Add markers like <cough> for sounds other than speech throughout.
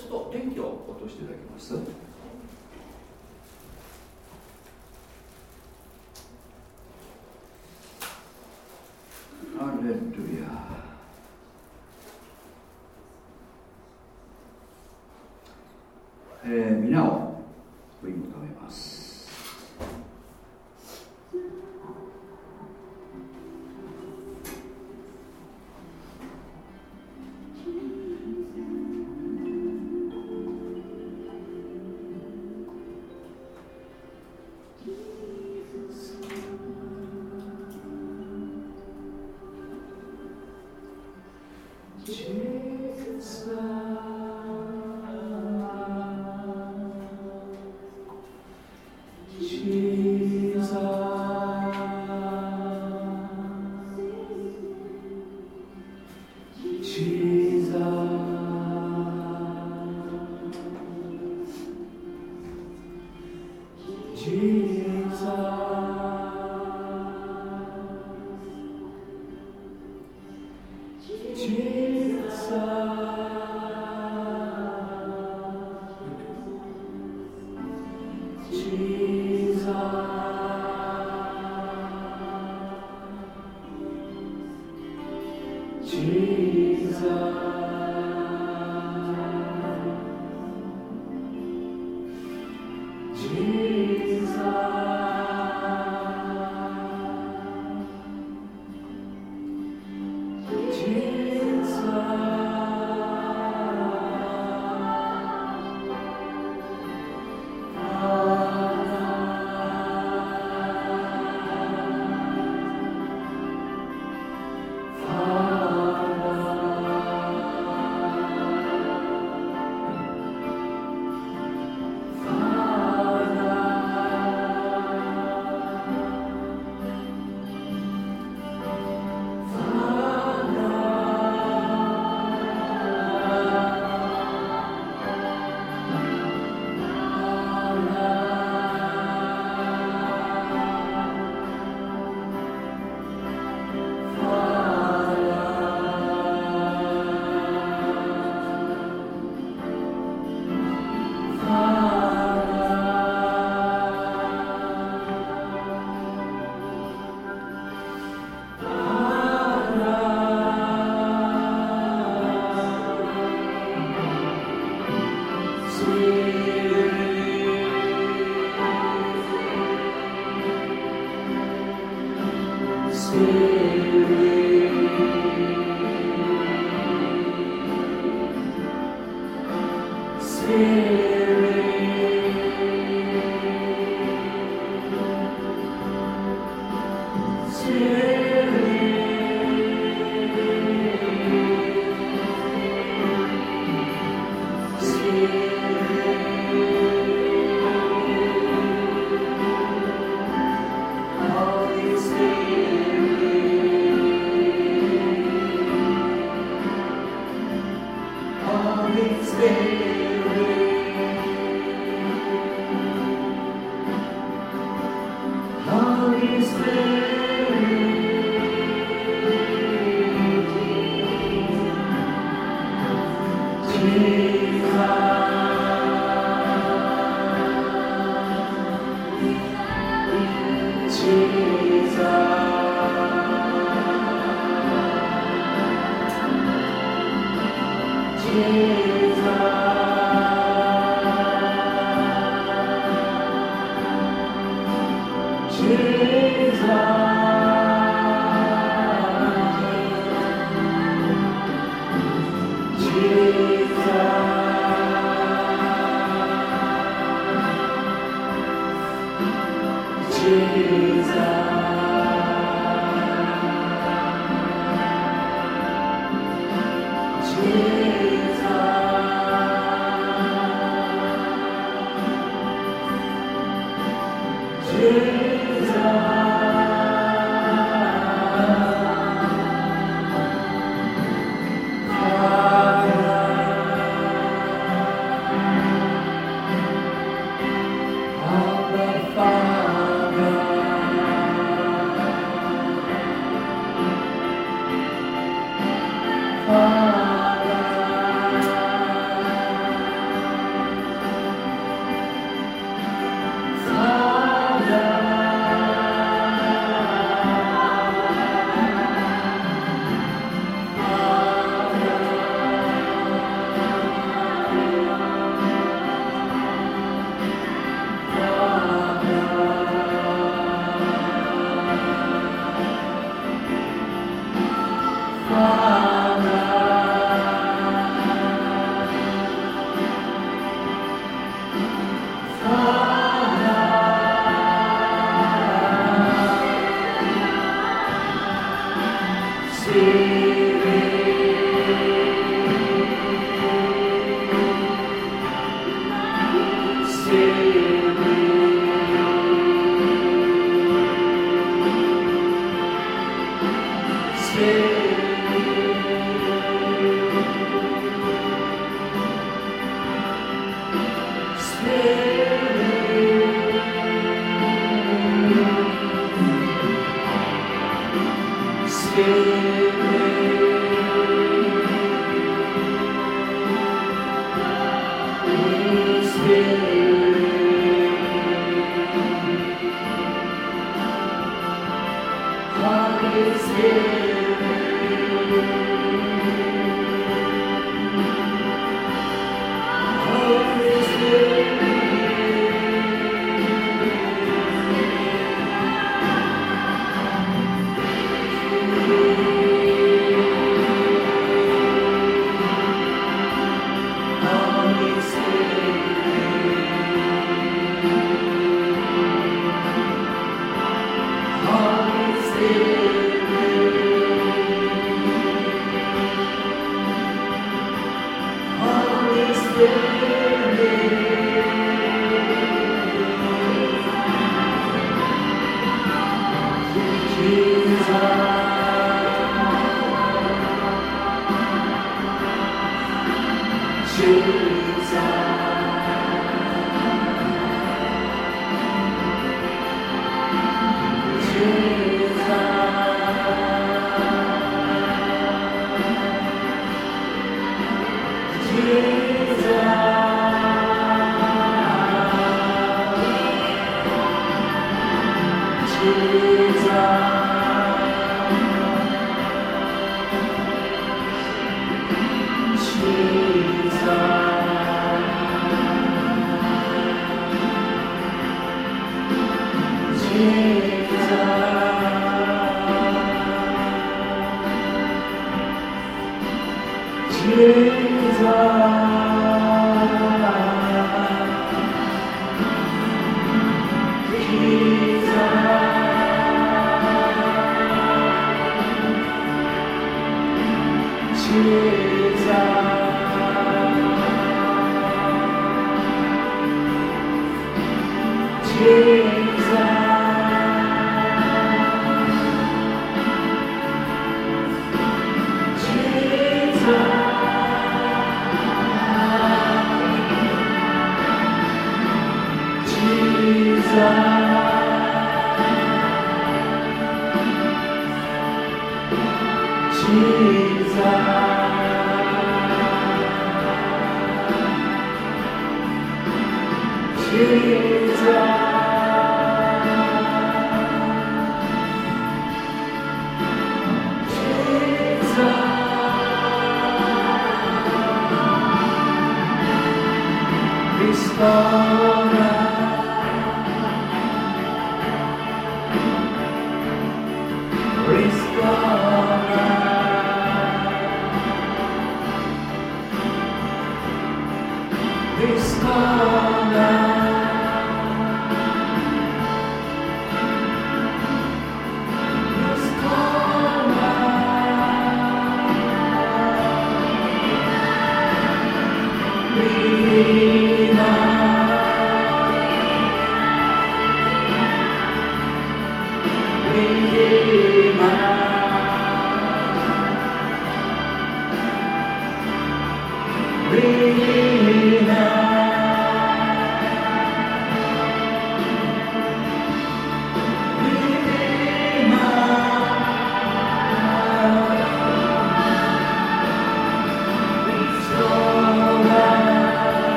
ちょっと電気を落としていただけます？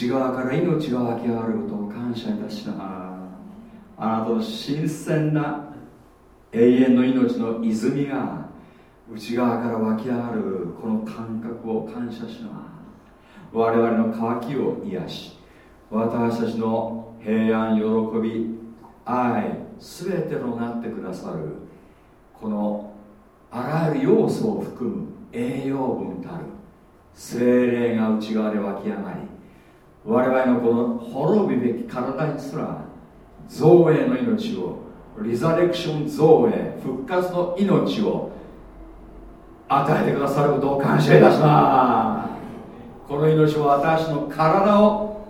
内側から命が湧き上がることを感謝いたしますあなたの新鮮な永遠の命の泉が内側から湧き上がるこの感覚を感謝します我々の渇きを癒し私たちの平安喜び愛全てのなってくださるこのあらゆる要素を含む栄養分たる精霊が内側で湧き上がり我々のこの滅びべき体にすら造営の命をリザレクション造営復活の命を与えてくださることを感謝いたします。この命は私の体を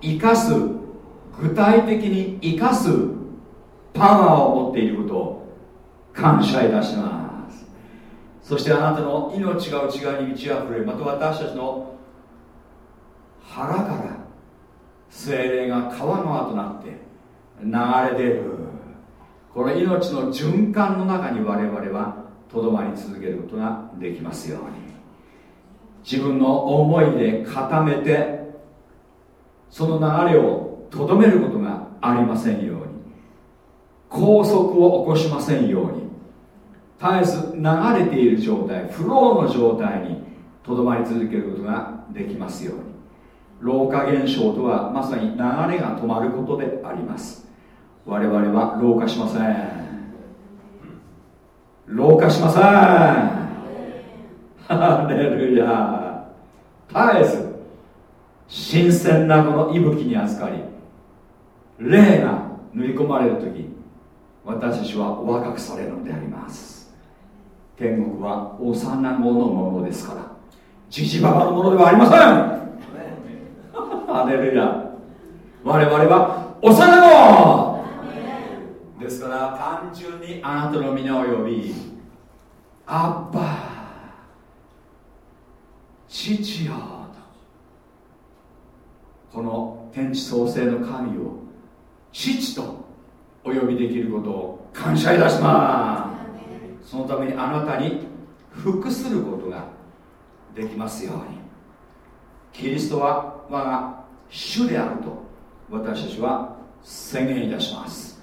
生かす具体的に生かすパワーを持っていることを感謝いたします。そしてあなたの命が内側に満ち溢れまた私たちの腹から精霊が川川となって流れ出る。この命の循環の中に我々はとどまり続けることができますように。自分の思いで固めてその流れをとどめることがありませんように。拘束を起こしませんように。絶えず流れている状態フローの状態にとどまり続けることができますように。老化現象とはまさに流れが止まることであります。我々は老化しません。老化しません。ハレルヤ。絶えず新鮮なこの息吹に預かり霊が塗り込まれる時私たちは若くされるのであります。天国は幼子のものですからじじばばのものではありません。ハレルヤ我々は幼子。ですから単純にあなたの皆を呼びアッバ父よこの天地創生の神を父とお呼びできることを感謝いたします。そのためにあなたに服することができますように。キリストは我が主であると私たちは宣言いたします。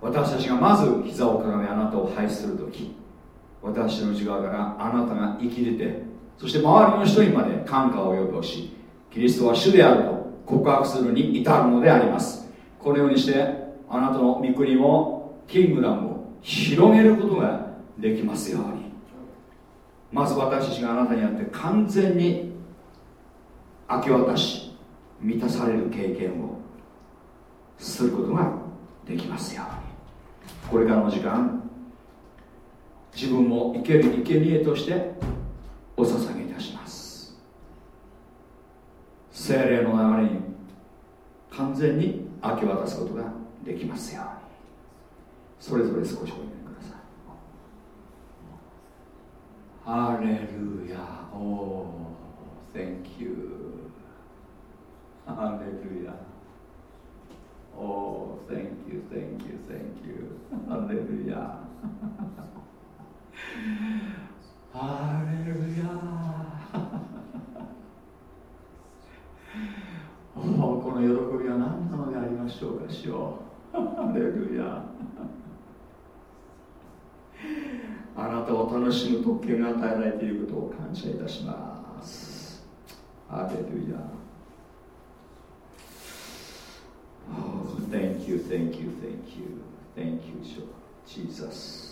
私たちがまず膝をかがめあなたを拝する時私の内側からあなたが生き出てそして周りの人にまで感化を及ぼしキリストは主であると告白するに至るのであります。このようにしてあなたの御国もキングダムを広げることができますように。まず私たちがあなたにあって完全に明け渡し満たされる経験をすることができますように。これからの時間自分も生ける生贄としてお捧げいたします。精霊の流れに完全に明け渡すことができますように。それぞれ少しお祈りください。ハレルヤ。おー。Thank you ハレルヤ。Oh, thank you, thank you, thank you. ハレルヤ。ハレルヤ。oh, この喜びは何なのでありましょうか、しよう。ハレルヤ。あなたを楽しむ特権が与えられていることを感謝いたします。ハレルヤ。Oh, thank you, thank you, thank you, thank you, Jesus.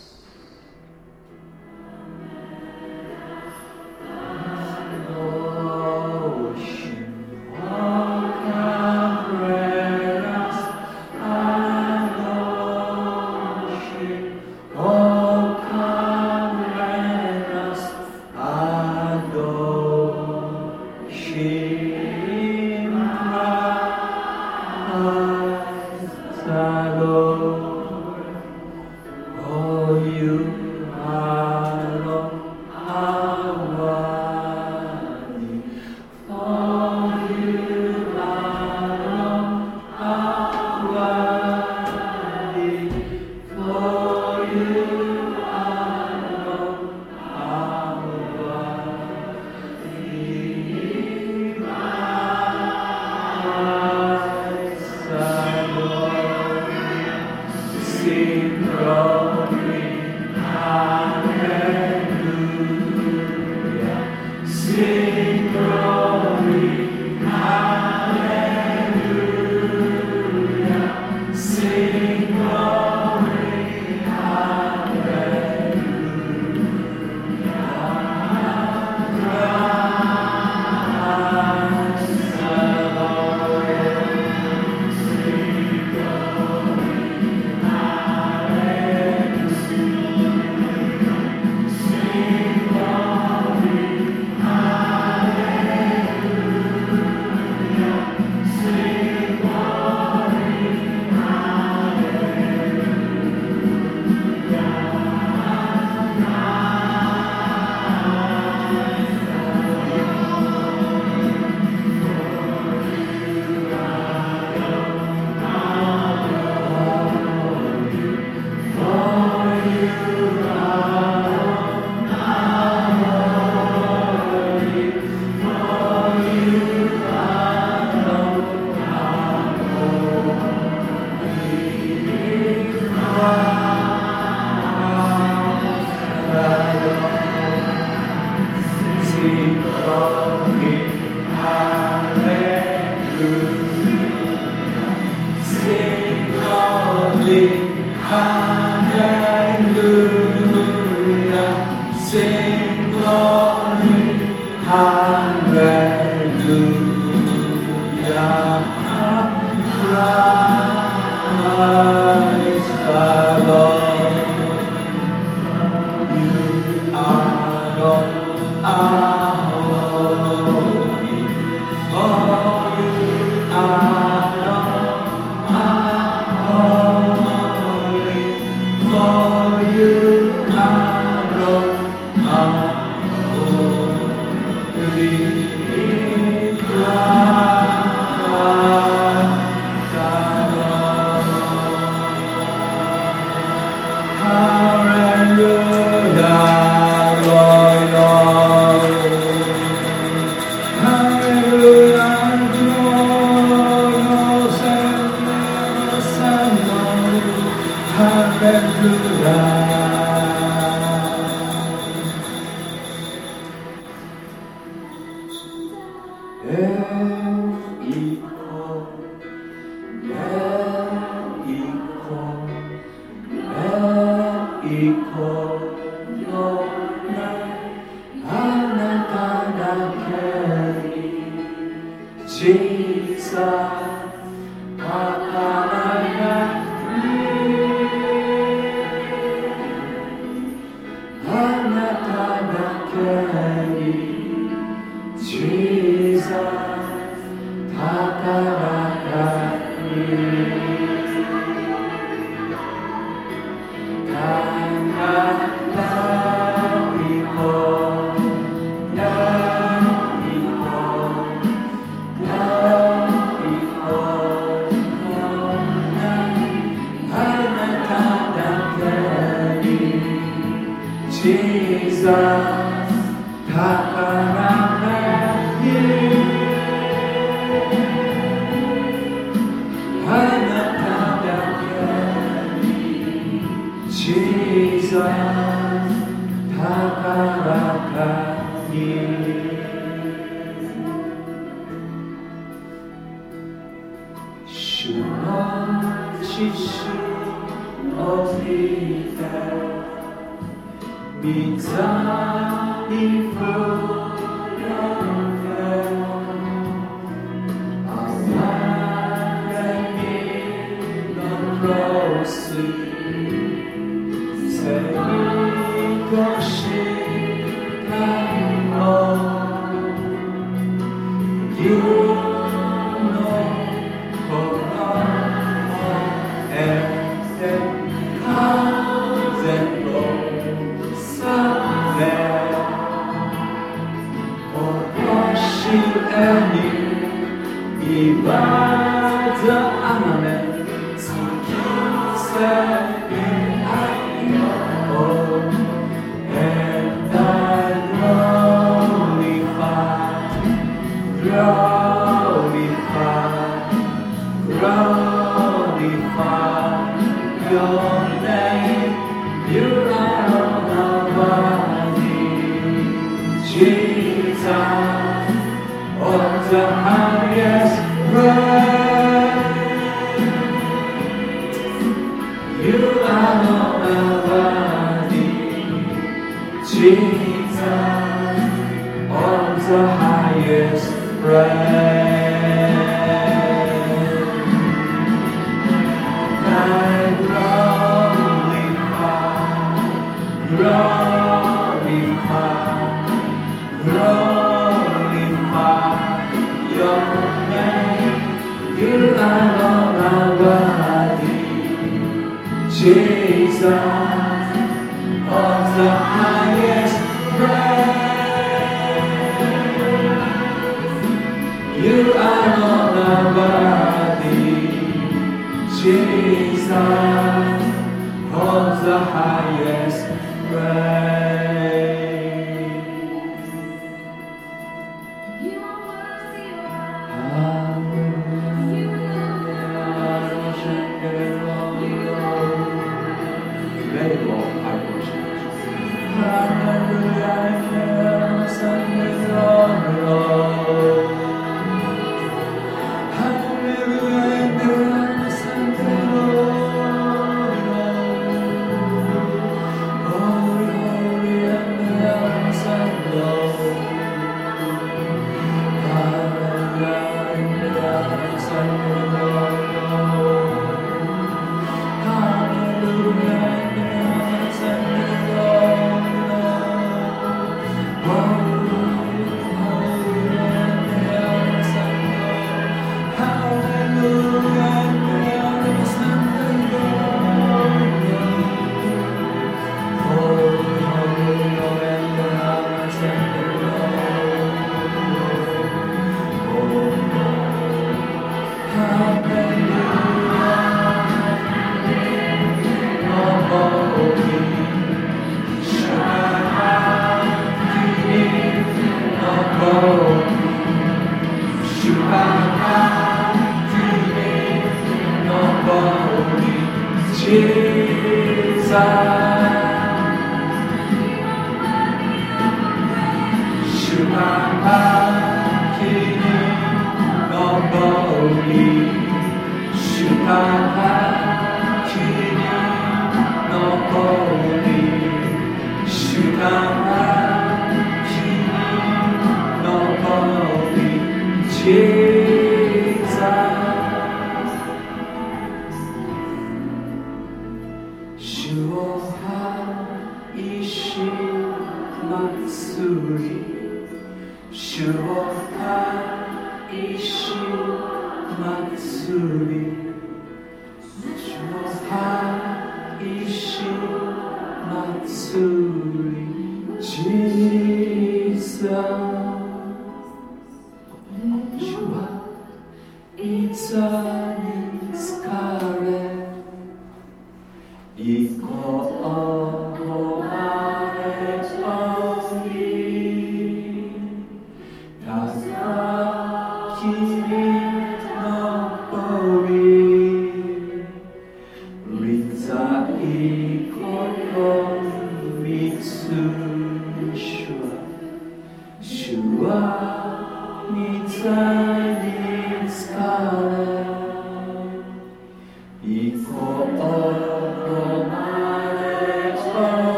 Ram, Ram, Ram.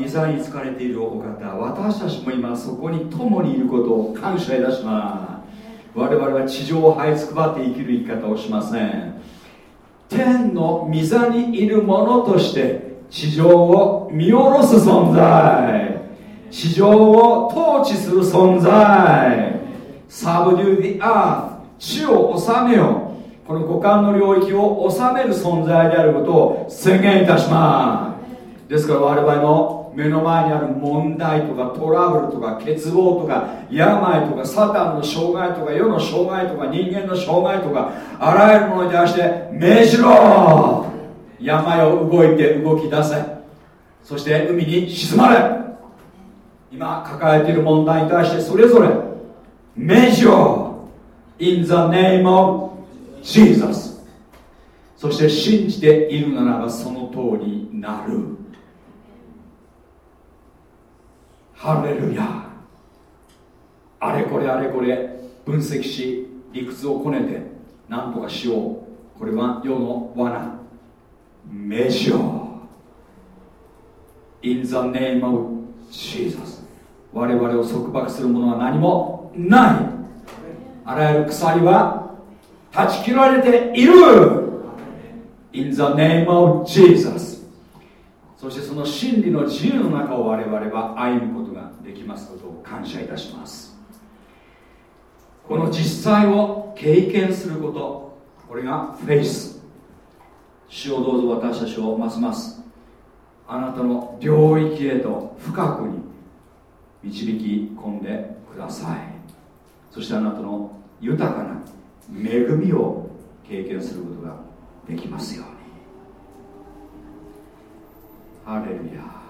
御座に疲れているお方私たちも今そこに共にいることを感謝いたします。我々は地上を這いつくばって生きる生き方をしません。天の御座にいる者として地上を見下ろす存在。地上を統治する存在。 subdue the earth 地を治めよこの五感の領域を治める存在であることを宣言いたします。ですから我々の目の前にある問題とかトラブルとか欠乏とか病とかサタンの障害とか世の障害とか人間の障害とかあらゆるものに対して命じろ!山を動いて動き出せ。そして海に沈まれ。今抱えている問題に対してそれぞれ命じろ! In the name of Jesus. そして信じているならばその通りになる。ハレルヤ。あれこれあれこれ分析し理屈をこねて何とかしよう。これは世の罠。名称。In the name of Jesus 我々を束縛するものは何もない。あらゆる鎖は断ち切られている。In the name of Jesus そしてその真理の自由の中を我々は歩むことますことを感謝いたします。この実際を経験することこれがフェイス。主をどうぞ私たちをますますあなたの領域へと深くに導き込んでください。そしてあなたの豊かな恵みを経験することができますように。ハレルヤ。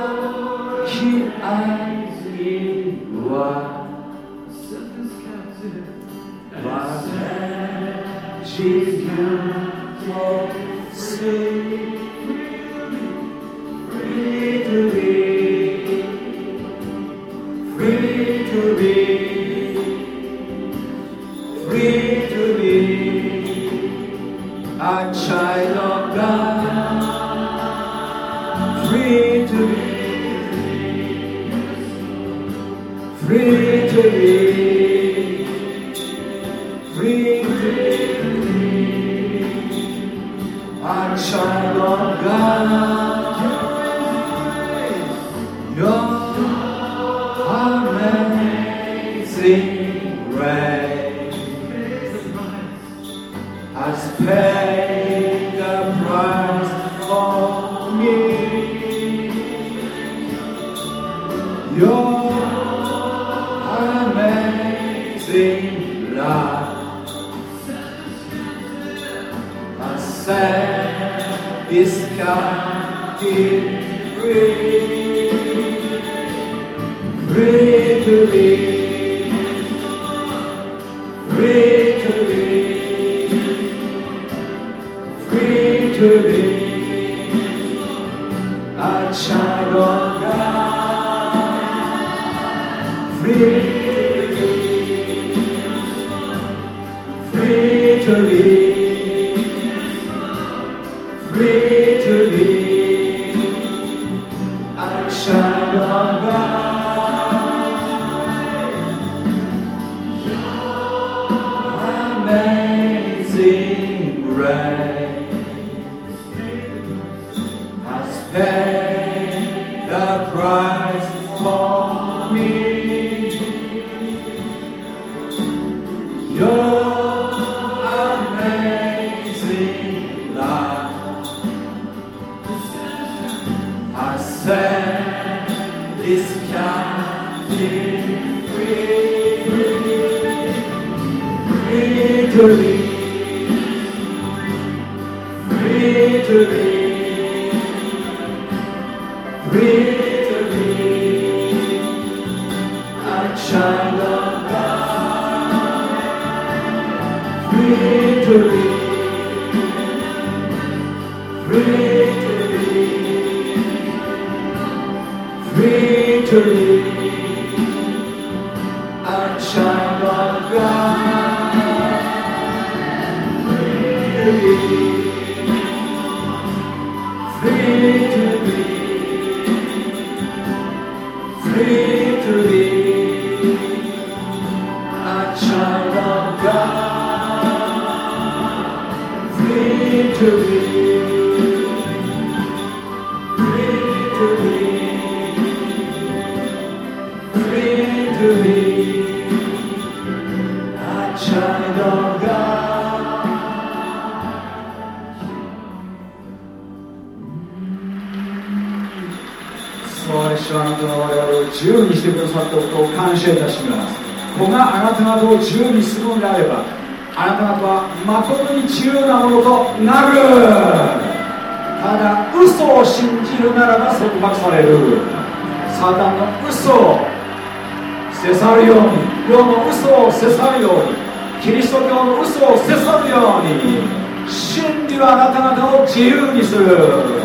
なたは誠に自由なものとなる。ただ嘘を信じるならば束縛される。サタンの嘘をせさるように世の嘘をせさるようにキリスト教の嘘をせさるように真理はあなた方を自由にする。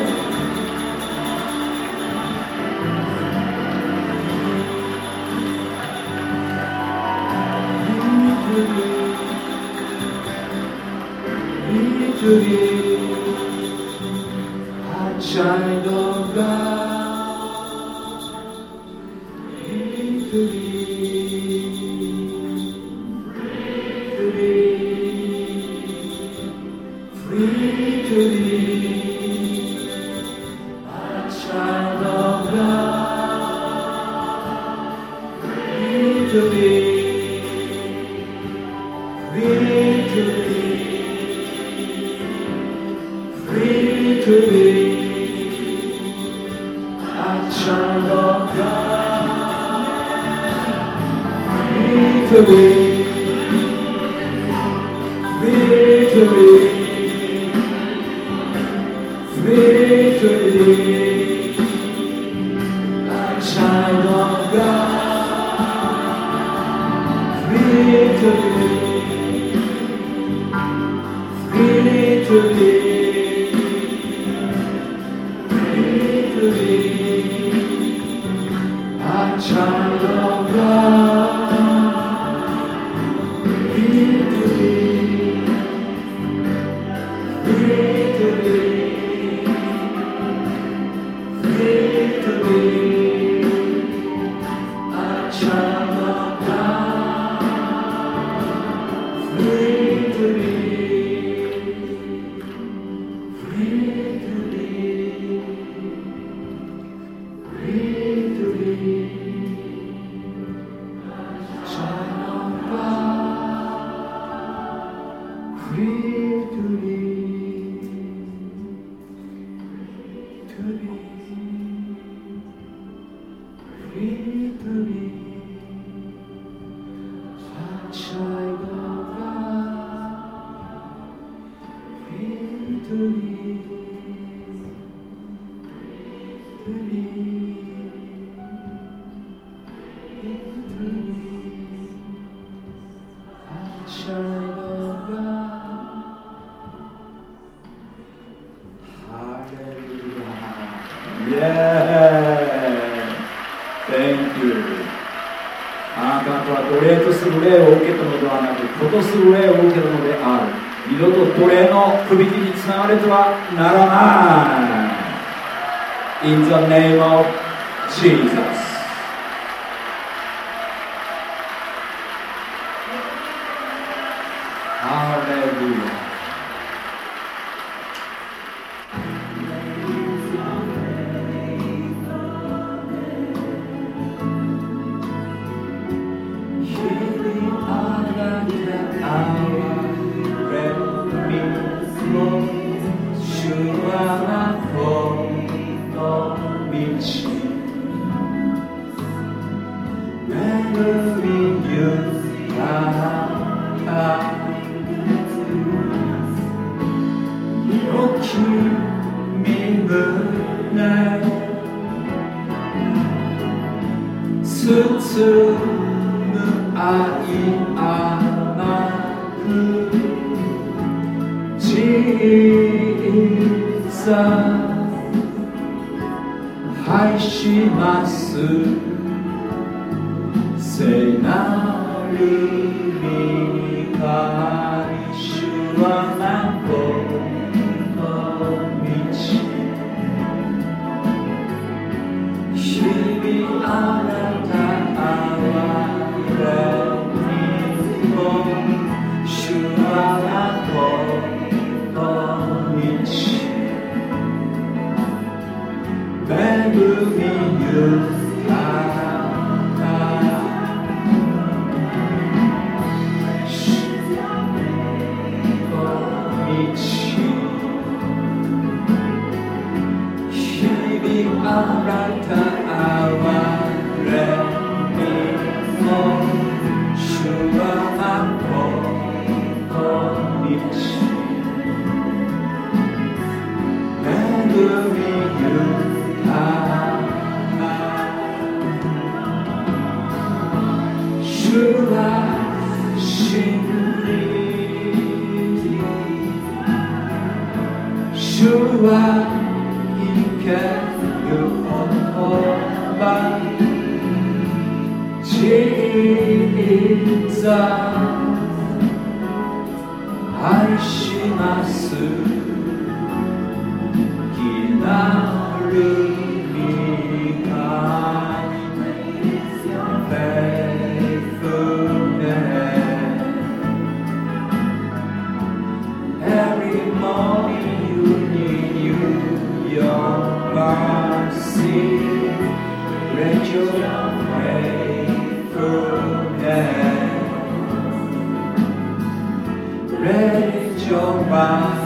your wrath.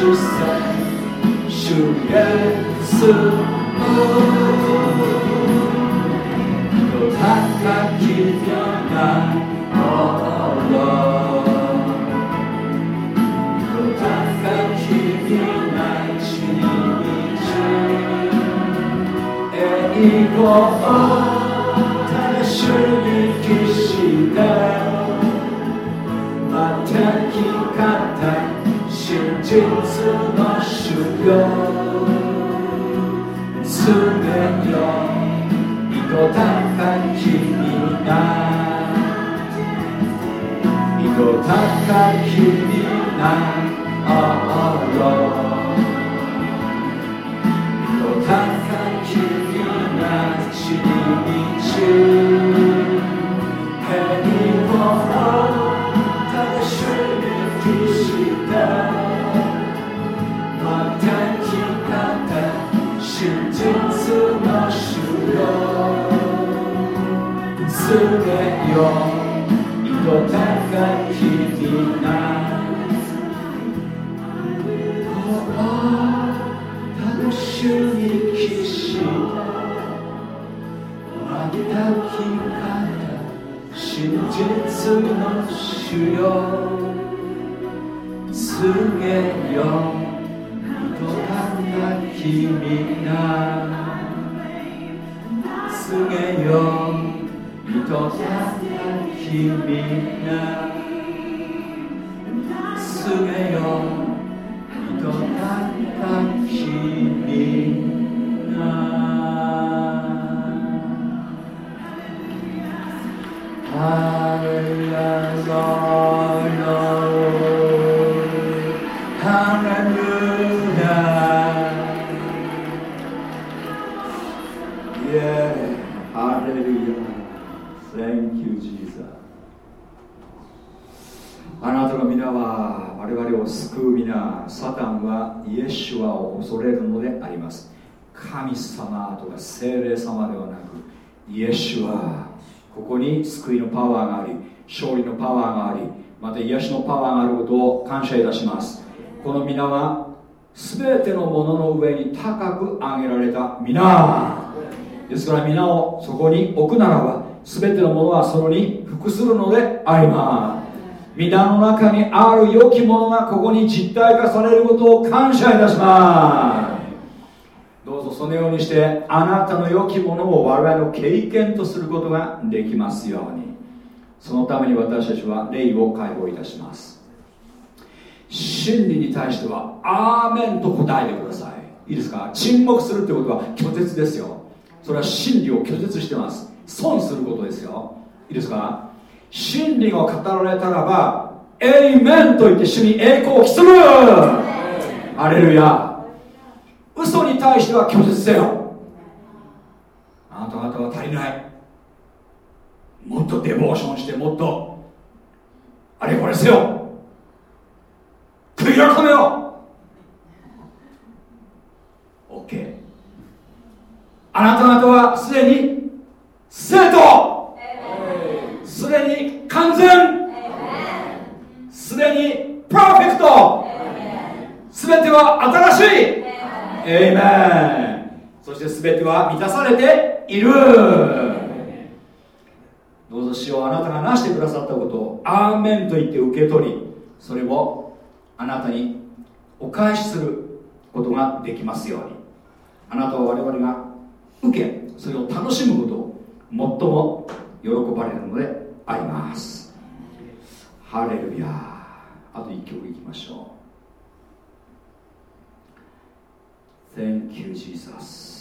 数星数月数日能否再感觉你的温柔能否再感觉一点温叩きになるまた、癒しのパワーがあることを感謝いたします。この皆は全てのものの上に高く上げられた皆。ですから皆をそこに置くならば全てのものはそのに服するのであります。皆の中にある良きものがここに実体化されることを感謝いたします。どうぞそのようにしてあなたの良きものを我々の経験とすることができますように。そのために私たちは霊を解放いたします。真理に対してはアーメンと答えてください。いいですか？沈黙するってことは拒絶ですよ。それは真理を拒絶してます。損することですよ。いいですか？真理が語られたらばエイメンと言って主に栄光を期する。アレルヤ。嘘に対しては拒絶せよ。あなた方は足りない。もっとデボーションしてもっとあれこれせよ。悔い改めよ。OK あなた方はすでに生徒。すでに完全。すでにパーフェクト。すべては新しい。エイメンそしてすべては満たされている。どうぞ主をあなたがなしてくださったことをアーメンと言って受け取りそれをあなたにお返しすることができますように。あなたは我々が受けそれを楽しむことを最も喜ばれるのであります。ハレルヤあと1曲いきましょう。Thank you Jesus.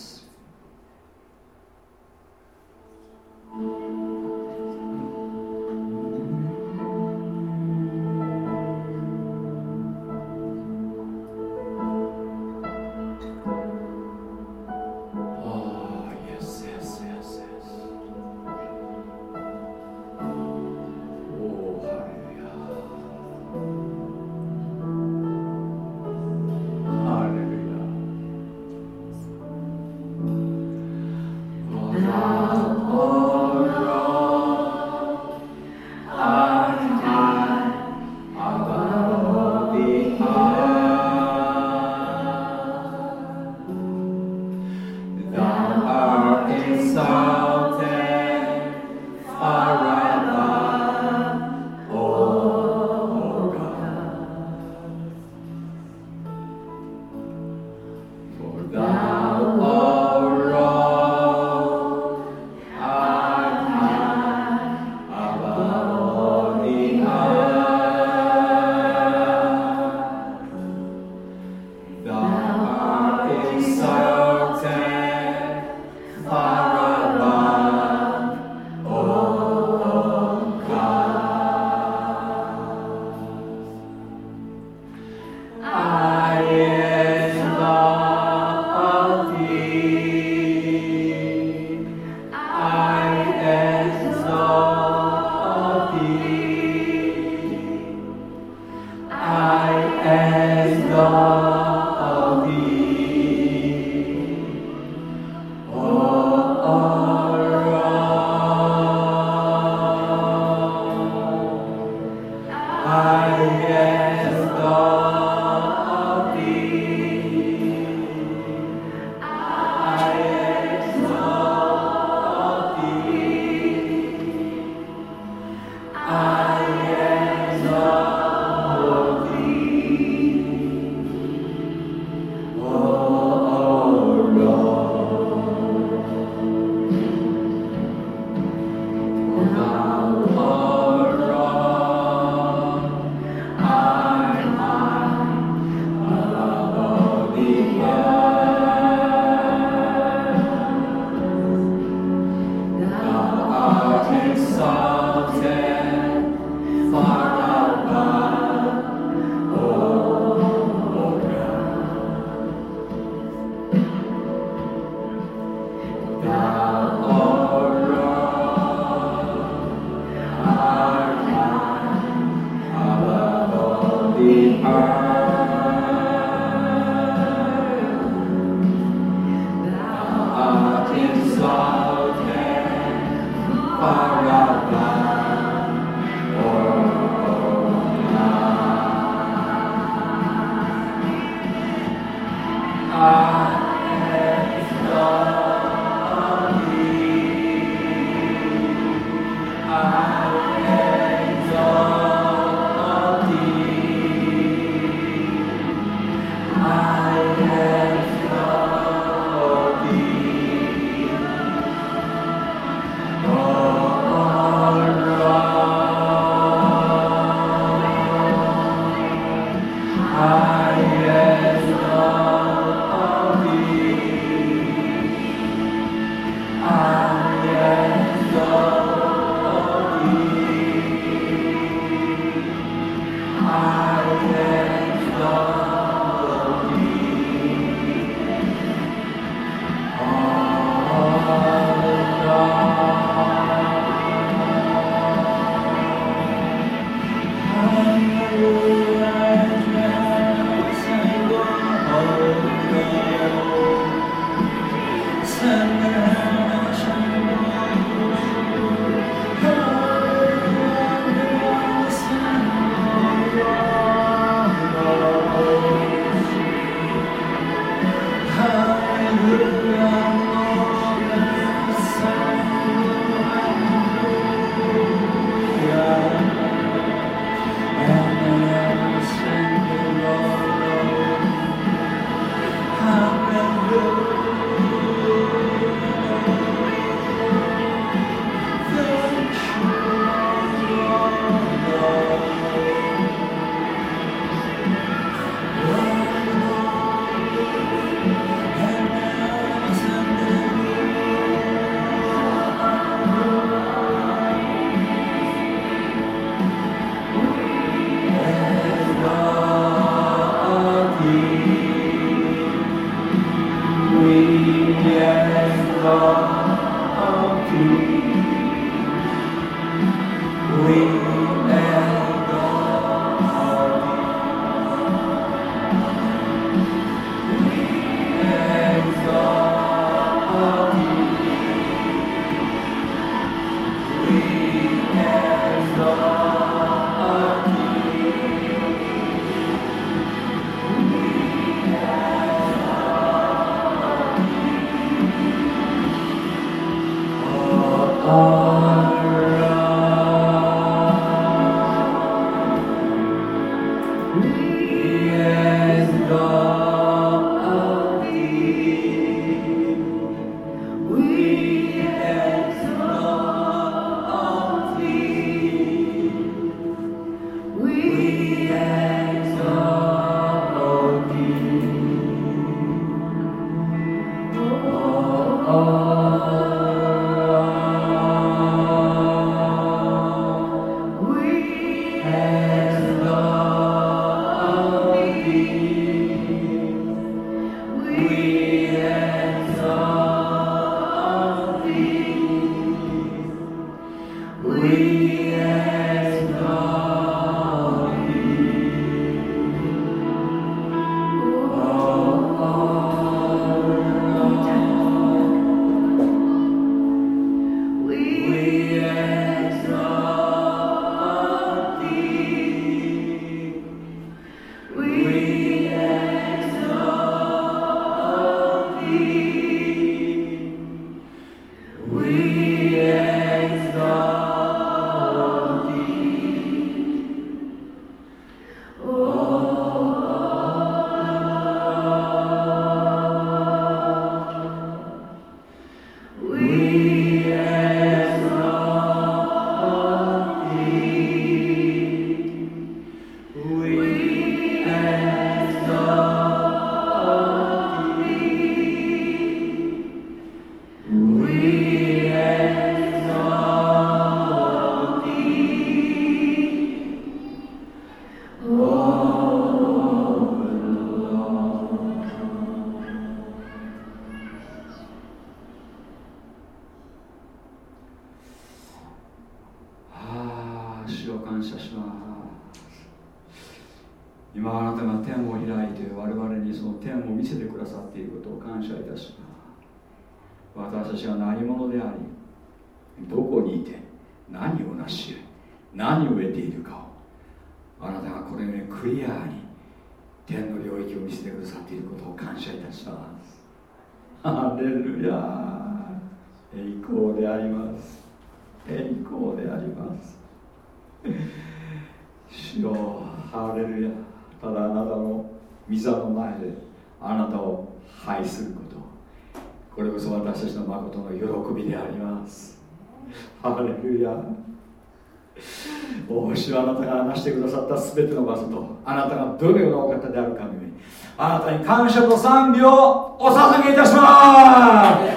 感謝と賛美をお捧げいたします。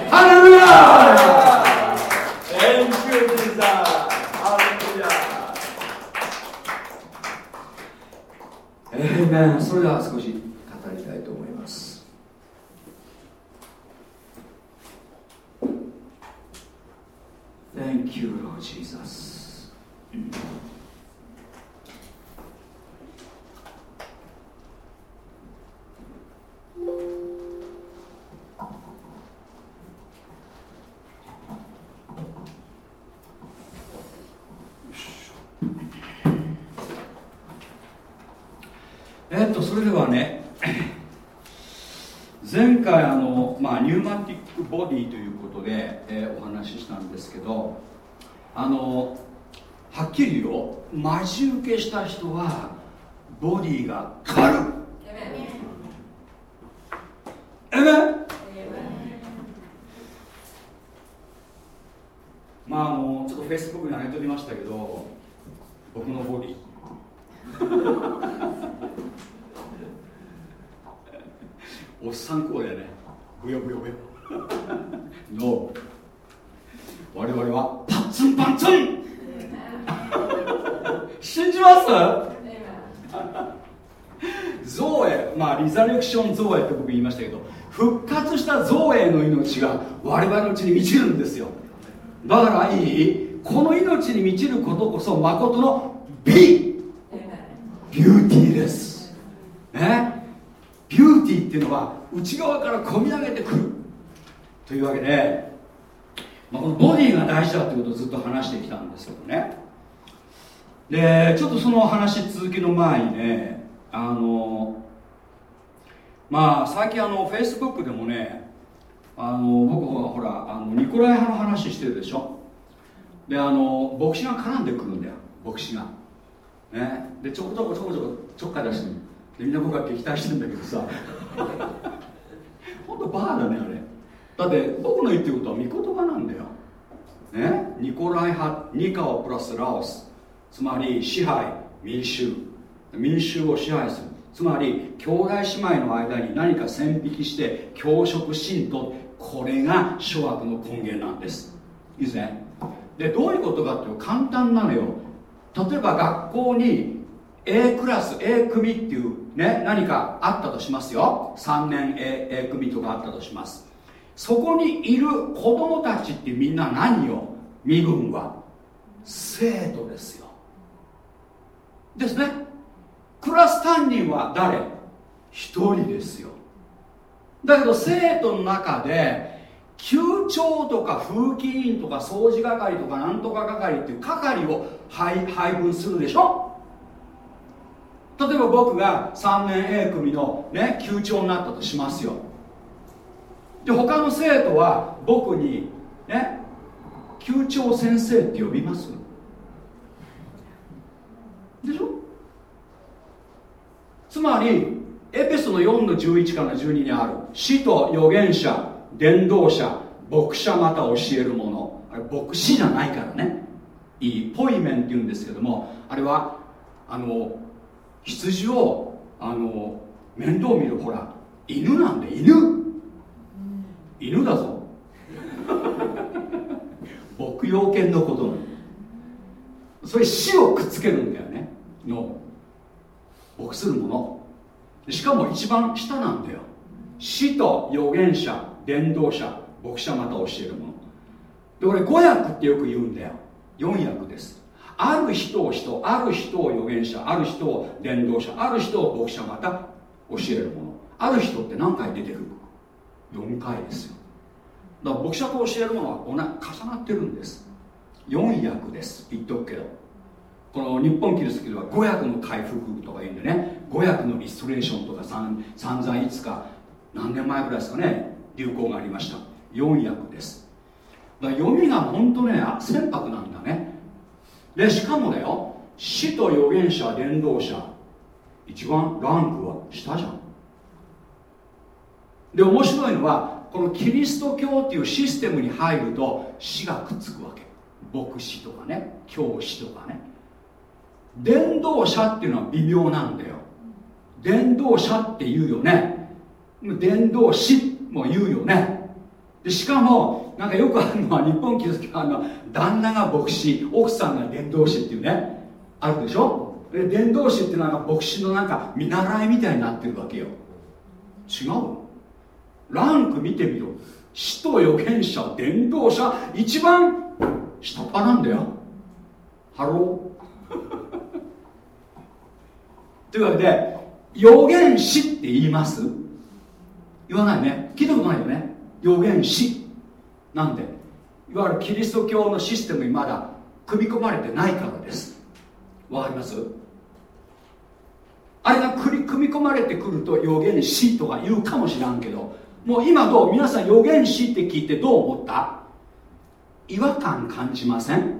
ハレルヤ Thank you, Jesus. ハレルヤえー、それでは少し語りたいと思います Thank you, Lord Jesus. えっとそれではね前回あの、まあ、ニューマティックボディということで、えー、お話ししたんですけどあのはっきり言うよ。待ち受けした人はボディが変わるえめまああのちょっとフェイスブックに上げておきましたけど僕のボディ。おっさんこうでね。ブヨブヨブヨ。<laughs> の我々はパッツンパッツン。<laughs> 信じます？<laughs> ゾエ。まあリザレクションゾエって僕言いましたけど復活したゾエの命が我々のうちに満ちるんですよ。だからいい？この命に満ちることこそ誠の美。ビューティーです。ね？ーティーっていうのは内側から込み上げてくる。というわけで、まあ、このボディが大事だってことをずっと話してきたんですけどね。でちょっとその話続きの前にねあのまあ最近あのフェイスブックでもねあの僕はほらあのニコライ派の話してるでしょ。であの牧師が絡んでくるんだよ牧師が。ね。でちょこちょこちょこちょこちょっかい出してでみんな僕は撃退してんだけどさ。<laughs> 本当バーだねあれ。だって僕の言ってることは御言葉なんだよ。ね？ニコライ派ニカオプラスラオス。つまり支配民衆。民衆を支配する。つまり兄弟姉妹の間に何か線引きして教職信徒。これが諸悪の根源なんです。いいですねでどういうことかっていうと簡単なのよ。例えば学校に A クラス A 組っていうね何かあったとしますよ。3年 A, A 組とかあったとします。そこにいる子供たちってみんな何よ？身分は。生徒ですよ。ですね。クラス担任は誰？一人ですよ。だけど生徒の中で級長とか風紀委員とか掃除係とかなんとか係っていう係を配分するでしょ？例えば僕が3年 A 組の、ね、級長になったとしますよ。で他の生徒は僕にね級長先生って呼びますでしょ？つまりエペソの4の11から12にある死と預言者伝道者牧者また教えるものあれ牧師じゃないからね。いいポイメンっていうんですけどもあれはあの羊をあの面倒見るほら犬なんで犬。犬だぞ。<laughs> 牧羊犬のことなの。それ死をくっつけるんだよね。の牧するもの。しかも一番下なんだよ。死と預言者伝道者牧者また教えるもの。でこれ五役ってよく言うんだよ。四役です。ある人を人ある人を預言者ある人を伝道者ある人を牧者また教えるもの。ある人って何回出てくるか。4回ですよ。だから牧者と教えるものは重なってるんです。4役です。言っとくけど。この日本キリスト教では五役の回復とか言うんでね。五役のリストレーションとか散々いつか何年前ぐらいですかね。流行がありました。4役です。だから読みが本当ね船舶なんだね。でしかもだよ死と預言者伝道者一番ランクは下じゃん。で面白いのはこのキリスト教っていうシステムに入ると死がくっつくわけ。牧師とかね教師とかね。伝道者っていうのは微妙なんだよ。伝道者って言うよね。伝道師も言うよね。でしかもなんかよくあるのは日本キリスト教の旦那が牧師奥さんが伝道師っていうねあるでしょ？で伝道師っていうのは牧師のなんか見習いみたいになってるわけよ。違うランク見てみろ使徒預言者伝道者一番下っ端なんだよ。ハロー。<laughs> というわけで預言師って言います？言わないね。聞いたことないよね？預言師。なんで？いわゆるキリスト教のシステムにまだ組み込まれてないからです。わかります？あれが組み込まれてくると預言師とか言うかもしらんけどもう今どう？皆さん預言師って聞いてどう思った？違和感感じません？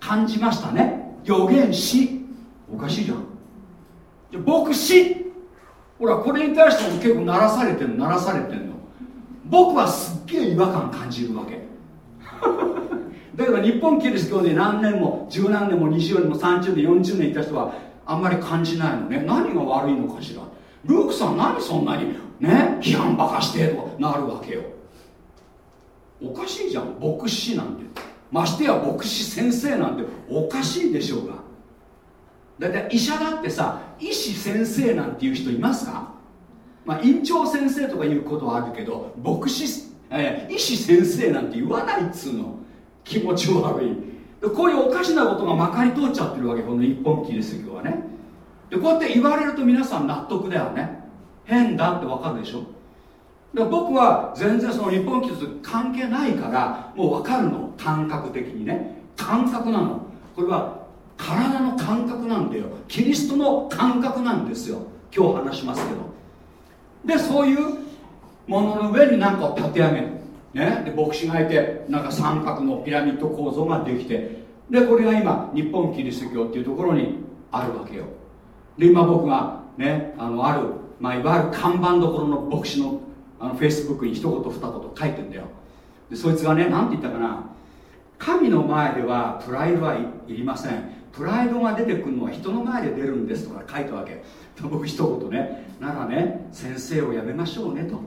感じましたね？預言師。おかしいじゃん。じゃ牧師。ほらこれに対しても結構鳴らされてる鳴らされてるの。僕はすっげえ違和感感じるわけ。<laughs> だけど日本キリスト教で何年も十何年も20年も30年40年いた人はあんまり感じないのね。何が悪いのかしら。ルークさん何そんなにね批判ばかしてとなるわけよ。おかしいじゃん。牧師なんて。ましてや牧師先生なんておかしいでしょうが。だいたい医者だってさ医師先生なんていう人いますか？まあ院長先生とかいうことはあるけど牧師、えー、医師先生なんて言わないっつうの。気持ち悪い。でこういうおかしなことがまかり通っちゃってるわけこの日本キリスト教はね。でこうやって言われると皆さん納得だよね。変だってわかるでしょ。で僕は全然その日本キリスト関係ないからもう分かるの。感覚的にね。感覚なの。これは体の感覚なんだよ。キリストの感覚なんですよ。今日話しますけど。でそういうものの上に何かを立て上げる、ね、で牧師がいてなんか三角のピラミッド構造ができて。でこれが今日本キリスト教っていうところにあるわけよ。で今僕がねあのある、まあ、いわゆる看板どころの牧師のあのフェイスブックに一言二言書いてんだよ。でそいつがね何て言ったかな。神の前ではプライドはいりません。プライドが出てくるのは人の前で出るんですとか書いたわけ。僕一言ね。ならね先生をやめましょうねと。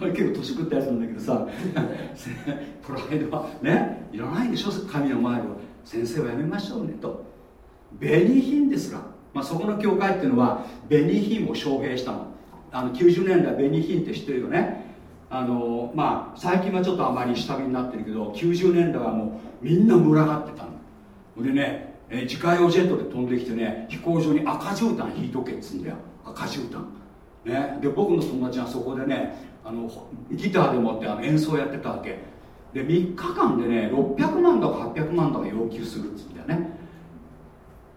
結構年食ったやつなんだけどさプライドはねいらないでしょ神の前では。先生をやめましょうねと。紅品ですら、まあ、そこの教会っていうのは紅品を招聘したの。あの90年代紅品って知ってるよね。あのまあ最近はちょっとあまり下火になってるけど90年代はもうみんな群がってたの。でね、え自家用ジェットで飛んできてね飛行場に赤絨毯引いとけっつうんだよ。赤絨毯。ね。で僕の友達がそこでねあのギターでもってあの演奏やってたわけ。で3日間でね600万だか800万だか要求するっつうんだよね。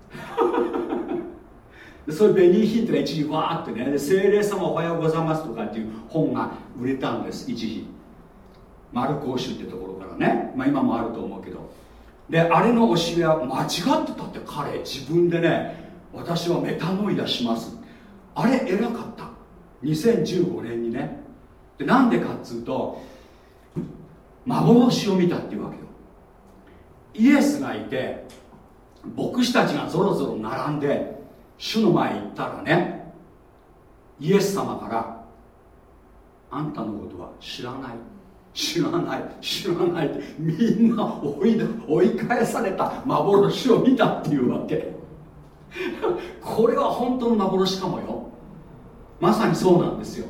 <laughs> でそういう紅ヒントが一時わーってね精霊様おはようございますとかっていう本が売れたんです一時。マルコーシュってところからね、まあ、今もあると思うけど。であれの教えは間違ってたって彼自分でね私はメタノイダします。あれ偉かった。2015年にね。でなんでかっつうと幻を見たっていうわけよ。イエスがいて牧師たちがぞろぞろ並んで主の前行ったらねイエス様からあんたのことは知らない。知らない知らないってみんな追い追い返された幻を見たっていうわけ。これは本当の幻かもよ。まさにそうなんですよ。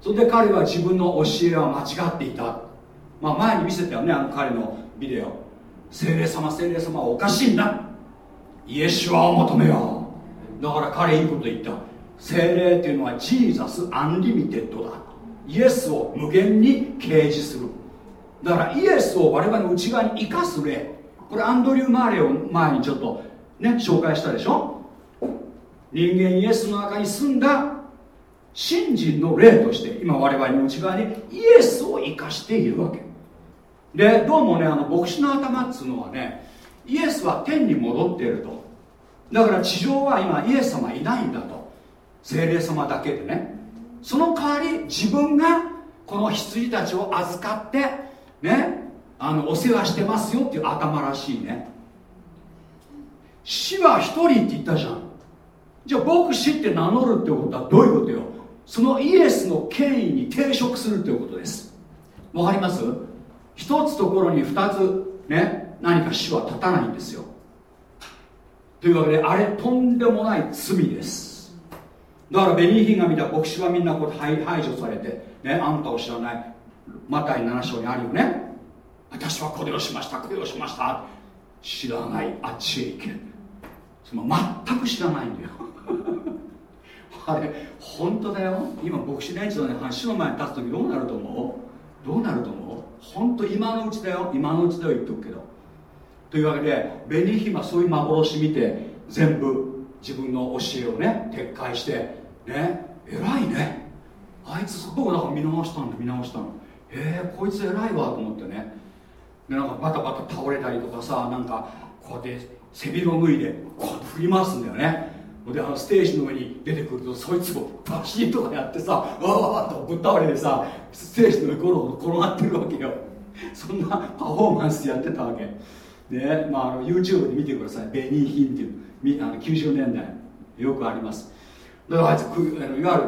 それで彼は自分の教えは間違っていた、まあ、前に見せたよねあの彼のビデオ。精霊様精霊様はおかしいんだ。イエシュアを求めよ。うだから彼いいこと言った。聖霊っていうのは Jesus Unlimited だ。イエスを無限に啓示する。だからイエスを我々の内側に生かす霊。これアンドリュー・マーレー前にちょっとね紹介したでしょ？人間イエスの中に住んだ神人の霊として今我々の内側にイエスを生かしているわけ。でどうもねあの牧師の頭っつうのはねイエスは天に戻っていると。だから地上は今イエス様いないんだと。精霊様だけでね。その代わり自分がこの羊たちを預かってねあのお世話してますよっていう頭らしいね。死は一人って言ったじゃん。じゃあ牧師って名乗るってことはどういうことよ？そのイエスの権威に抵触するということです。わかります？一つところに二つね何か死は立たないんですよ。というわけであれとんでもない罪です。だからベニーヒンが見た牧師はみんなこう排除されて、ね、あんたを知らないマタイ7章にあるよね。私はこれをしましたこれをしました。知らないあっちへ行け。その全く知らないんだよ。<laughs> あれ本当だよ。今牧師連中のね橋の前に立つ時どうなると思う？どうなると思う？本当今のうちだよ。今のうちだよ言っとくけど。というわけでベニヒマそういう幻見て全部自分の教えをね撤回してね偉いね。あいつすごくなんか見直したんだ見直したの。へえこいつ偉いわと思ってね。でなんかバタバタ倒れたりとかさなんかこうやって背広脱いでこうやって振り回すんだよね。であのステージの上に出てくるとそいつをバシッとかやってさわわーっとぶっ倒れてさステージの上ゴロゴロ転がってるわけよ。そんなパフォーマンスやってたわけ。ねまあ、あの YouTube で見てください。ベニーヒンっていうあの90年代。よくあります。だからあいついわゆる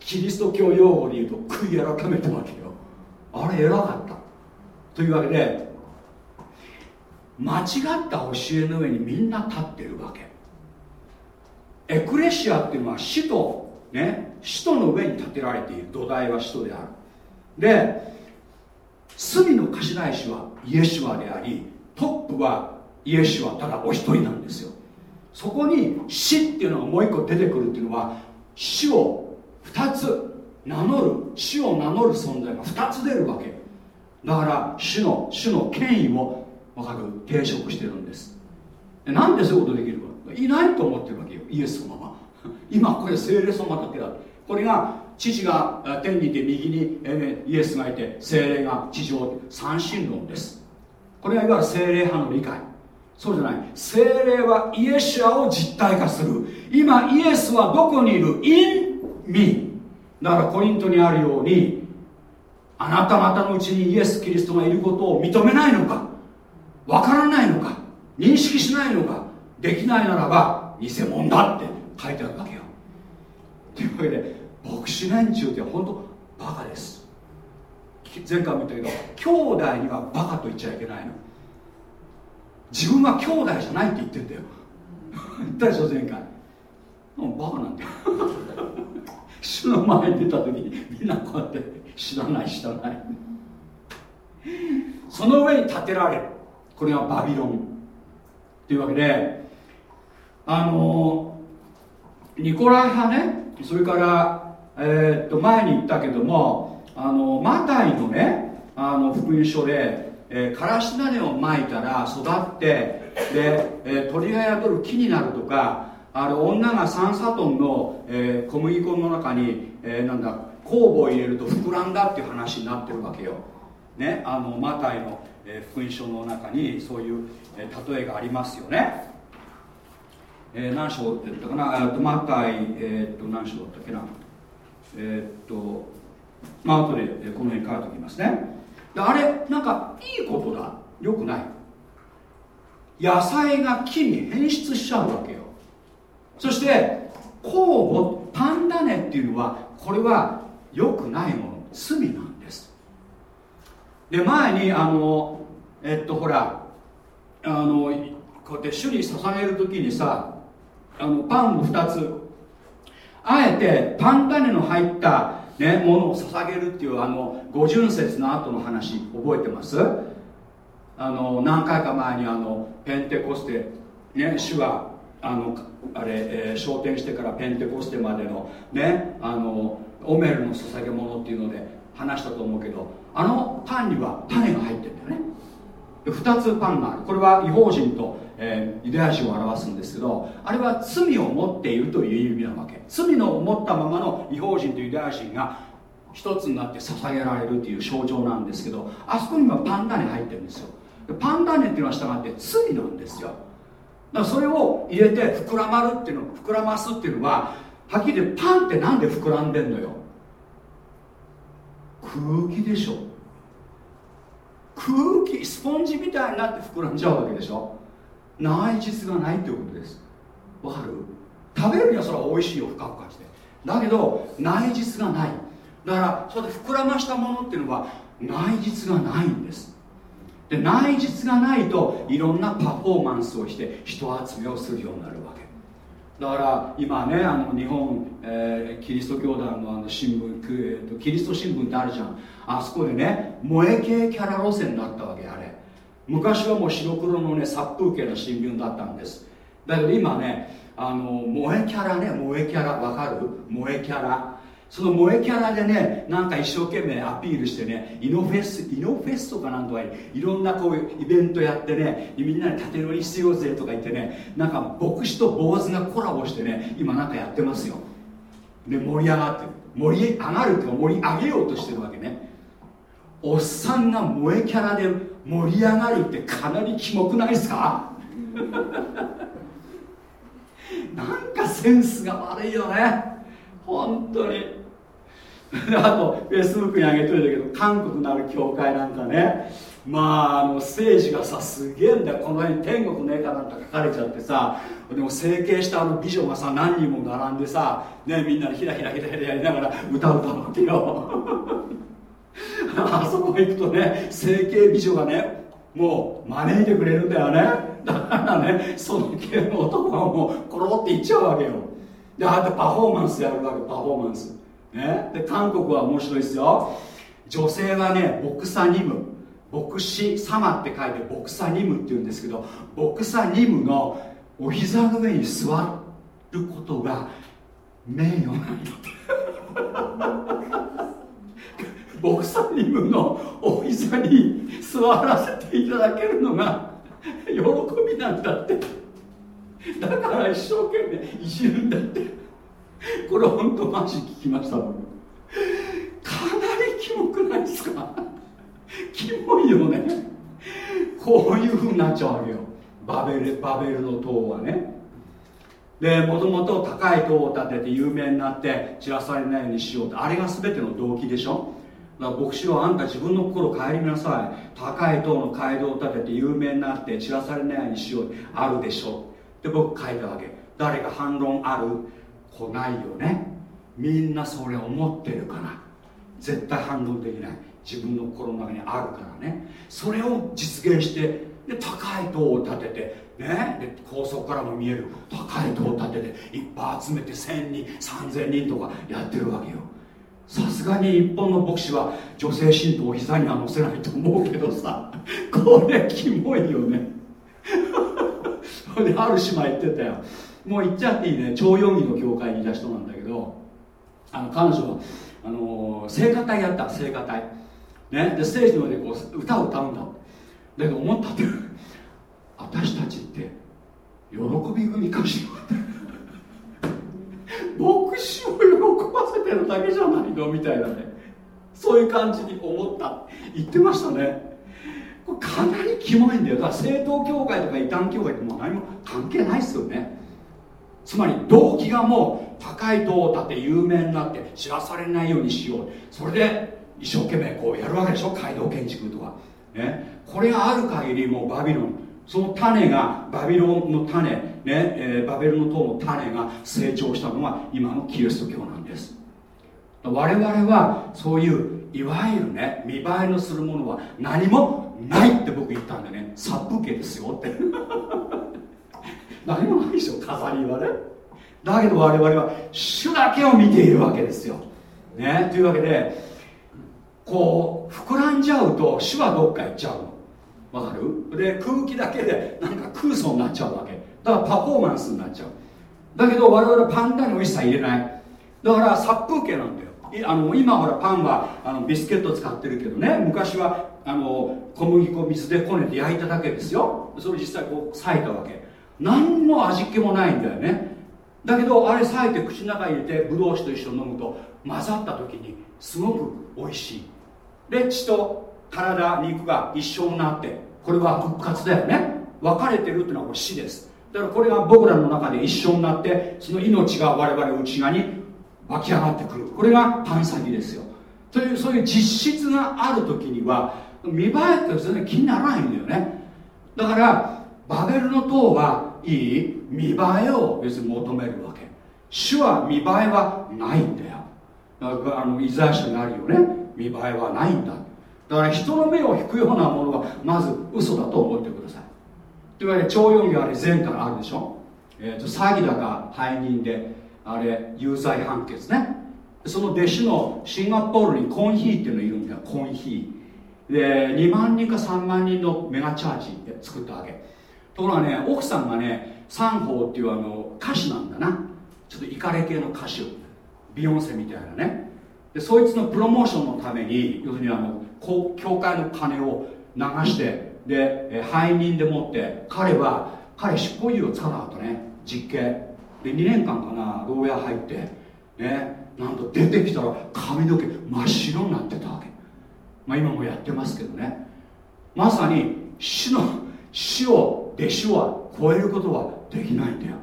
キリスト教用語で言うと悔い改めたわけよ。あれ偉かった。というわけで間違った教えの上にみんな立ってるわけ。エクレシアっていうのは使徒ね使徒の上に建てられている。土台は使徒である。で隅の頭石はイエシュアでありトップはイエシュアただお一人なんですよ。そこに死っていうのがもう一個出てくるっていうのは死を2つ名乗る死を名乗る存在が2つ出るわけ。だから主の主の権威を分かる抵触してるんです。なんでそういうことできるか。いないと思ってるわけよイエスのまま今これ聖霊様だけだこれが父が天にいて右に、えイエスがいて精霊が地上三神論です。これがいわゆる精霊派の理解。そうじゃない。精霊はイエシアを実体化する。今イエスはどこにいる？in me だからコリントにあるようにあなた方のうちにイエス・キリストがいることを認めないのか？わからないのか？認識しないのか？できないならば偽物だって書いてあるわけよ。というわけで牧師連中って本当バカです。前回も言ったけど兄弟にはバカと言っちゃいけないの。自分は兄弟じゃないって言ってんだよ。言ったでしょ前回。バカなんだよ。<laughs> 主の前に出た時にみんなこうやって知らない知らない。その上に建てられる。これがバビロン。というわけであのニコライ派ね。それから、えー、っと前に言ったけどもあのマタイのねあの福音書で、えー、からし種をまいたら育ってで、えー、鳥が宿る木になるとかあれ女が3サトンの、えー、小麦粉の中に、えー、なんだ酵母を入れると膨らんだっていう話になってるわけよ、ね、あのマタイの、えー、福音書の中にそういう、えー、例えがありますよね、えー、何章だったかな、とマタイ、えー、と何章だったっけな？えっ、とまあ後で、この辺に書いておきますね。あれなんかいいことだ。よくない。野菜が木に変質しちゃうわけよ。そして交互パンダネっていうのはこれは良くないもの。罪なんです。で前にあのえっとほらあのこうやって主に捧げる時にさあのパンを2つ。あえてパンダネの入った、ね、ものを捧げるっていうあの五巡節の後の話覚えてます？あの何回か前にあのペンテコステ、ね、主はあのあれ、えー、昇天してからペンテコステまでのねあのオメルの捧げ物っていうので話したと思うけどあのパンには種が入ってるんだよね。2つパンがある。これは違法人と、えー、ユダヤ人を表すんですけどあれは罪を持っているという意味なわけ。罪の持ったままの違法人とユダヤ人が一つになって捧げられるっていう象徴なんですけどあそこにはパン種入ってるんですよ。パン種っていうのは従って罪なんですよ。だからそれを入れて膨らまるっていうの膨らますっていうのははっきり言ってパンってなんで膨らんでんのよ。空気でしょ。空気スポンジみたいになって膨らんじゃうわけでしょ。内実がないっていうことです。わかる？食べるにはそれは美味しいよ深く感じて。だけど内実がない。だからそれで膨らましたものっていうのは内実がないんです。で内実がないといろんなパフォーマンスをして人集めをするようになるわけ。だから今ねあの日本、えー、キリスト教団のあの新聞、えーと、キリスト新聞ってあるじゃん。あそこでね萌え系キャラ路線だったわけあれ。昔はもう白黒のね殺風景な新聞だったんです。だけど今ねあの萌えキャラね萌えキャラわかる？萌えキャラ。その萌えキャラでねなんか一生懸命アピールしてねイノフェスイノフェスとかなんとかいろんなこういうイベントやってねみんなに縦乗り必要ぜとか言ってねなんか牧師と坊主がコラボしてね今なんかやってますよ。で盛り上がってる。盛り上がるっていうか盛り上げようとしてるわけね。おっさんが萌えキャラで盛り上がるってかなりキモくないですかなんかセンスが悪いよね。本当に。あとフェイスブックに上げといたけど韓国のある教会なんかね。まああの聖司がさすげえんだよ。この辺天国の絵かなんか書かれちゃってさ。でも整形したあの美女がさ何人も並んでさ、ね、みんなでひらひらひらひらやりながら歌う歌うわけよ <laughs> あそこ行くとね整形美女がねもう招いてくれるんだよね。<laughs> だからねその系の男はもうコロっていっちゃうわけよ。でああやってパフォーマンスやるわけパフォーマンス。ね、で韓国は面白いですよ。女性はねボクサニム。牧師様って書いてボクサニムって言うんですけどボクサニムのお膝の上に座ることが名誉なんだボクサニムのお膝に座らせていただけるのが <laughs> 喜びなんだって。だから一生懸命いじるんだって。これ本当マジ聞きましたもんかなりキモくないですか？キモいよね。こういうふうになっちゃうわけよ。バベルバベルの塔はね。でもともと高い塔を建てて有名になって散らされないようにしようって。あれが全ての動機でしょ？だから牧師はあんた自分の心を帰りなさい。高い塔の街道を建てて有名になって散らされないようにしよう。あるでしょで僕書いたわけ。誰か反論ある？来ないよね。みんなそれ思ってるから。絶対反論できない。自分の心の中にあるからね。それを実現してで高い塔を建ててね？で高速からも見える高い塔を建てていっぱい集めて1000人3000人とかやってるわけよ。さすがに日本の牧師は女性信徒を膝には乗せないと思うけどさ。これキモいよね。である姉妹言ってたよ。もう言っちゃっていいね。超四義の教会にいた人なんだけど。あの彼女はあの聖歌隊やった。聖歌隊。ね。でステージの上でこう歌を歌うんだ。だけど思ったって私たちって喜び組かしら牧師を喜ばせてるだけじゃないの？みたいなね。そういう感じに思った。言ってましたね。これかなりキモいんだよ。だから正統教会とか異端教会ってもう何も関係ないですよね。つまり動機がもう高い塔を建て有名になって知らされないようにしよう。それで一生懸命こうやるわけでしょ？街道建築とか、ね、これがある限りもうバビロン。その種がバビロンの種、ねえー、バベルの塔の種が成長したのが今のキリスト教なんです。我々はそういういわゆるね見栄えのするものは何もないって僕言ったんでね。殺風景ですよって。何もないでしょ飾りはね。だけど我々は主だけを見ているわけですよ。ねというわけでこう膨らんじゃうと主はどっか行っちゃうの。わかる？で空気だけでなんか空想になっちゃうわけ。だからパフォーマンスになっちゃう。だけど我々パンダにも一切入れない。だから殺風景なんだよ。あの今ほらパンはあのビスケット使ってるけどね。昔はあの小麦粉水でこねて焼いただけですよ。それ実際こう裂いたわけ。何の味気もないんだよね。だけどあれ裂いて口の中に入れてブドウ酒と一緒に飲むと混ざった時にすごく美味しい。で血と体肉が一緒になってこれは復活だよね。分かれてるっていうのはこれ死です。だからこれが僕らの中で一緒になってその命が我々内側に湧き上がってくる。これがパン先ですよ。というそういう実質がある時には見栄えって全然気にならないんだよね。だからバベルの塔はいい見栄えを別に求めるわけ。主は見栄えはないんだよ。だからあのイザヤ書にあるよね。見栄えはないんだ。だから人の目を引くようなものはまず嘘だと思ってください。というわけで超四義あれ前からあるでしょ、えーと、詐欺だか背任であれ有罪判決ね。その弟子のシンガポールにコンヒーっていうのいるんだよ。コンヒー。で2万人か3万人のメガチャージで作ったわけ。ところがね奥さんがねサンホーっていうあの歌手なんだな。ちょっとイカレ系の歌手。ビヨンセみたいなね。でそいつのプロモーションのために要するにあの教会の金を流してで背任でもって彼は彼執行猶予つかなかったね。実刑。で2年間かな牢屋入ってねなんと出てきたら髪の毛真っ白になってたわけ。まあ今もやってますけどね。まさに死の死を弟子は超えることはできないんだよ。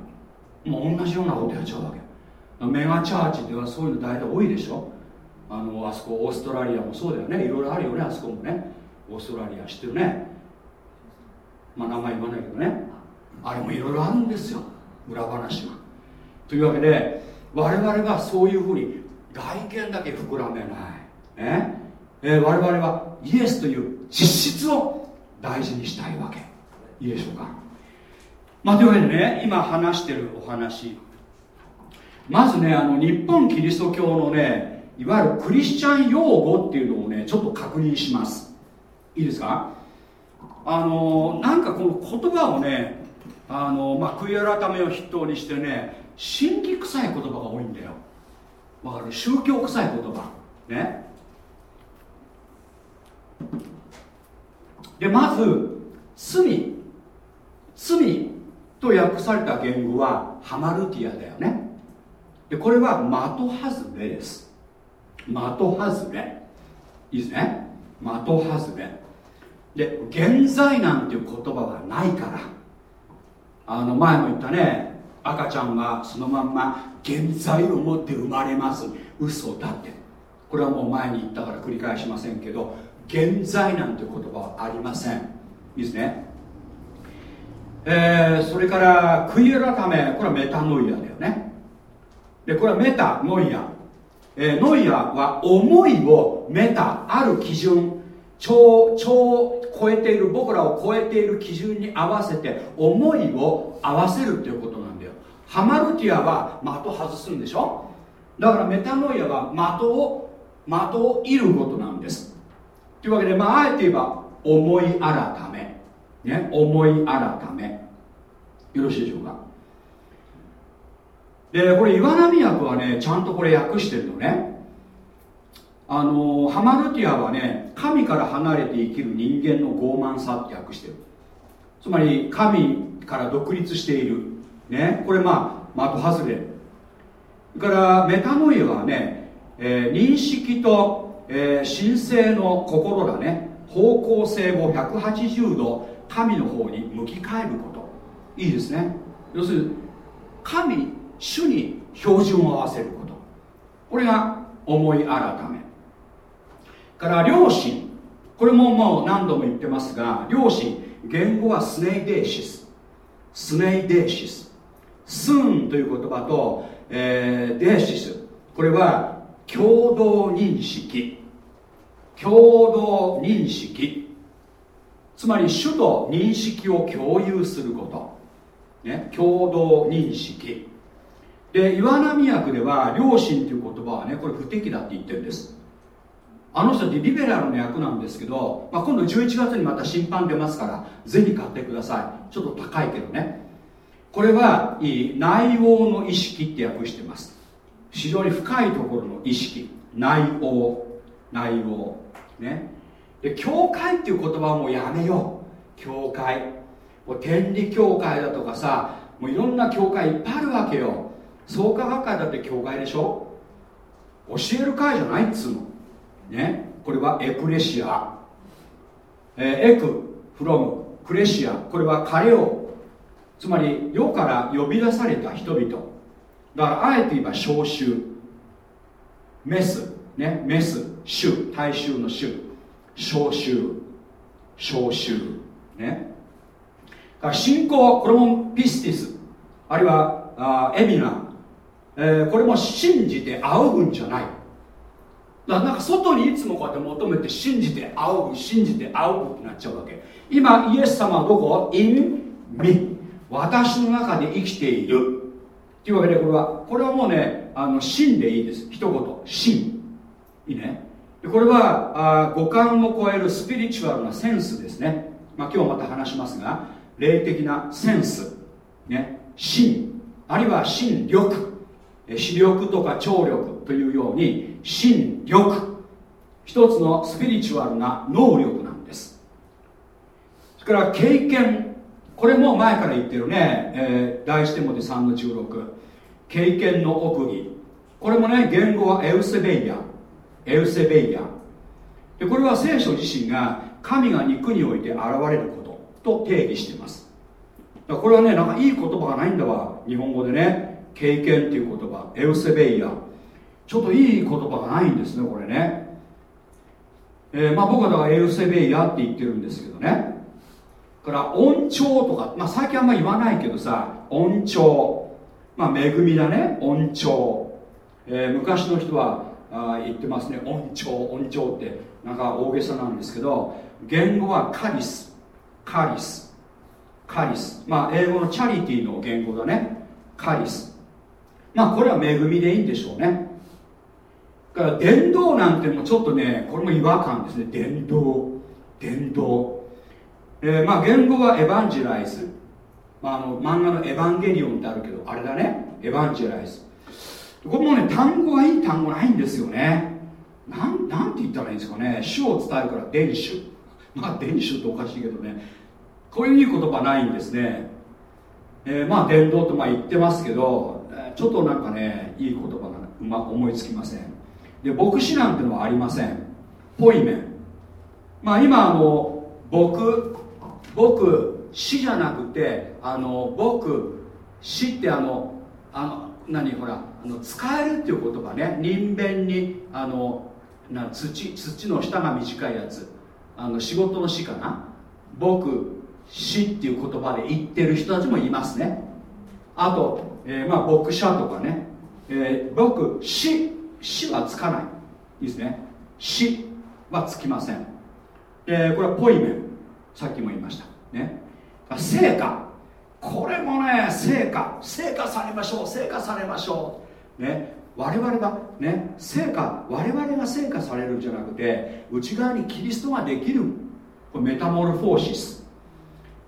もう同じようなことやっちゃうわけ。メガチャーチではそういうの大体多いでしょ。あのあそこオーストラリアもそうだよね。いろいろあるよねあそこもね。オーストラリア知ってるね。まあ名前言わないけどね。あれもいろいろあるんですよ。裏話がというわけで我々がそういうふうに外見だけ膨らめない、ね。えー、我々はイエスという実質を大事にしたいわけ。いいでしょうか。まあというわけでね今話してるお話。まずねあの日本キリスト教のねいわゆるクリスチャン用語っていうのをねちょっと確認します。いいですか？あのなんかこの言葉をねあの、まあ、悔い改めを筆頭にしてね神気臭い言葉が多いんだよ。わかる？宗教臭い言葉。ね？でまず罪。罪と訳された言語はハマルティアだよね。でこれは的外れです。的外れ。いいですね？的外れ。で現在なんていう言葉はないから。あの前も言ったね。赤ちゃんはそのまんま現在をもって生まれます。嘘だって。これはもう前に言ったから繰り返しませんけど現在なんていう言葉はありません。いいですね。えー、それから悔い改め。これはメタノイアだよね。でこれはメタノイア、えー、ノイアは思いをメタある基準超超超えている僕らを超えている基準に合わせて思いを合わせるっていうことなんだよ。ハマルティアは的外すんでしょ？だからメタノイアは的を的を射ることなんです。というわけで、まあ、あえて言えば思い改め。ね？思い改め。よろしいでしょうか？でこれ岩波訳はねちゃんとこれ訳してるのね。あのハマルティアはね神から離れて生きる人間の傲慢さって訳してる。つまり神から独立している。ね。これまあ的外れ。それからメタノイアはね、えー、認識と、えー、神聖の心がね方向性を180度神の方に向き変えること。いいですね。要するに神主に標準を合わせること。これが思い改め。から良心これももう何度も言ってますが良心言語はスネイデーシス。スネイデーシス。スーンという言葉と、えー、デーシス。これは共同認識。共同認識。つまり主と認識を共有すること。ね共同認識。で岩波訳では良心という言葉はねこれ不適だって言ってるんです。あの人ってリベラルの役なんですけど、まあ、今度11月にまた審判出ますからぜひ買ってください。ちょっと高いけどね。これはいい内応の意識って訳してます。非常に深いところの意識。内応内応ね。で教会っていう言葉はもうやめよう。教会。もう天理教会だとかさもういろんな教会いっぱいあるわけよ。創価学会だって教会でしょ？教える会じゃないっつうの。ねこれはエクレシア、えー、エクフロムクレシア。これは彼をつまり世から呼び出された人々。だからあえて言えば召集メス。ねメス。衆大衆の衆召集召集ね。だから信仰これもピスティス。あるいはあエミナ、えー、これも信じて仰ぐんじゃない。だからなんか外にいつもこうやって求めて信じて仰ぐ信じて仰ぐってなっちゃうわけ。今イエス様はどこ ?in me 私の中で生きている。っていうわけでこれはこれはもうねあの真でいいです。一言。真いいね。これはあ五感を超えるスピリチュアルなセンスですね、まあ、今日また話しますが霊的なセンス。ね。真あるいは心力。視力とか聴力というように心力一つのスピリチュアルな能力なんです。それから経験。これも前から言ってるね、えー、第一手モて3の16経験の奥義。これもね言語はエウセベイアエウセベイアでこれは聖書自身が神が肉において現れること。と定義しています。だこれはねなんかいい言葉がないんだわ。日本語でね。経験っていう言葉。エウセベイアちょっといい言葉がないんですねこれね。えー、まあ僕はだからエウセベイアって言ってるんですけどね。から恩寵とか、まあ、最近あんま言わないけどさ恩寵。まあ恵みだね恩寵、えー、昔の人はあ言ってますね恩寵恩寵って。なんか大げさなんですけど言語はカリス。カリス。カリス。まあ英語のチャリティーの言語だね。カリス。まあこれは恵みでいいんでしょうね。から伝道なんてもちょっとねこれも違和感ですね。伝道。伝道、えー、まあ言語はエヴァンジェライズ、まあ、あの漫画の「エヴァンゲリオン」ってあるけどあれだね。エヴァンジェライズ。これもね単語はいい単語ないんですよね。なんなんて言ったらいいんですかね。主を伝えるから伝主。まあ伝主っておかしいけどね。こういういい言葉ないんですね、えー、まあ伝道とまあ言ってますけどちょっとなんかねいい言葉が、まあ、思いつきません。で牧師なんてのはありません。ポイメン。まあ今あの僕僕死じゃなくてあの僕死ってあのあの何ほらあの使えるっていう言葉ね。人弁にあのな土土の下が短いやつ。あの仕事の死かな。僕死っていう言葉で言ってる人たちもいますね。あと、えー、まあ牧者とかね、えー、僕死死はつかない。いいですね。死はつきません。でこれはポイメン。さっきも言いました。ね。成果。これもね成果。成果されましょう。成果されましょう。ね。我々がね。成果。我々が成果されるんじゃなくて内側にキリストができる。これメタモルフォーシス。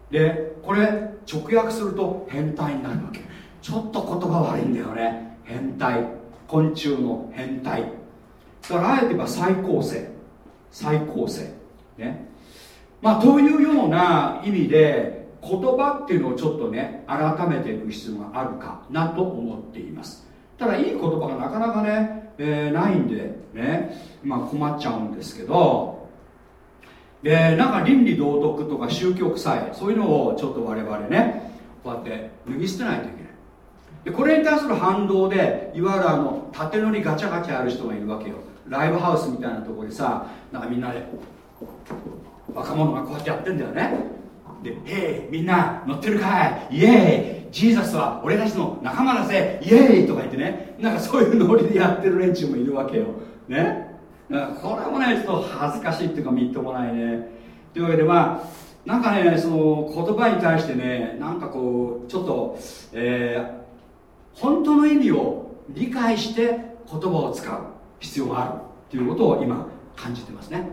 でこれ直訳すると変態になるわけ。ちょっと言葉悪いんだよね。変態。昆虫の変態。だからあえて言えば再構成。再構成。ね。まあというような意味で言葉っていうのをちょっとね改めていく必要があるかなと思っています。ただいい言葉がなかなかね、えー、ないんでね、まあ、困っちゃうんですけどでなんか倫理道徳とか宗教臭いそういうのをちょっと我々ねこうやって脱ぎ捨てないとい。でこれに対する反動でいわゆるあの縦乗りガチャガチャある人がいるわけよ。ライブハウスみたいなところでさなんかみんなで若者がこうやってやってんだよね。で「へいみんな乗ってるかい？イエーイジーザスは俺たちの仲間だぜ。イエーイ!」とか言ってね。なんかそういうノリでやってる連中もいるわけよ。ね。これもねちょっと恥ずかしいっていうかみっともないね。というわけでまあなんかねその言葉に対してねなんかこうちょっと、えー、本当の意味を理解して言葉を使う必要があるということを今感じてますね。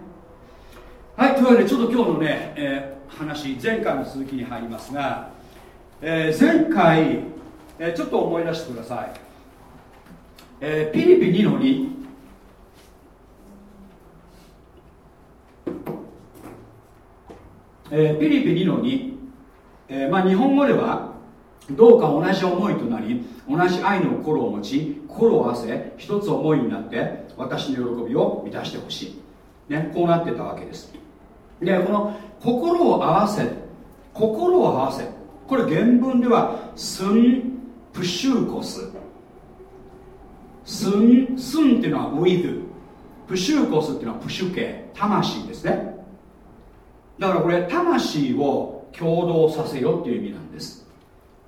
はいというわけでちょっと今日のね、えー、話前回の続きに入りますが、えー、前回、えー、ちょっと思い出してください、えー、ピリピ2の2えー、ピリピ2の2、えー、まあ、日本語ではどうか同じ思いとなり同じ愛の心を持ち心を合わせ一つ思いになって私の喜びを満たしてほしい、ね、こうなってたわけです。でこの心を合わせ心を合わせこれ原文ではスンプシューコス。スンスンっていうのはウィズプシューコスっていうのはプシュ系魂ですね。だからこれ魂を共同させよっていう意味なんです。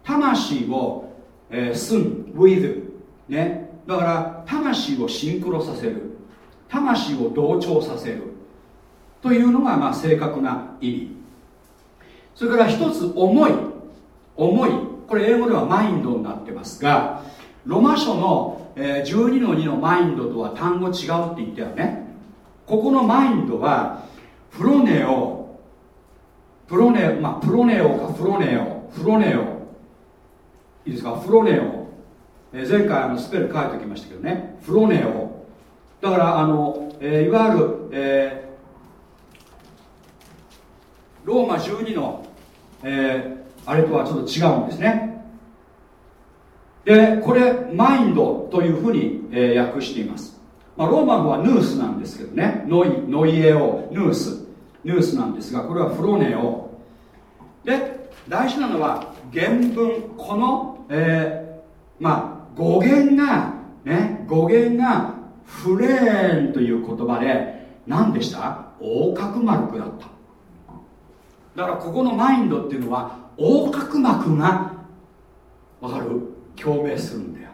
魂を、えー、スン with ね。だから魂をシンクロさせる。魂を同調させる。というのがまあ正確な意味。それから一つ思い思い。これ英語ではマインドになってますがロマ書の、12の2のマインドとは単語違うって言ったよね。ここのマインドはプロネオ。プロネまあプロネオかフロネオ。フロネオ。いいですか？フロネオ、えー、前回あのスペル書いておきましたけどね。フロネオ。だからあの、えー、いわゆる、えー、ローマ12の、えー、あれとはちょっと違うんですね。でこれマインドというふうに、えー、訳しています、まあ、ローマ語はヌースなんですけどね。ノイノイエオ。ヌース。ニュースなんですがこれはフロネオ。で大事なのは原文この、えー、まあ語源がね語源がフレーンという言葉で何でした？横隔膜だった。だからここのマインドっていうのは横隔膜が分かる？共鳴するんだよ。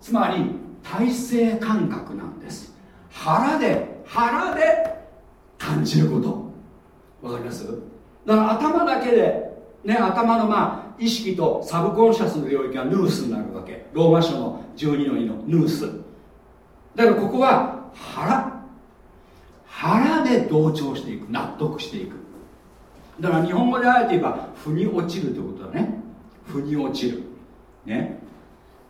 つまり体制感覚なんです。腹で腹で感じること。わかります？だから頭だけでね頭のまあ意識とサブコンシャスの領域がヌースになるわけ。ローマ書の12の2のヌース。だからここは腹。腹で同調していく。納得していく。だから日本語であえて言えば腑に落ちるということだね。腑に落ちる。ね。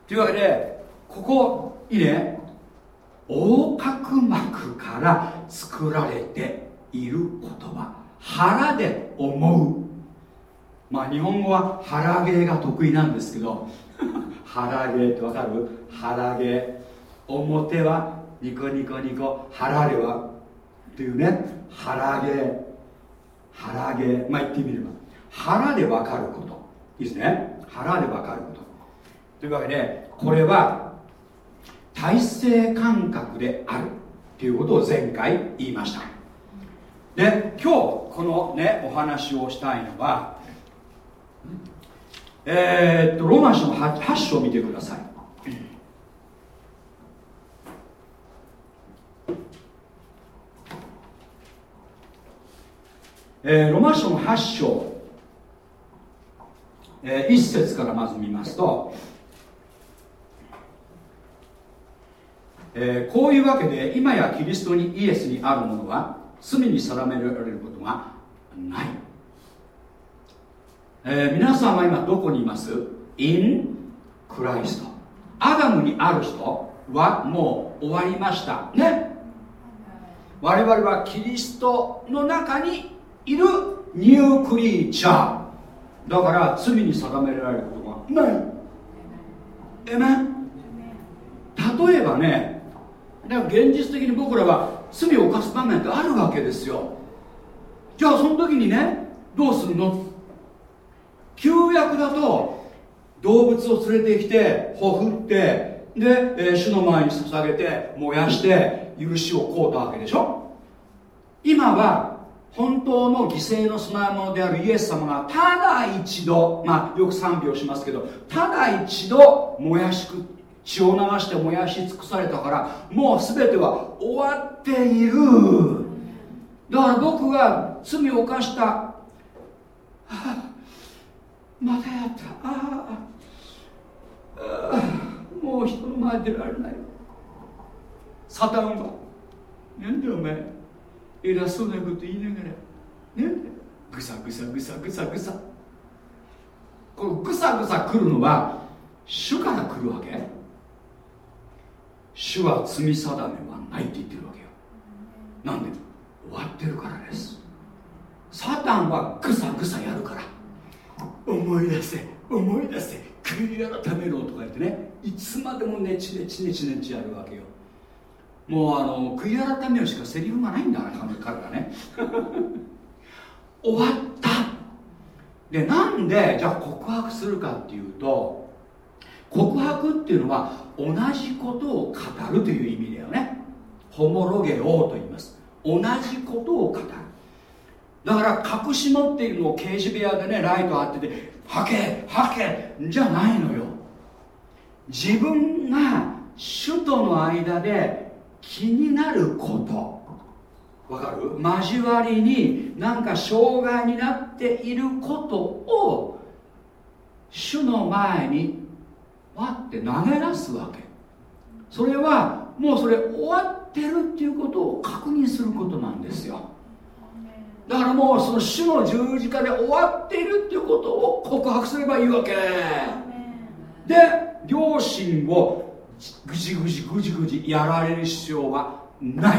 というわけでここいいね横隔膜から作られている言葉。腹で思う。まあ日本語は腹芸が得意なんですけど <laughs> 腹芸ってわかる？腹芸表はニコニコニコ腹ではっていうね。腹芸腹芸まあ言ってみれば。腹でわかること。いいですね。腹でわかること。というわけでこれは体制感覚であるということを前回言いました。で今日このねお話をしたいのはえー、っとローマ書の 8, 8章を見てください。えー、ロマ書の8章、えー、1節からまず見ますと、えー、こういうわけで今やキリストにイエスにあるものは罪に定められることがない、えー、皆さんは今どこにいます ?in クライストアダムにある人はもう終わりました。ね。我々はキリストの中にいる。ニュークリーチャーだから罪に定められることがない。えめ例えばねだから現実的に僕らは罪を犯す場面ってあるわけですよ。じゃあその時にねどうするの？旧約だと動物を連れてきてほふってで、えー、主の前に捧げて燃やして許しを請うたわけでしょ？今は本当の犠牲の供え物であるイエス様がただ一度まあよく賛美をしますけどただ一度燃やしく血を流して燃やし尽くされたからもう全ては終わっている。だから僕が罪を犯した。ああまたやった。ああもう人の前出られない。サタンは。なんでお前偉そうなこと言いながらねぐさぐさぐさぐさぐさ。このぐさぐさ来るのは主から来るわけ？主は罪定めはないって言ってるわけよ。なんで？終わってるからです。サタンはぐさぐさやるから。思い出せ思い出せ悔い改めろとか言ってねいつまでもネチネチネチネチやるわけよ。もうあの悔い改めるしかセリフがないんだから彼がね。<laughs> 終わった。でなんでじゃあ告白するかっていうと告白っていうのは同じことを語るという意味だよね。ホモロゲオと言います。同じことを語る。だから隠し持っているのを刑事部屋でねライト当てて「はけはけ」じゃないのよ。自分が主との間で気になること。わかる？交わりになんか障害になっていることを主の前にわって投げ出すわけ。それはもうそれ終わってるっていうことを確認することなんですよだからもうその主の十字架で終わっているっていうことを告白すればいいわけ。で両親をぐじぐじぐじぐじやられる必要はない。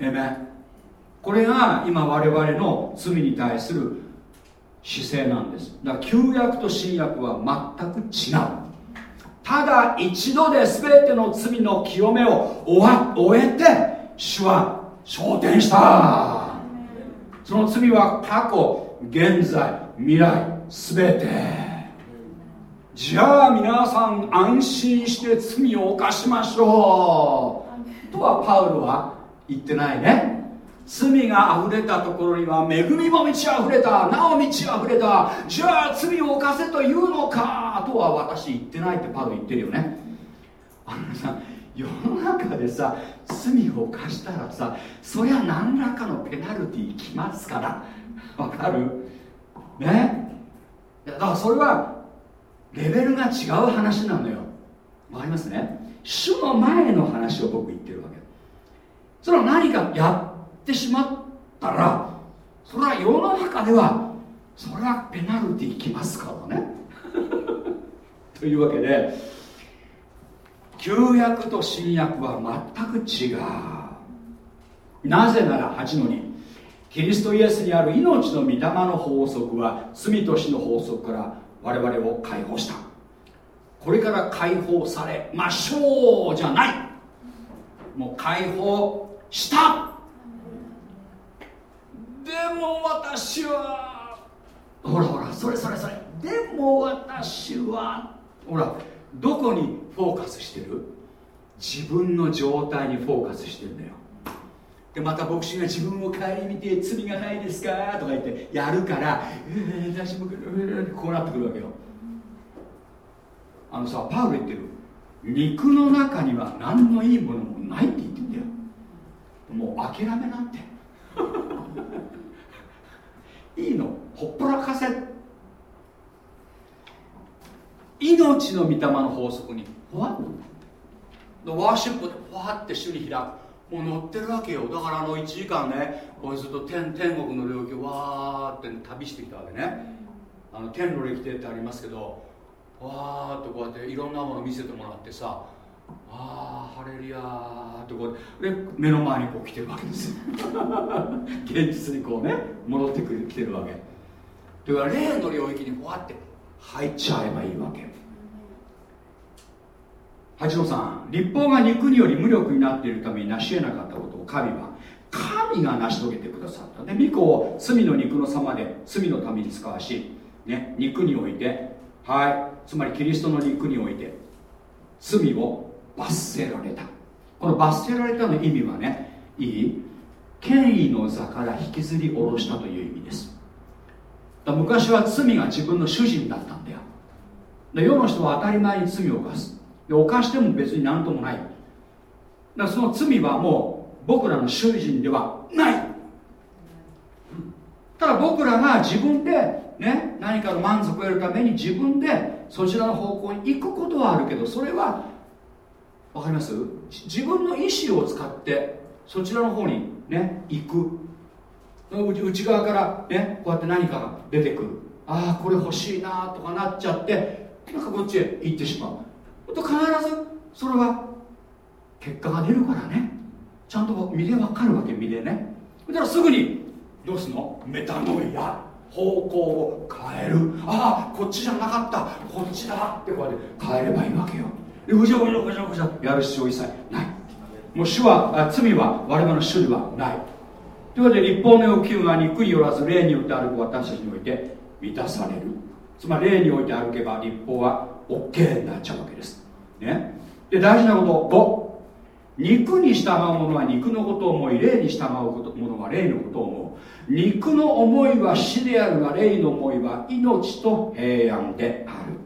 えめこれが今我々の罪に対する姿勢なんです。だから旧約と新約は全く違う。ただ一度で全ての罪の清めを終わ終えて主は昇天したその罪は過去現在未来全て。じゃあ皆さん安心して罪を犯しましょう。とはパウロは言ってないね。罪が溢れたところには恵みも満ち溢れた。なお満ち溢れた。じゃあ罪を犯せというのか。とは私言ってないってパウロ言ってるよね。あのさ世の中でさ罪を犯したらさそりゃ何らかのペナルティーきますから。わかる？ね？だからそれはレベルが違う話なのよ。わかりますね？主の前の話を僕言ってるわけ。それは何かやってしまったらそれは世の中ではそれはペナルティーきますからね。<laughs> というわけで旧約と新約は全く違う。なぜなら8の2キリストイエスにある命の御霊の法則は罪と死の法則から我々を解放した。これから解放されましょうじゃない。もう解放した。でも私はほらほらそれそれそれ。でも私はほらどこにフォーカスしてる？自分の状態にフォーカスしてるんだよ。でまた牧師が自分を顧みて罪がないですか？とか言ってやるから「えー、大丈夫こうなってくるわけよ。あのさパウル言ってる。肉の中には何のいいものもないって言ってんだよ。もう諦めなんて。いいの。ほっぽらかせ。命の御霊の法則にふわっ？ワーシップでふわって主に開く。もう乗ってるわけよ。だからあの1時間ねこうずっと天天国の領域をわーって旅してきたわけね。あの天の歴帝ってありますけどわーっとこうやっていろんなもの見せてもらってさああハレリアーってこうで目の前にこう来てるわけです <laughs> 現実にこうね戻ってくる来てるわけ。というか霊の領域にふわって入っちゃえばいいわけ。八郎さん立法が肉により無力になっているために成し得なかったことを神は神が成し遂げてくださったで巫女を罪の肉の様で罪のために使わし、ね、肉においてはい。つまりキリストの肉において罪を罰せられた。この罰せられたの意味はねいい。権威の座から引きずり下ろしたという意味です。昔は罪が自分の主人だったんだよ。で世の人は当たり前に罪を犯す。で犯しても別に何ともない。だからその罪はもう僕らの主人ではない。ただ僕らが自分でね何かの満足を得るために自分でそちらの方向に行くことはあるけどそれは分かります？自分の意思を使ってそちらの方にね行く。内側からねこうやって何かが出てくる。ああこれ欲しいなとかなっちゃってなんかこっちへ行ってしまう。と必ずそれは結果が出るからね。ちゃんと身で分かるわけ身でね。だからすぐにどうすんの？メタノイア方向を変える。ああこっちじゃなかった。こっちだってこうやって変えればいいわけよ。でぐちゃぐちゃぐちゃぐちゃやる必要一切ない。もう主は罪は我々の主にはない。というわけで立法の要求が肉によらず霊によって歩く私たちにおいて満たされる。つまり霊において歩けば立法は OK になっちゃうわけです。ね。で大事なこと。5肉に従う者は肉のことを思い霊に従う者は霊のことを思う。肉の思いは死であるが霊の思いは命と平安である。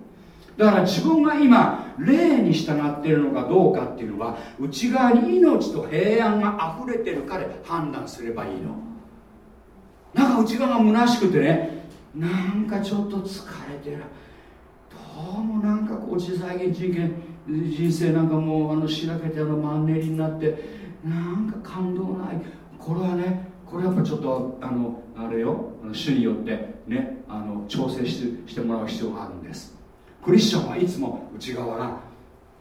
だから自分が今霊に従っているのかどうかっていうのは内側に命と平安が溢れてるかで判断すればいいの。なんか内側が虚しくてねなんかちょっと疲れてる。どうもなんかこう自在現人権人生なんかもうあのしらけてあのマンネリになってなんか感動ない。これはねこれやっぱちょっとあのあれよ主によってねあの調整してしてもらう必要があるんです。クリスチャンはいつも内側が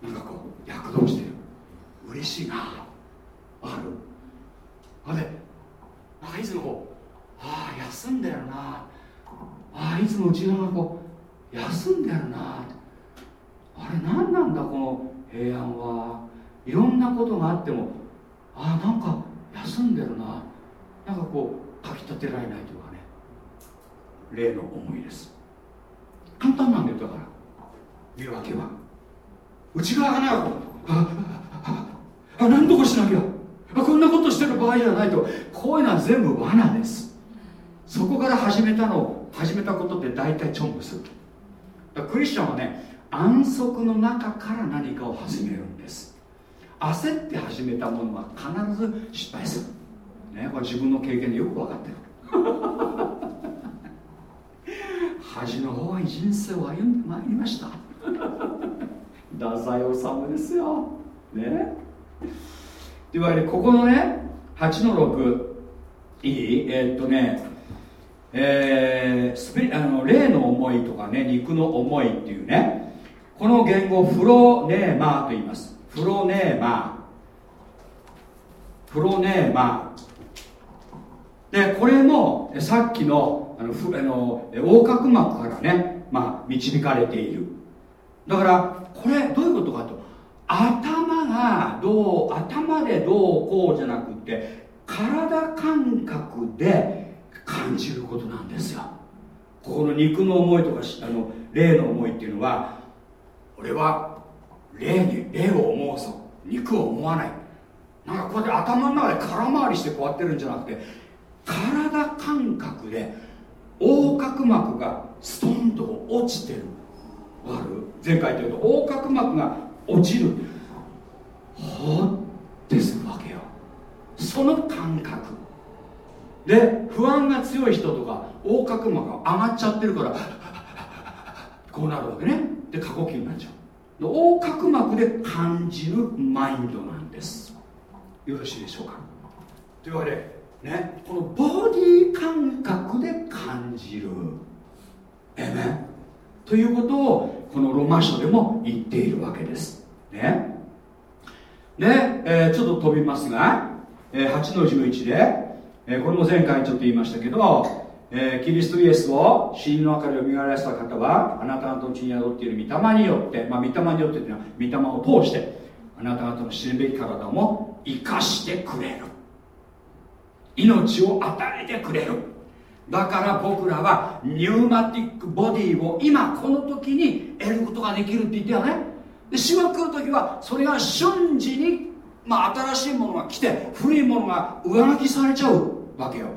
なんかこう躍動してる。嬉しいな。ある。あれ。なんかいつもこうああ休んでるな。ああいつも内側がこう休んでるな。あれ何なんだこの平安は。いろんなことがあってもああなんか休んでるな。なんかこうかきたてられないというかね。例の思いです。簡単なんだよだから。見分けは？内側がなあ何とかしなきゃ。あこんなことしてる場合じゃないと。こういうのは全部罠です。そこから始めたの始めたことって大体チョンプするクリスチャンはね安息の中から何かを始めるんです。焦って始めたものは必ず失敗する、ね、これ自分の経験でよく分かってる。<laughs> 恥の多い人生を歩んでまいりました。<laughs> 太宰治ですよ。ね。というわけでここのね8の6いい？えー、っとねえー、スピあの霊の思いとかね肉の思いっていうねこの言語フロネーマーと言います。フロネーマー。フロネーマー。でこれもさっきのあのあの横隔膜からね、まあ、導かれている。だからこれどういうことかと。頭がどう頭でどうこうじゃなくて体感覚で感じることなんですよ。ここの肉の思いとかあの霊の思いっていうのは俺は霊に霊を思うぞ。肉を思わない。なんかこうやって頭の中で空回りしてこうやってるんじゃなくて体感覚で横隔膜がストンと落ちてる。わかる。前回というと横隔膜が落ちる。ほってするわけよ。その感覚。で不安が強い人とか横隔膜が上がっちゃってるからこうなるわけね。で過呼吸になっちゃう。横隔膜で感じるマインドなんです。よろしいでしょうか。というわけでねこのボディ感覚で感じる。えめ。ということをこのロマ書でも言っているわけです。ね。で、えー、ちょっと飛びますが、えー、8の11で、えー、これも前回ちょっと言いましたけど、えー、キリストイエスを死人の明かりを蘇らせた方はあなた方の地に宿っている御霊によって、まあ、御霊によってというのは御霊を通してあなた方の死ぬべき体も生かしてくれる。命を与えてくれる。だから僕らはニューマティックボディを今この時に得ることができるって言ったよね。で死が来る時はそれが瞬時に、まあ、新しいものが来て古いものが上書きされちゃうわけよ。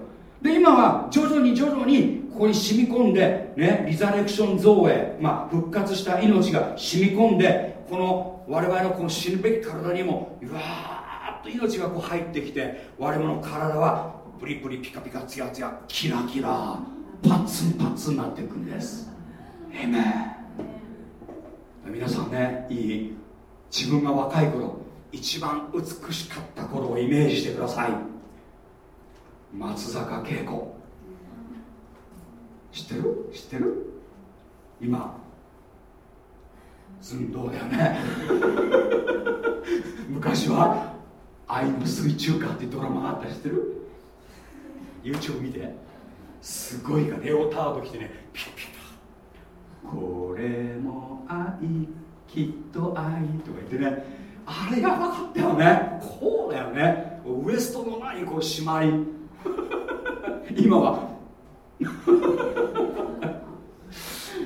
で今は徐々に徐々にここに染み込んで、ね、リザレクション造営、まあ、復活した命が染み込んでこの我々のこの死ぬべき体にもうわーっと命がこう入ってきて我々の体はプリプリピカピカツヤツヤキラキラパッツンパッツンなっていくんです。えめ皆さんねいい自分が若い頃一番美しかった頃をイメージしてください。松坂慶子。知ってる？知ってる？今。寸胴だよね。昔は「愛の水中歌」ってドラマがあった知ってる？YouTube 見て。すごいがレオタード着てね。ピュピュこれも愛きっと愛とか言ってね。あれやばかったよね。こうだよね。ウエストのないこう締まり。今は。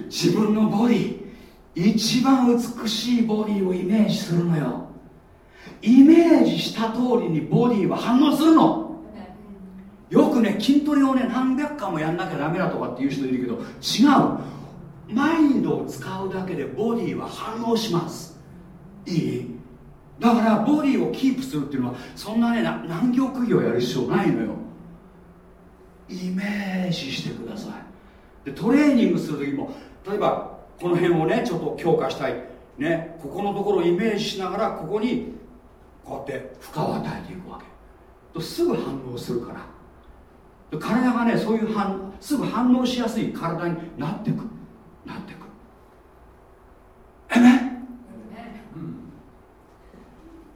自分のボディ一番美しいボディをイメージするのよ。イメージした通りにボディは反応するのよくね筋トレをね何百回もやんなきゃダメだとかっていう人いるけど違う。マインドを使うだけでボディは反応します。いい？だからボディをキープするっていうのはそんなね難行苦行やる必要ないのよ。イメージしてください。でトレーニングする時も例えばこの辺をねちょっと強化したい。ねここのところをイメージしながらここにこうやって負荷を与えていくわけ。とすぐ反応するから。体がねそういう反すぐ反応しやすい体になっていく。なっていく。えね、うん、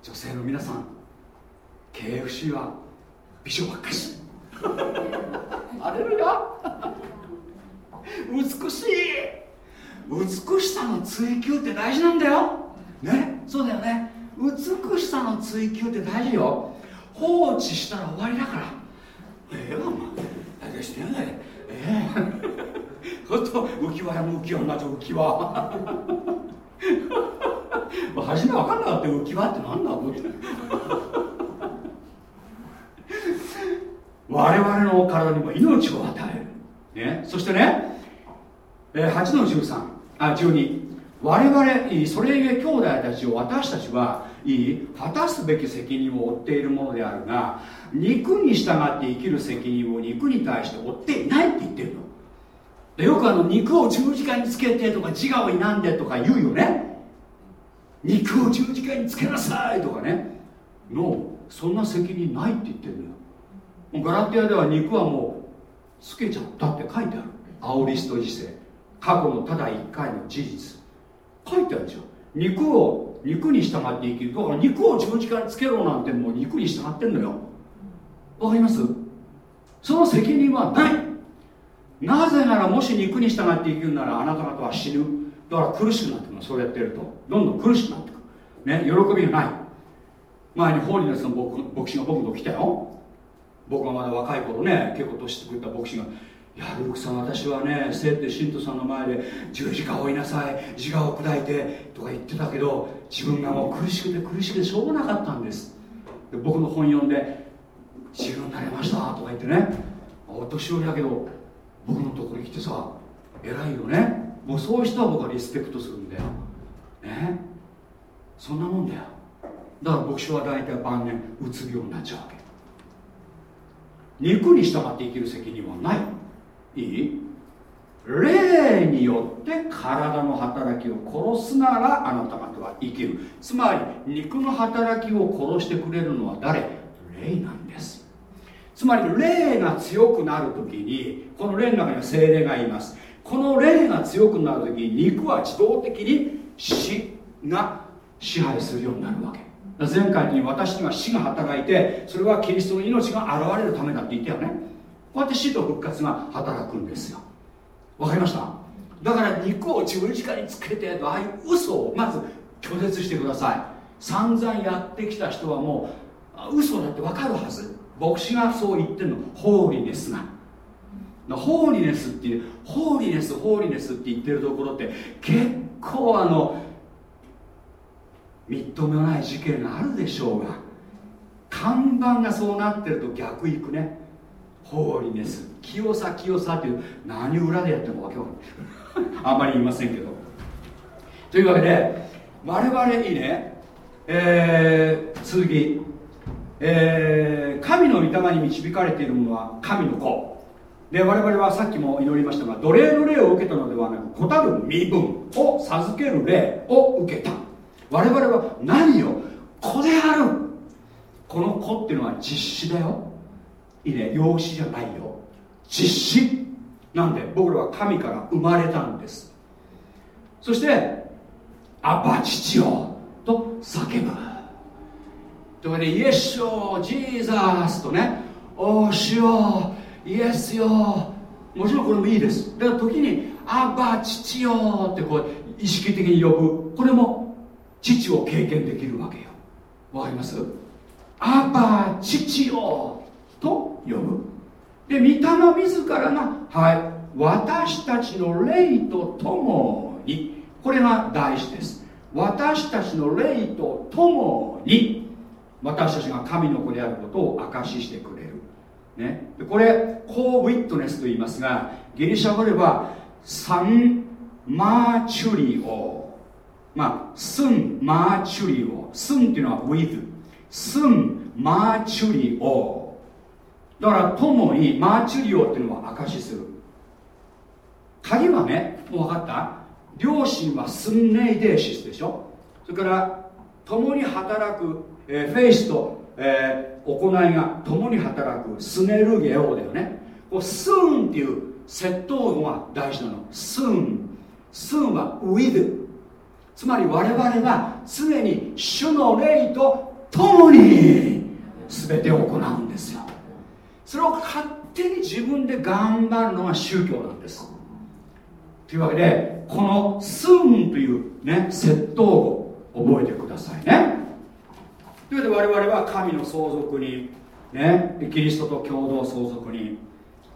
女性の皆さん KFC は美女ばっかしあれるよ。美しい。美しさの追求って大事なんだよ。ね。そうだよね。美しさの追求って大事よ。放置したら終わりだからええー、わまあ大してないええー、<laughs> ほんと浮き輪や浮き輪なと浮き輪。<laughs> 初め分かんなかった浮き輪って何だと思って。<laughs> 我々の体にも命を与える、ね、そしてね、えー、8の13あ12我々それゆえ兄弟たちを私たちはいい果たすべき責任を負っているものであるが肉に従って生きる責任を肉に対して負っていないって言ってるの。でよくあの肉を十字架につけてとか自我を否んでとか言うよね。肉を十字架につけなさいとかね。のそんな責任ないって言ってるのよ。ガラティアでは肉はもうつけちゃったって書いてある。アオリスト時世。過去のただ一回の事実。書いてあるでしょ。肉を肉に従って生きる。だから肉を十字架につけろなんてもう肉に従ってんのよ。わかります？その責任はない。なぜならもし肉に従って生きるならあなた方は死ぬ。だから苦しくなってくる。そうやってると。どんどん苦しくなってくる。ね喜びがない。前にホーリネスの牧師が僕と来たよ。僕がまだ若い頃ね結構年してくれた牧師が「いやルークさん私はね聖って信徒さんの前で十字架を追いなさい自我を砕いて」とか言ってたけど自分がもう苦しくて苦しくてしょうがなかったんです。で僕の本読んで「自由になれました」とか言ってね。お年寄りだけど僕のところに来てさ偉いよね。もうそういう人は僕はリスペクトするんだよ。ね。そんなもんだよ。だから牧師は大体晩年うつ病になっちゃうわけ。肉に従って生きる責任はない。いい？霊によって体の働きを殺すならあなた方は生きる。つまり肉の働きを殺してくれるのは誰？霊なんです。つまり霊が強くなるときにこの霊の中には精霊がいます。この霊が強くなるときに肉は自動的に死が支配するようになるわけ。前回に私には死が働いてそれはキリストの命が現れるためだって言ったよね。こうやって死と復活が働くんですよ。わかりました？だから肉を十字架につけてとああいう嘘をまず拒絶してください。散々やってきた人はもう嘘だってわかるはず。牧師がそう言ってるのホーリネスが。ホーリネスっていうホーリネスホーリネスって言ってるところって結構あのみっともない事件があるでしょうが。看板がそうなってると逆いくね。ホーリネス。清さ清さっていう何裏でやってもわけわかんない。<laughs> あんまり言いませんけど。というわけで我々にね、えー、続き、えー、神の御霊に導かれているものは神の子。で我々はさっきも祈りましたが奴隷の霊を受けたのではなく子たる身分を授ける霊を受けた。我々は何よ子である。この子っていうのは実子だよ。いいね養子じゃないよ。実子なんで僕らは神から生まれたんです。そして「アバ父よ」と叫ぶ。とかでイエスよジーザースとねおーしよイエスよ。もちろんこれもいいです。だから時に「アバ父よ」ってこう意識的に呼ぶ。これも父を経験できるわけよ。わかります？アバ父よ。と呼ぶで御霊自らがはい私たちの霊と共にこれが大事です。私たちの霊と共に私たちが神の子であることを証ししてくれる、ね、でこれ co-witness と言いますがギリシャ語ではサン・マーチュリオまあスン・マーチュリオスンっていうのは with スン・マーチュリオだから共にマーチュリオっていうのは証しする。鍵はねもう分かった？両親はスンネイデーシスでしょ？それから共に働く、えー、フェイスと、えー、行いが共に働くスネルゲオだよね。こうスーンっていう窃盗語が大事なの。スーンスーンはウィズ。つまり我々は常に主の霊と共に全てを行うんですよ。それを勝手に自分で頑張るのが宗教なんです。というわけでこのスーンというね窃盗語覚えてくださいね。というわけで我々は神の相続にねキリストと共同相続に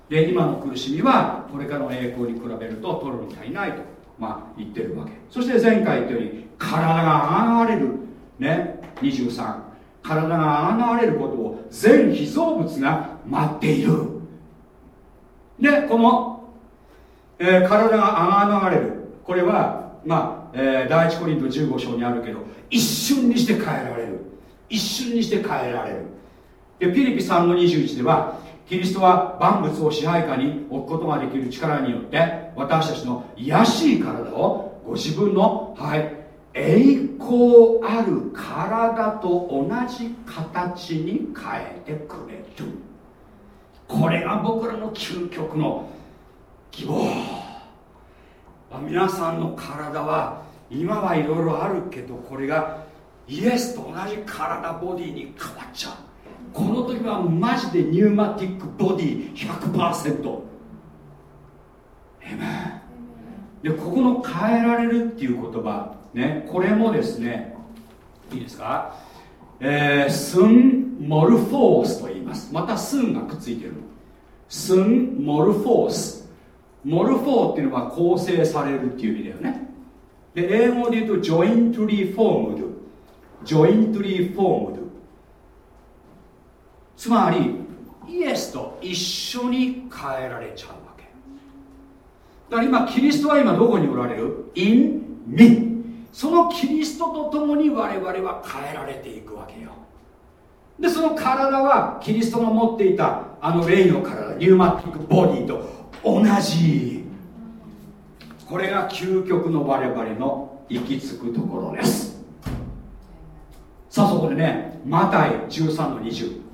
で今の苦しみはこれからの栄光に比べると取るに足りないと、まあ、言ってるわけ。そして前回言ったように体が現れるね23体が現れることを全被造物が待っている。でこの、えー、体が現れる。これはまあ、えー、第一コリント15章にあるけど一瞬にして変えられる。一瞬にして変えられる。でピリピ3の21ではキリストは万物を支配下に置くことができる力によって私たちの卑しい体をご自分の、はい、栄光ある体と同じ形に変えてくれる。これが僕らの究極の希望。皆さんの体は今はいろいろあるけどこれがイエスと同じ体ボディに変わっちゃう。この時はマジでニューマティックボディ100%えめでここの変えられるっていう言葉ねこれもですねいいですか？えー、スンモルフォースと言います。またスンがくっついてるスンモルフォース。モルフォーっていうのは構成されるっていう意味だよね。で英語で言うと jointly formed。jointly formed。つまりイエスと一緒に変えられちゃうわけ。だから今キリストは今どこにおられる ?in me そのキリストと共に我々は変えられていくわけよ。でその体はキリストの持っていたあの霊の体ニューマティックボディと同じ。これが究極の我々の行き着くところです。さあそこでねマタイ13の20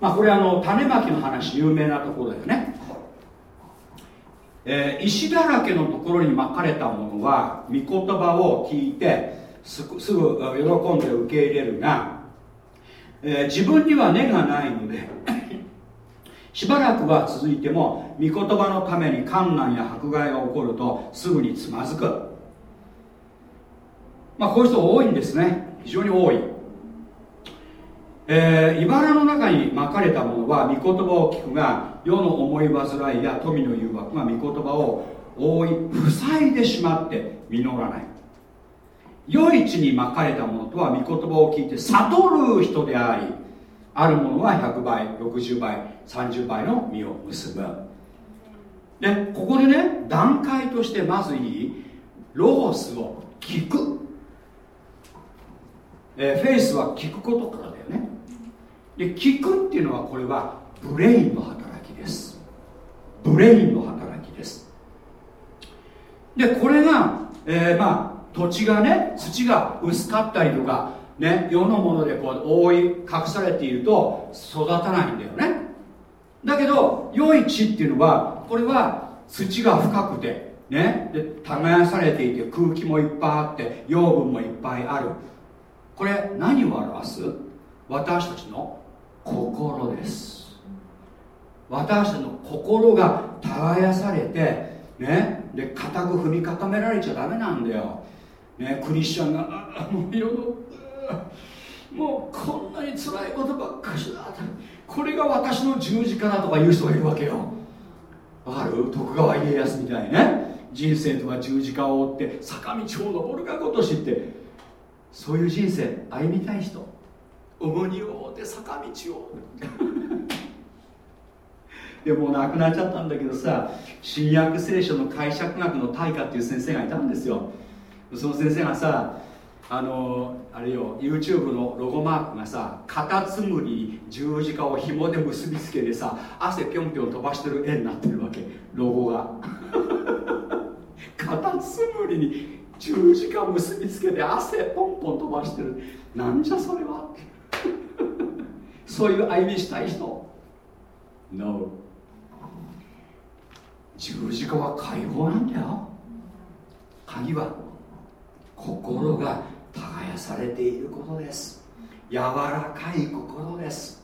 まあこれあの種まきの話有名なところだよね、えー、石だらけのところにまかれたものは御言葉を聞いてすぐ喜んで受け入れるが、えー、自分には根がないので <coughs> しばらくは続いても御言葉のために困難や迫害が起こるとすぐにつまずく。まあこういう人多いんですね。非常に多い。えー、茨の中にまかれたものは御言葉を聞くが世の思い煩いや富の誘惑が御言葉を覆い塞いでしまって実らない。良い地にまかれたものとは御言葉を聞いて悟る人でありあるものは100倍60倍30倍の実を結ぶ。でここでね段階としてまずいいロゴスを聞く、えー、フェイスは聞くことからだよね。で聞くっていうのはこれは brain の働きです。 brain の働きです。でこれが、えー、まあ土地がね土が薄かったりとかね世のものでこう覆い隠されていると育たないんだよね。だけど良い地っていうのはこれは土が深くてねで耕されていて空気もいっぱいあって養分もいっぱいある。これ何を表す？私たちの心です。私たちの心が耕されてねで固く踏み固められちゃダメなんだよ、ね、クリスチャンがもう世のもうこんなに辛いことばっかしだこれが私の十字架だとか言う人がいるわけよ。わかる？徳川家康みたいね人生とは十字架を追って坂道を登るかこと知って。そういう人生歩みたい人重荷を持って坂道を。でもなくなっちゃったんだけどさ新約聖書の解釈学の大家っていう先生がいたんですよ。その先生がさあのあれよ YouTube のロゴマークがさカタツムリに十字架を紐で結びつけてさ汗ぴょんぴょん飛ばしてる絵になってるわけ。ロゴが。<laughs> カタツムリに十字架を結びつけて汗ポンポン飛ばしてる。なんじゃそれは。ってそういう歩みしたい人。No. 十字架は解放なんだよ。鍵は心が耕されていることです。柔らかい心です。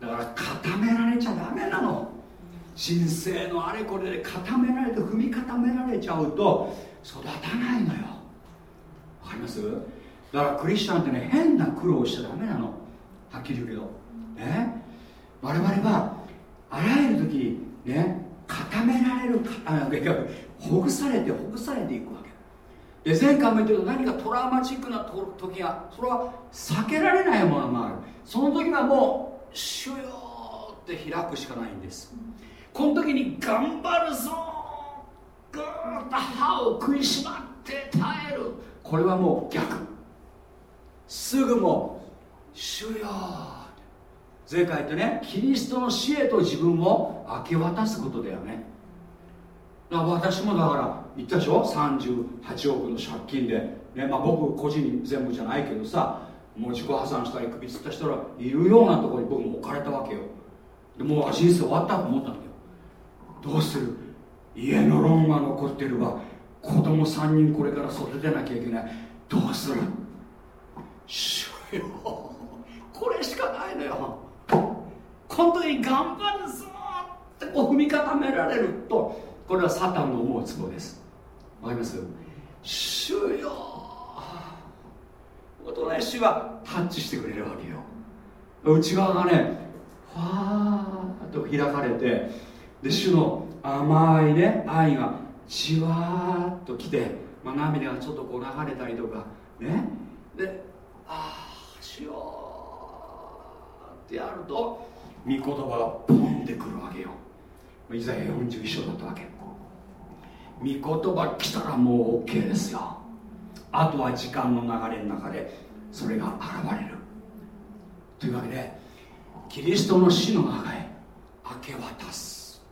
だから固められちゃダメなの。人生のあれこれで固められて踏み固められちゃうと育たないのよ。わかります？だからクリスチャンってね変な苦労しちゃダメなのはっきり言うけど。ね。我々はあらゆる時にね固められるあほぐされてほぐされていくわけ。で前回も言ったけど何かトラウマチックな時はそれは避けられないものもある。その時はもうシュヨーって開くしかないんです。この時に頑張るぞ。ぐーっと歯を食いしまって耐える。これはもう逆。すぐも「主よ」前回言ってねキリストの死へと自分を明け渡すことだよね。だから私もだから言ったでしょ？38億の借金で、ねまあ、僕個人全部じゃないけどさもう自己破産したり首つった人らいるようなところに僕も置かれたわけよ。でもう人生終わったと思ったんだよ。どうする？家のローンが残ってるわ。子供3人これから育てなきゃいけない。どうする？主よれしかないのよ。この時に頑張るぞってこう踏み固められるとこれはサタンの思うツボです。わかります？主よ。お隣主はタッチしてくれるわけよ。内側がねファーッと開かれてで主の甘いね愛がじわーっときて、まあ、涙がちょっとこう流れたりとかね。でああしよ。ってやると御言葉がポンってくるわけよ。イザヤ41章だったわけ。御言葉来たらもう OK ですよ。あとは時間の流れの中でそれが現れる。というわけでキリストの死の中へ明け渡す。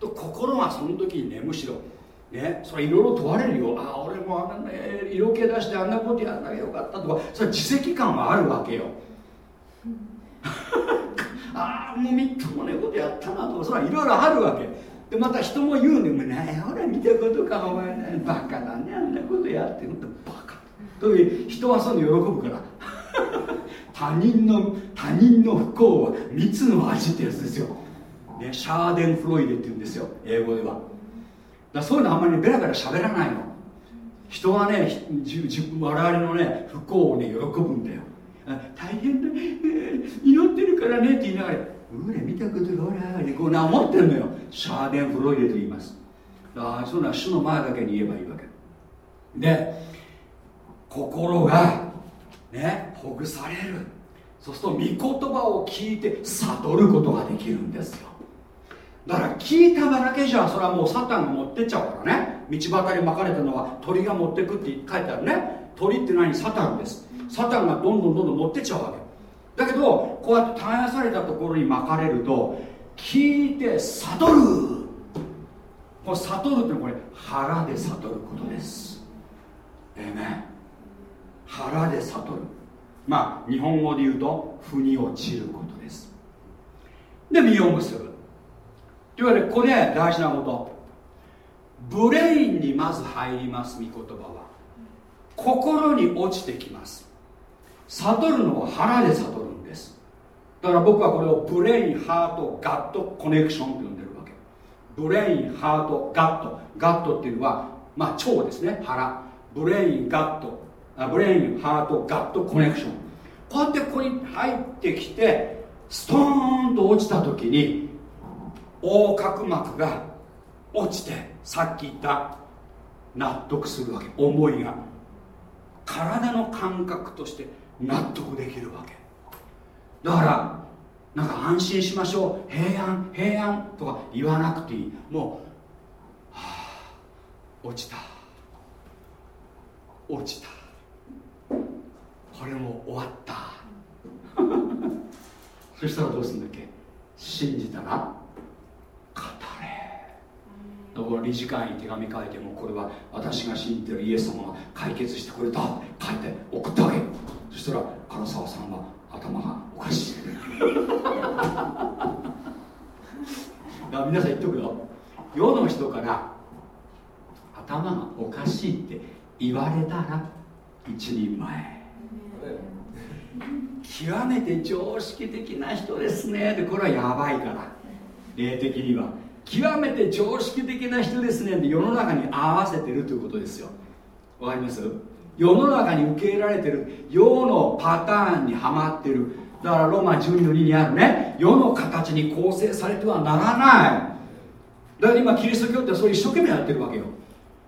と心がその時にねむしろねそれいろいろ問われるよ。ああ俺もあんなね色気出してあんなことやんなきゃよかったとかそれ自責感はあるわけよ。<laughs> ああもうみっともねことやったなと。かそれはいろいろあるわけ。でまた人も言うん。でもねほら見たことかお前。ねバカだねあんなことやって。ほんとバカ。という人はそういうの喜ぶから。<laughs> 他人の他人の不幸は蜜の味ってやつですよ、ね、シャーデンフロイデって言うんですよ。英語では。だそういうのあんまりベラベラ喋らないの。人はね我々のね不幸をね喜ぶんだよ。大変だ、<laughs> 祈ってるからねって言いながらうれ見たことがほらってこうな思ってるのよ。シャーデンフロイデと言います。だからそういうのは主の前だけに言えばいいわけ。で心がねほぐされる。そうすると御言葉を聞いて悟ることができるんですよ。だから聞いた場だけじゃそれはもうサタンが持ってっちゃうからね。道端に巻かれたのは鳥が持ってくって書いてあるね。鳥って何？サタンです。サタンがどんどんどんどん持ってっちゃうわけ。だけどこうやって耕されたところに巻かれると聞いて悟る。この悟るってのはこれ腹で悟ることです。ええね腹で悟る。まあ日本語で言うと腑に落ちることです。で実を結ぶ。というわけでここで大事なこと。ブレインにまず入ります御言葉は。心に落ちてきます。悟るのは腹で悟るんです。だから僕はこれをブレインハートガットコネクションと呼んでるわけ。 brain heart gut。gut っていうのはまあ腸ですね腹。ブレインガット。 brain heart gut connection。こうやってここに入ってきてストーンと落ちた時に横隔膜が落ちてさっき言った納得するわけ。思いが。体の感覚として納得できるわけ。だからなんか安心しましょう。平安平安とか言わなくていい。もう、はあ、落ちた。落ちた。これも終わった。<laughs> そしたらどうするんだっけ？信じたら語れ。だから理事会に手紙書いてもこれは私が信じてるイエス様が解決してくれたって書いて送ったわけ。そしたら唐沢さんは頭がおかしい。だから皆さん言っとくよ世の人から頭がおかしいって言われたら一人前。極めて常識的な人ですね。でこれはやばいから。霊的には。極めて常識的な人ですね。って世の中に合わせてるということですよ。わかります？世の中に受け入れられてる世のパターンにはまってる。だからローマ12の2にあるね。世の形に構成されてはならない。だから今キリスト教ってそれ一生懸命やってるわけよ。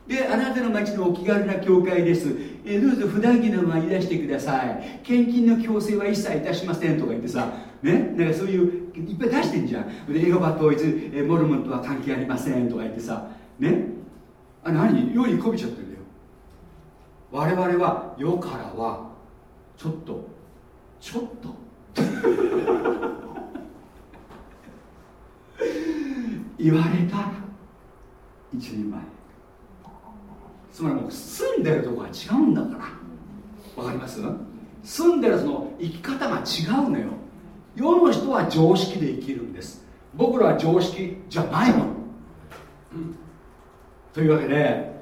であなたの町のお気軽な教会です。えどうぞ普段着のままいらしてください。献金の強制は一切いたしませんとか言ってさ。ね？なんかそういういっぱい出してんじゃん。でエホバ統一えモルモンとは関係ありませんとか言ってさ。ね？あ何？世にこびちゃってる。我々は世からはちょっとちょっと。<laughs> 言われたら一人前。つまりもう住んでるとこが違うんだから。わかります？住んでるその生き方が違うのよ。世の人は常識で生きるんです。僕らは常識じゃないの、うん、というわけで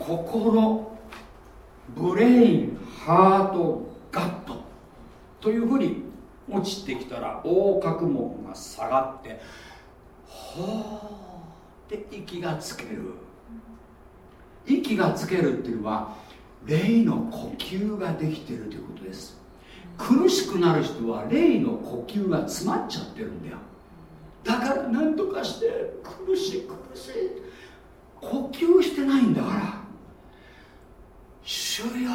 心ブレインハートガットというふうに落ちてきたら横隔膜が下がってほーって息がつける。息がつけるっていうのは霊の呼吸ができてるということです。苦しくなる人は霊の呼吸が詰まっちゃってるんだよ。だから何とかして苦しい苦しい。呼吸してないんだから。主よ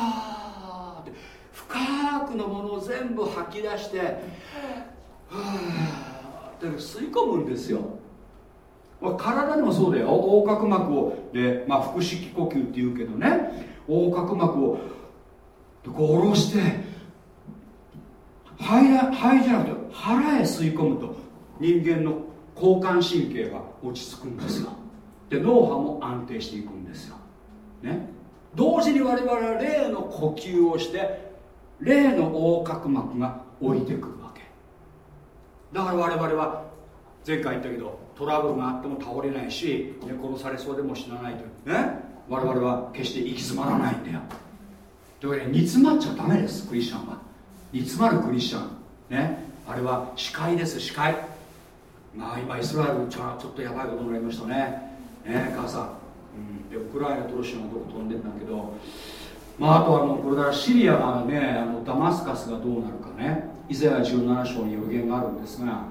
って深くのものを全部吐き出してはあって吸い込むんですよ。体でもそうだよ。横隔膜をで、まあ、腹式呼吸っていうけどね。横隔膜をこう下ろして肺肺じゃなくて腹へ吸い込むと人間の交感神経が落ち着くんですよ。で脳波も安定していくんですよ。ね。同時に我々は霊の呼吸をして霊の横隔膜が降りてくるわけ。だから我々は前回言ったけどトラブルがあっても倒れないし、ね、殺されそうでも死なないという。ね？我々は決して行き詰まらないんだよ。というわけで煮詰まっちゃダメですクリスチャンは。煮詰まるクリスチャン。ね？あれは視界です視界まあ今イスラエルちょっとやばいことになりましたね。ね？母さん、でウクライナとロシアがどこ飛んでるんだけどまああとあのこれからシリアがねあのダマスカスがどうなるかね。イザヤ17章に予言があるんですが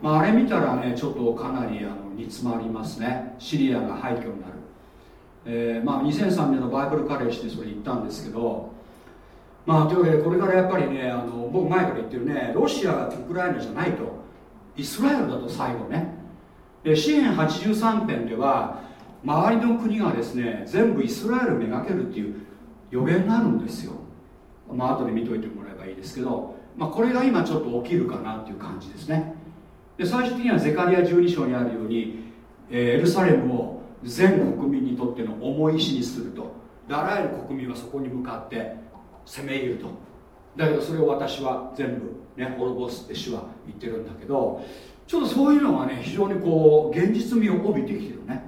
まあ、あれ見たらねちょっとかなりあの煮詰まりますね。シリアが廃墟になる、えー、まあ、2003年のバイブルカレッジでそれ言ったんですけどまあというわけでこれからやっぱりねあの僕前から言ってるねロシアがウクライナじゃないと。イスラエルだと最後ね。で支援83編では周りの国がですね全部イスラエルめがけるっていう予言があるんですよ。まあ後で見といてもらえばいいですけど、まあ、これが今ちょっと起きるかなっていう感じですね。で最終的にはゼカリア12章にあるように、えー、エルサレムを全国民にとっての重い石にすると。あらゆる国民はそこに向かって攻め入ると。だけどそれを私は全部ね滅ぼすって主は言ってるんだけどちょっとそういうのがね非常にこう現実味を帯びてきてるね、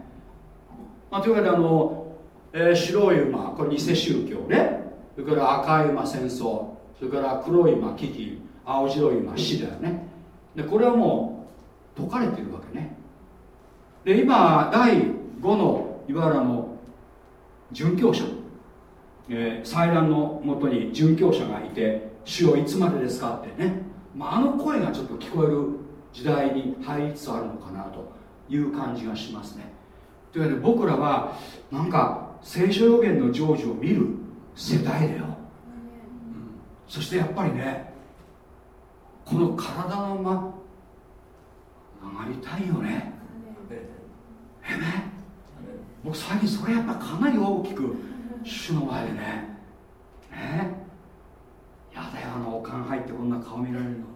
まあ、というわけであの、えー、白い馬これ偽宗教ね。それから赤い馬戦争。それから黒い馬危機。青白い馬死だよね。でこれはもう解かれてるわけね。で今第5のいわゆるの殉教者、えー、祭壇のもとに殉教者がいて「主よいつまでですか?」ってね、まあ、あの声がちょっと聞こえる時代に入りつつあるのかなという感じがしますね。というわけで僕らはなんか聖書予言の成就を見る世代だよ、うん、そしてやっぱりねこの体のまま上がりたいよね。え？ね僕最近それやっぱかなり大きく主の前でね。ねやだよあのおかん入ってこんな顔見られるの。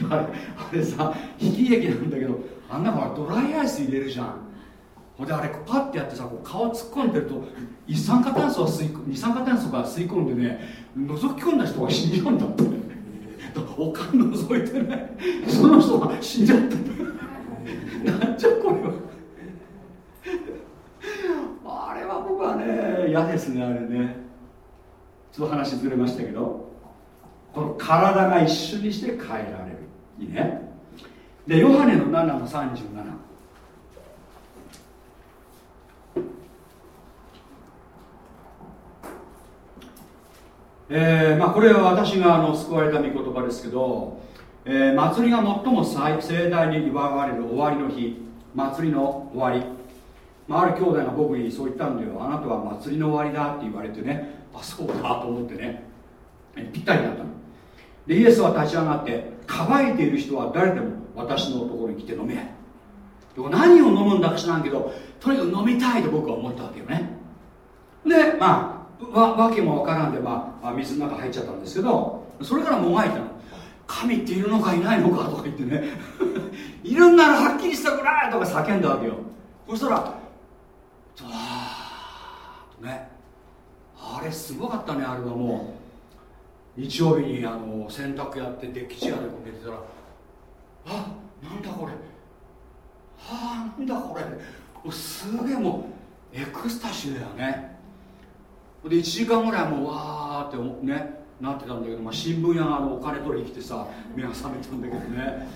<laughs> あれさ引き液なんだけどあんなほらドライアイス入れるじゃん。であれパッてやってさこう顔突っ込んでると一酸化炭素が吸い二酸化炭素が吸い込んでね覗き込んだ人が死んじゃうんだって。<laughs> おかん覗いてねその人が死んじゃった。なんじゃこれは。あれは僕はね嫌ですねあれね。ちょっと話ずれましたけどこの体が一緒にして変えられる。いいね。でヨハネの7の37えーまあ、これは私があの救われた御言葉ですけど、えー、祭りが最も盛大に祝われる終わりの日祭りの終わり、まあ、ある兄弟が僕にそう言ったんだよ。あなたは祭りの終わりだって言われてねあそうだと思ってねぴったりだったの。でイエスは立ち上がって乾いている人は誰でも私のところに来て飲め。何を飲むんだか知らんけどとにかく飲みたいと僕は思ったわけよね。でまあわわけもわからんで、まあ、水の中入っちゃったんですけどそれからもがいたの。神っているのかいないのかとか言ってね。<laughs> いるんならはっきりしてくれとか叫んだわけよ。そしたらわーとね。あれすごかったねあれはもう。日曜日にあの洗濯やってデッキチェアでこけてたらあなんだこれ。はあなんだこれ。すげえもうエクスタシーだよね。で1時間ぐらいもうわーってねなってたんだけど、まあ、新聞屋があのお金取りに来てさ目が覚めたんだけどね。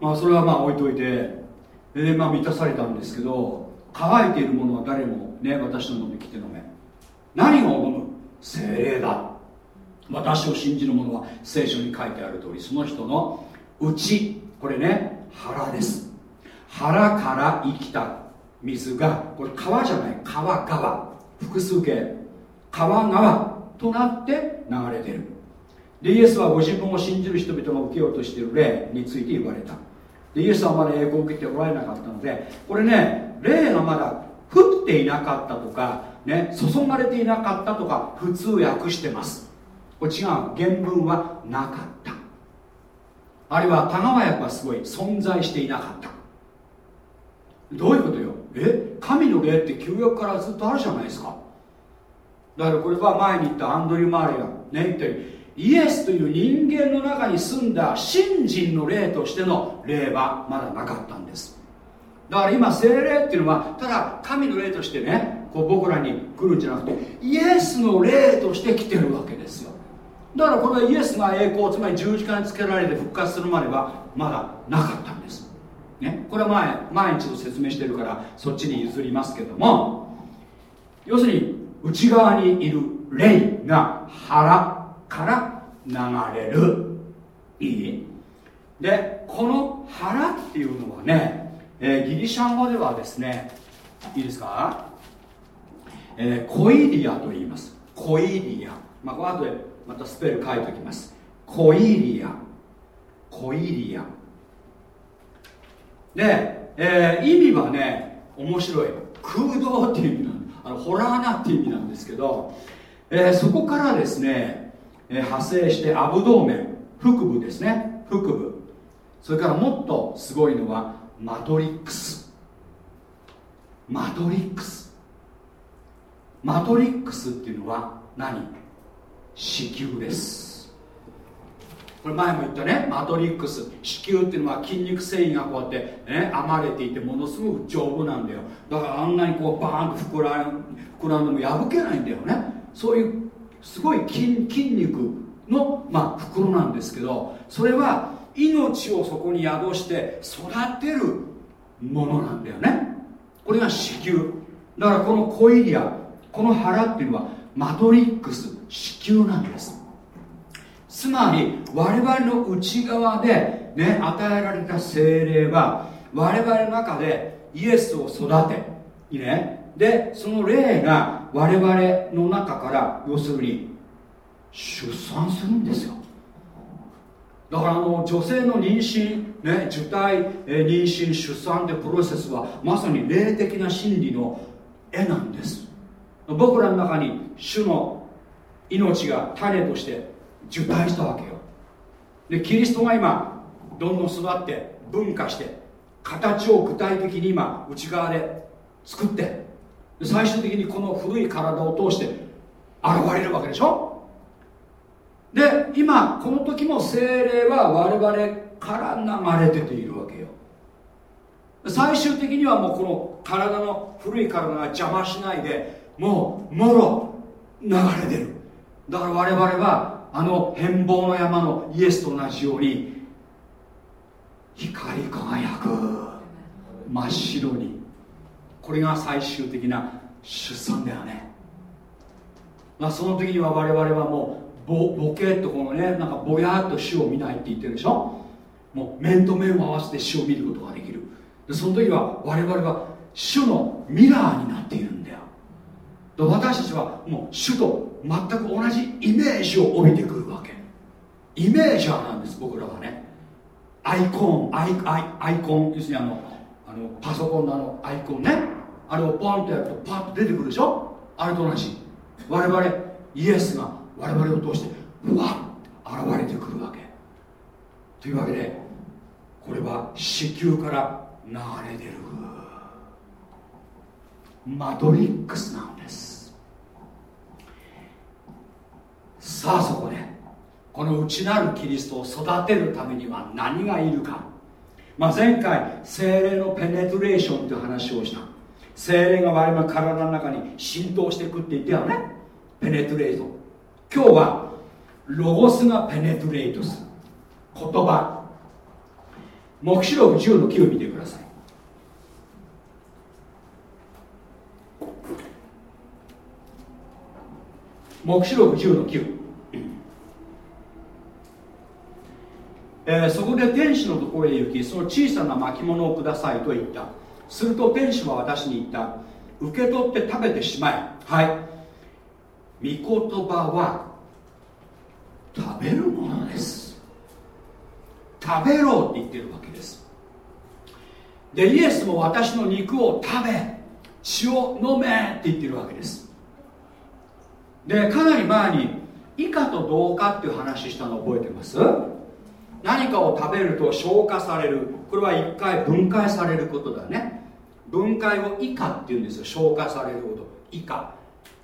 まあそれはまあ置いといてで、まあ、満たされたんですけど乾いているものは誰もね私のものに来て飲め何を飲む？精霊だ。私を信じる者は聖書に書いてある通りその人の内これね腹です。腹から生きた水がこれ川じゃない川川複数形。川川となって流れてる。でイエスはご自分を信じる人々が受けようとしている霊について言われた。でイエスはまだ栄光を受けておられなかったのでこれね霊がまだ降っていなかったとか、ね、注がれていなかったとか普通訳してます。これ違う。原文はなかった。あるいは田川訳はすごい。存在していなかった。どういうことよ？え？神の霊って旧約からずっとあるじゃないですか。だからこれは前に言ったアンドリュー・マーレがね言ったようにイエスという人間の中に住んだ信心の霊としての霊はまだなかったんです。だから今精霊っていうのはただ神の霊としてねこう僕らに来るんじゃなくてイエスの霊として来てるわけですよ。だからこれはイエスが栄光つまり十字架につけられて復活するまではまだなかったんです、ね、これは前毎日説明してるからそっちに譲りますけども。要するに内側にいる霊が腹から流れるいいでこの腹っていうのはね、えー、ギリシャ語ではですねいいですか、えー、コイリアと言います。コイリア。まあこの後でまたスペル書いておきます。コイリア。コイリア。で、えー、意味はね面白い。空洞っていう意味なんです。あのホラーなっていう意味なんですけど、えー、そこからですね、えー、派生してアブドーメン腹部ですね。腹部。それからもっとすごいのはマトリックス。マトリックス。マトリックスっていうのは何？子宮です。これ前も言ったねマトリックス子宮っていうのは筋肉繊維がこうやって、ね、編まれていてものすごく丈夫なんだよ。だからあんなにこうバーンと膨ら膨らんでも破けないんだよね。そういうすごい筋筋肉の、まあ、袋なんですけどそれは命をそこに宿して育てるものなんだよね。これが子宮。だからこのコイリアこの腹っていうのはマトリックス子宮なんです。つまり我々の内側で、ね、与えられた精霊は我々の中でイエスを育てね。でその霊が我々の中から要するに出産するんですよ。だからあの女性の妊娠、ね、受胎、え妊娠出産ってプロセスはまさに霊的な真理の絵なんです。僕らの中に主の命が種として受胎したわけよ。でキリストが今どんどん育って分化して形を具体的に今内側で作って最終的にこの古い体を通して現れるわけでしょ？で今この時も精霊は我々から流れ出ているわけよ。最終的にはもうこの体の古い体が邪魔しないでもうもろ流れ出る。だから我々はあの変貌の山のイエスと同じように光り輝く真っ白に。これが最終的な出産だよね、まあ、その時には我々はもうボボケっとこのねなんかぼやっと死を見ないって言ってるでしょ？もう面と面を合わせて死を見ることができる。でその時は我々は主のミラーになっているんだ。私たちはもう主と全く同じイメージを帯びてくるわけ。イメージャーなんです僕らはね。アイコンアイアイアイコン要するにあのあのパソコンのあのアイコンね。あれをポンとやるとパッと出てくるでしょ？あれと同じ。我々イエスが我々を通してふわっと現れてくるわけ。というわけでこれは子宮から流れ出るマドリックスなんです。さあそこでこの内なるキリストを育てるためには何がいるか、まあ、前回精霊のペネトレーションという話をした。精霊が我々の体の中に浸透していくって言ったよね。ペネトレート。今日はロゴスがペネトレートする。言葉。黙示録10の9を見てください。黙示録10の9、えー、そこで天使のところへ行きその小さな巻物をくださいと言った。すると天使は私に言った。受け取って食べてしまえ。はい。御言葉は食べるものです。食べろって言ってるわけです。でイエスも私の肉を食べ血を飲めって言ってるわけです。でかなり前に以下と同化っていう話したの覚えてます？何かを食べると消化される。これは一回分解されることだね。分解を以下っていうんですよ。消化されること。以下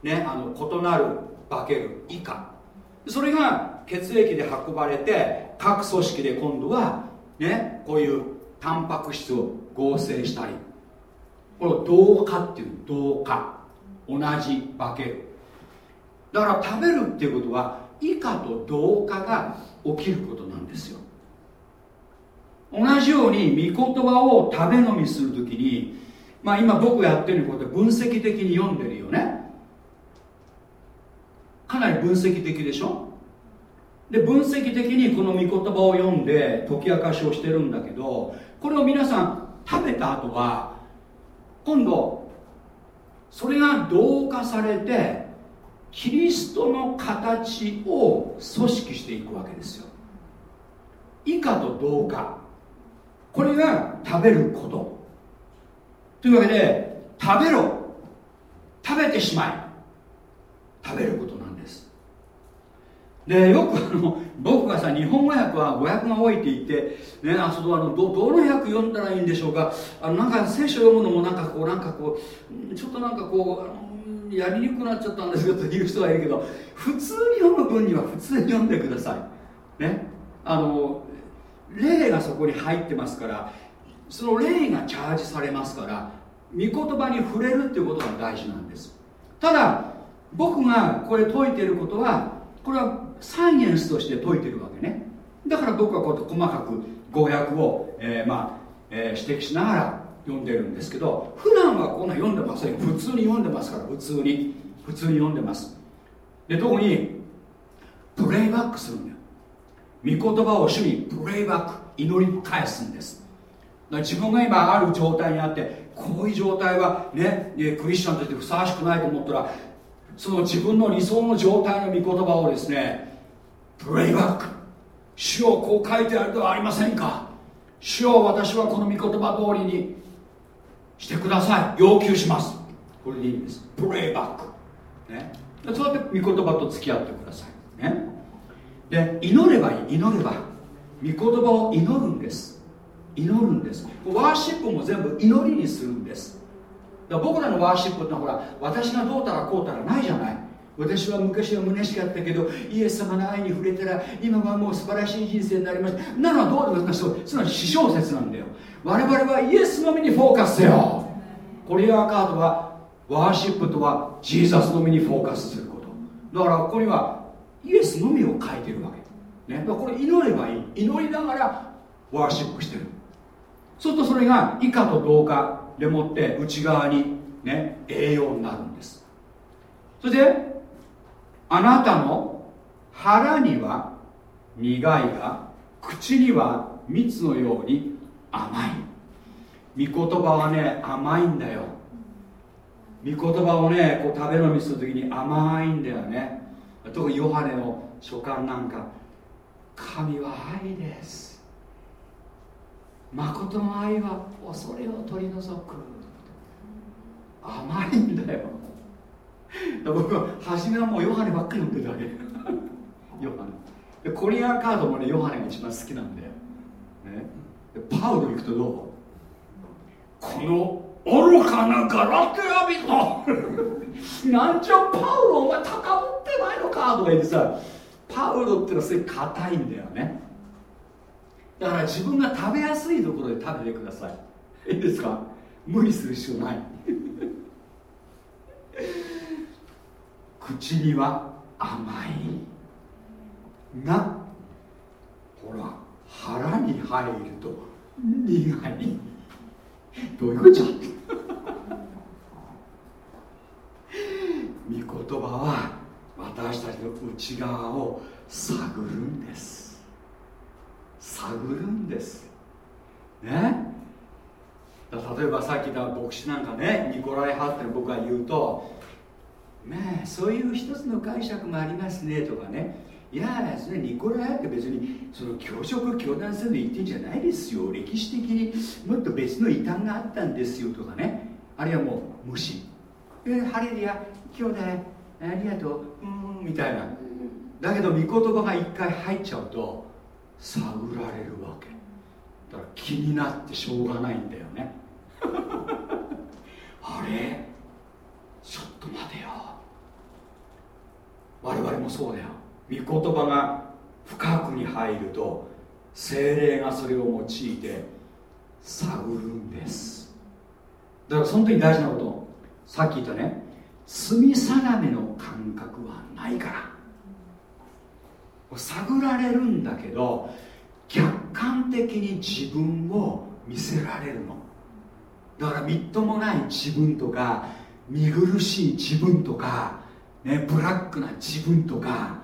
ねあの異なる化ける。以下それが血液で運ばれて各組織で今度はねこういうタンパク質を合成したり。これを同化っていう。同化。同じ化ける。だから食べるっていうことは以下と同化が起きることなんですよ。同じように御言葉を食べ飲みするときにまあ今僕やってることで分析的に読んでるよね。かなり分析的でしょ？で分析的にこの御言葉を読んで解き明かしをしてるんだけどこれを皆さん食べた後は今度それが同化されてキリストの形を組織していくわけですよ。以下と同化。これが食べること。というわけで食べろ。食べてしまえ。食べることなんです。でよくあの僕がさ日本語訳は語訳が多いって言って、ね、あそこあのどどの訳読んだらいいんでしょうか。あのなんか聖書読むのもなんかこうなんかこうちょっとなんかこうやりにくくなっちゃったんですよという人がいるけど普通に読む分には普通に読んでください。ね。あの霊がそこに入ってますからその霊がチャージされますから御言葉に触れるっていうことが大事なんです。ただ僕がこれ解いてることはこれはサイエンスとして解いてるわけね。だから僕はこうやって細かく語訳を、えー、まあ、えー、指摘しながら読んでるんですけど普段はこんな読んでません普通に読んでますから普通に。普通に読んでます。で特にプレイバックするんだよ。御言葉を主にプレイバック祈り返すんです。自分が今ある状態にあってこういう状態はねクリスチャンとしてふさわしくないと思ったらその自分の理想の状態の御言葉をですねプレイバック。主をこう書いてあるではありませんか？主を私はこの御言葉通りにしてください。要求します。これでいいんです。プレイバック。ね。そうやって御言葉と付き合ってください。ね。で祈ればいい。祈れば。御言葉を祈るんです。祈るんです。ワーシップも全部祈りにするんです。だ僕らのワーシップってのはほら私がどうたらこうたらないじゃない。私は昔は虚しかったけどイエス様の愛に触れたら今はもう素晴らしい人生になりましたなのはどうです？かそうつまり私小説なんだよ。我々はイエスのみにフォーカスせよ。コリアーカードはワーシップとはジーザスのみにフォーカスすること。だからここにはイエスのみを書いてるわけ、ね、だからこれ祈ればいい。祈りながらワーシップしてる。そうするとそれが以下と同化でもって内側にね栄養になるんです。そしてあなたの腹には苦いが口には蜜のように甘い。御言葉はね甘いんだよ。御言葉をねこう食べ飲みする時に甘いんだよね。特にヨハネの書簡なんか。神は愛です。誠の愛は恐れを取り除く。甘いんだよ。<laughs> 僕は初めはもうヨハネばっかり読んでたわけ。<laughs> ヨハネ。でコリアンカードもねヨハネが一番好きなんだよパウロ行くとどう？この愚かなガラテヤ人。<laughs> なんちゃパウロお前高ぶってないのかとか言ってさ。パウロってのはすごい硬いんだよね。だから自分が食べやすいところで食べてください。いいですか？無理する必要ない。口には甘いがほら腹に入ると苦い。どういうことじゃ？<laughs> 御言葉は私たちの内側を探るんです。探るんです。ね？例えばさっき言った牧師なんかねニコライ派って僕が言うとねそういう一つの解釈もありますねとかね。いやそれニコライって別にその教職教団制度言ってんじゃないですよ。歴史的にもっと別の異端があったんですよとかね。あるいはもう無視。ハレルヤ兄弟ありがとう。うんみたいな。だけど御言葉が一回入っちゃうと探られるわけ。だから気になってしょうがないんだよね。<laughs> あれ？ちょっと待てよ。我々もそうだよ。御言葉が深くに入ると精霊がそれを用いて探るんです。だからその時大事なことさっき言ったね。罪定めの感覚はないから。探られるんだけど客観的に自分を見せられるの。だからみっともない自分とか見苦しい自分とか、ね、ブラックな自分とか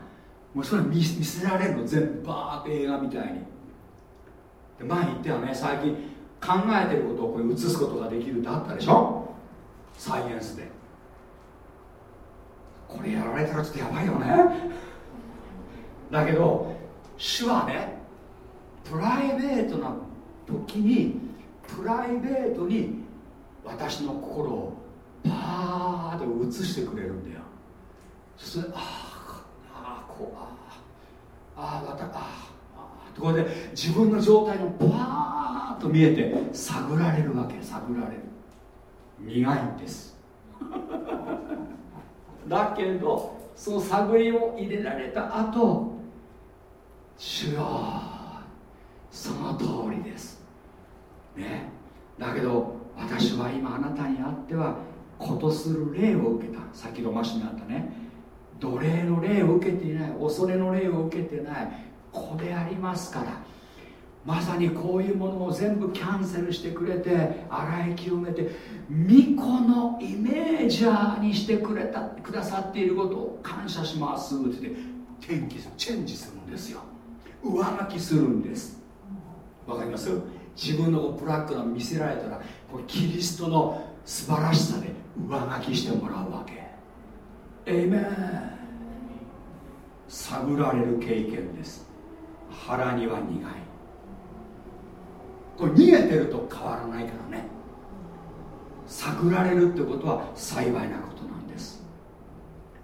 もうそれ見せられるの全部バーって映画みたいに。で前言ったよね最近考えてることをこれ映すことができるってあったでしょ？サイエンスで。これやられたらちょっとやばいよね。だけど主はねプライベートな時にプライベートに私の心をパーッと映してくれるんだよ。そしてああこうあああまたああところで自分の状態のパーッと見えて探られるわけ探られる。苦いんです。<laughs> だけどその探りを入れられた後主よその通りです。ね。だけど私は今あなたにあってはことする霊を受けた。さっきのマシにあったね。奴隷の霊を受けていない恐れの霊を受けてない子でありますから。まさにこういうものを全部キャンセルしてくれて洗い清めて巫女のイメージャーにしてくれたくださっていることを感謝しますって言って転機チェンジするんですよ。上書きするんです。わかります？自分のブラックな見せられたらこれキリストの素晴らしさで上書きしてもらうわけ。エイメン。探られる経験です。腹には苦い。これ逃げてると変わらないからね。探られるってことは幸いなことなんです。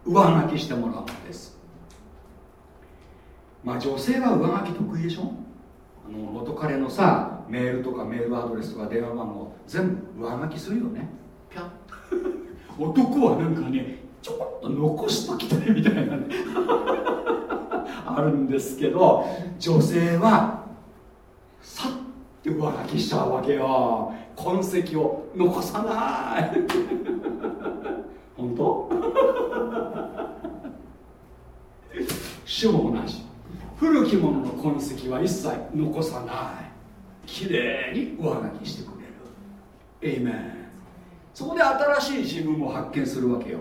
上書きしてもらうんです。まあ女性は上書き得意でしょ？あの元彼のさメールとかメールアドレスとか電話番号全部上書きするよね。ピャッ。<laughs> 男はなんかねちょっと残しときたいみたいなね。<laughs> あるんですけど女性はさって上書きしちゃうわけよ。痕跡を残さない。<laughs> 本当？<laughs> 主も同じ古きものの痕跡は一切残さない。きれいに上書きしてくれる。エイメンそこで新しい自分を発見するわけよ。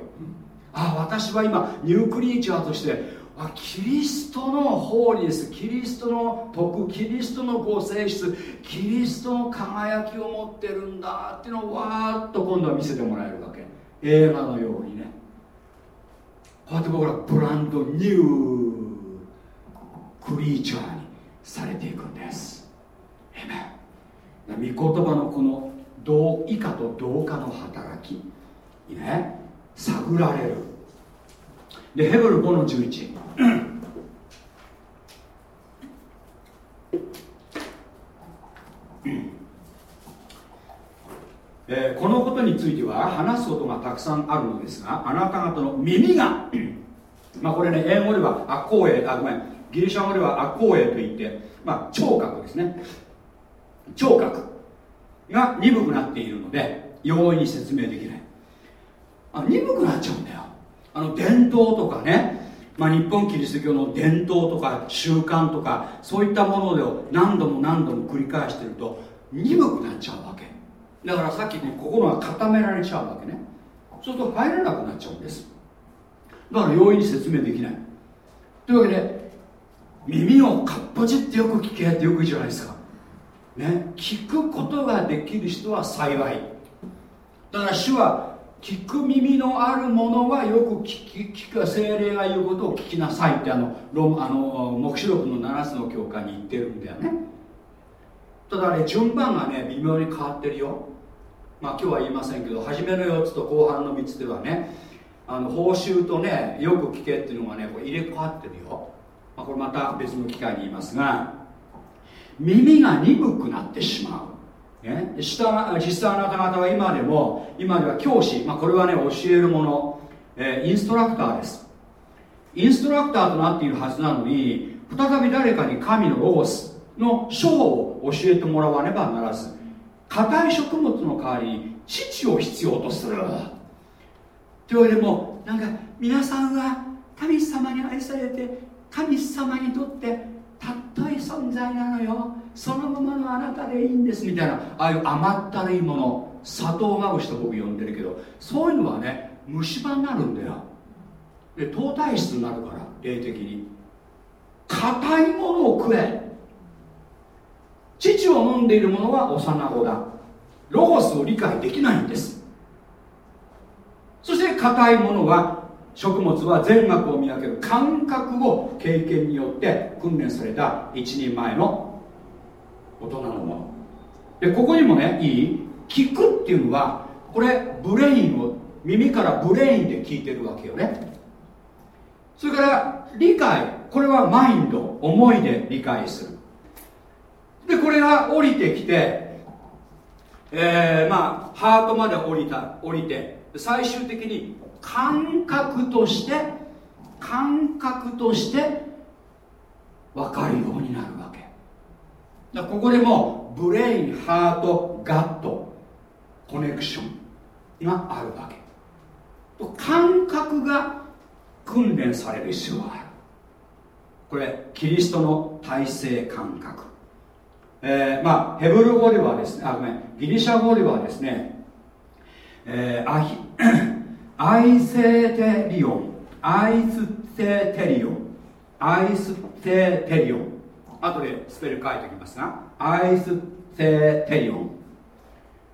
あ私は今ニュークリーチャーとしてあキリストのホーリーです。キリストの徳キリストのご性質キリストの輝きを持ってるんだっていうのをわーっと今度は見せてもらえるわけ。映画のようにね。こうやって僕らブランドニュークリーチャーにされていくんです。えめ御言葉のこの同以下と同化の働き。ね。探られる。でヘブル5の11えー、このことについては話すことがたくさんあるのですがあなた方の耳がまあこれね英語ではアコーエあごめん。ギリシャ語ではアコーエといって、まあ、聴覚ですね。聴覚が鈍くなっているので容易に説明できない。あ鈍くなっちゃうんだよ。あの伝統とかね、まあ、日本キリスト教の伝統とか習慣とかそういったものを何度も何度も繰り返してると鈍くなっちゃうわけ。だからさっきね心が固められちゃうわけね。そうすると入れなくなっちゃうんです。だから容易に説明できない。というわけで耳をかっぽじってよく聞けってよく言うじゃないですか。ね。聞くことができる人は幸い。だから主は聞く耳のあるものはよく聞き聞く精霊が言うことを聞きなさいってあのロあの黙示録の7つの教会に言ってるんだよね。ただね順番がね微妙に変わってるよ。まあ今日は言いませんけど初めの4つと後半の3つではねあの報酬とねよく聞けっていうのがねこれ入れ替わってるよ、まあ、これまた別の機会に言いますが耳が鈍くなってしまう、ね、下実際あなた方は今でも今では教師、まあ、これはね教えるもの、えー、インストラクターです。インストラクターとなっているはずなのに再び誰かに神のロゴスの書を教えてもらわねばならず硬い食物の代わりに父を必要とする。というわけでもなんか皆さんは神様に愛されて神様にとってたっとい存在なのよ。そのままのあなたでいいんですみたいな。ああいう甘ったるいもの。砂糖まぶしと僕呼んでるけど。そういうのはね虫歯になるんだよ。で糖体質になるから霊的に。硬いものを食え。乳を飲んでいる者は幼子だ。ロゴスを理解できないんです。そして硬いものは食物は善悪を見分ける感覚を経験によって訓練された一人前の大人のもの。でここにもねいい聞くっていうのはこれ brain を耳から brain で聞いてるわけよね。それから理解これはマインド思いで理解する。でこれが降りてきて、えー、まあハートまで降りた降りて最終的に感覚として感覚として分かるようになるわけ。だここでもブレインハートガットコネクションがあるわけ。感覚が訓練される必要がある。これキリストの体性感覚。えー、まあヘブル語ではですねあごめんギリシャ語ではですね、えー、アヒアイセテリオン。アイステテリオン。アイステテリオン。後でスペル書いておきますがアイステテリオン。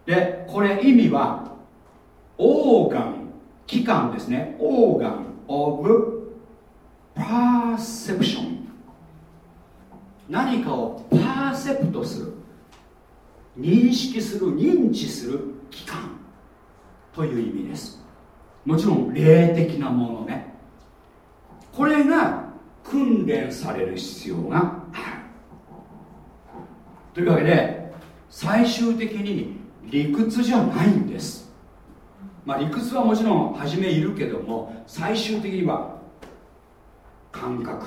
でこれ意味は organ器官ですね。オーガンオブパーセプション何かをパーセプトする。認識する認知する機関という意味です。もちろん霊的なものね。これが訓練される必要がある。というわけで最終的に理屈じゃないんです。まあ理屈はもちろん初めいるけども最終的には感覚。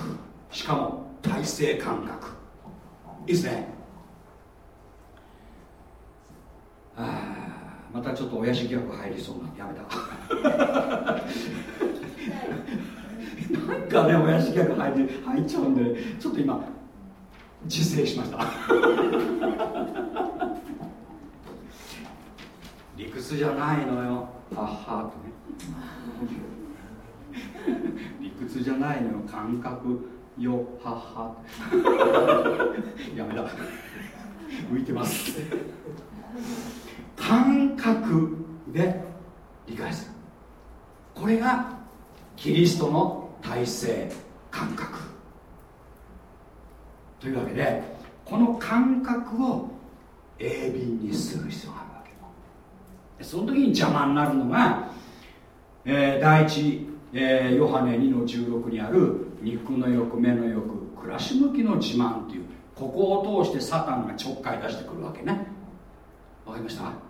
しかも体制感覚。いいですね。ああまたちょっと親父ギャグ入りそうなやめたなんかね親父ギャグ入り入っちゃうんでちょっと今自制しました。理屈じゃないのよ。ははとね。理屈じゃないのよ。感覚よははやめだ浮いてます。感覚で理解する。これがキリストの体制感覚。というわけでこの感覚を鋭敏にする必要があるわけ。その時に邪魔になるのが、えー、第一、えー、ヨハネ2の16にある肉の欲目の欲暮らし向きの自慢というここを通してサタンがちょっかい出してくるわけね。わかりました？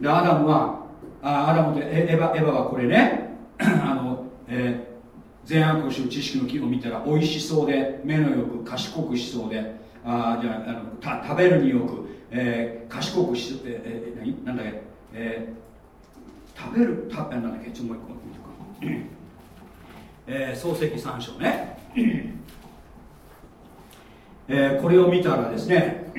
でアダムはあアダムとエエヴァエヴァはこれね <clears throat> あの、えー、善悪を知る知識の木を見たら美味しそうで目のよく賢くしそうであじゃああのた食べるによく、えー、賢くし、えー、何なんだっけ、えー、食べるたなんだっけちょっともう一個見ておく、えー、漱石三章ね、<clears throat> えー、これを見たらですね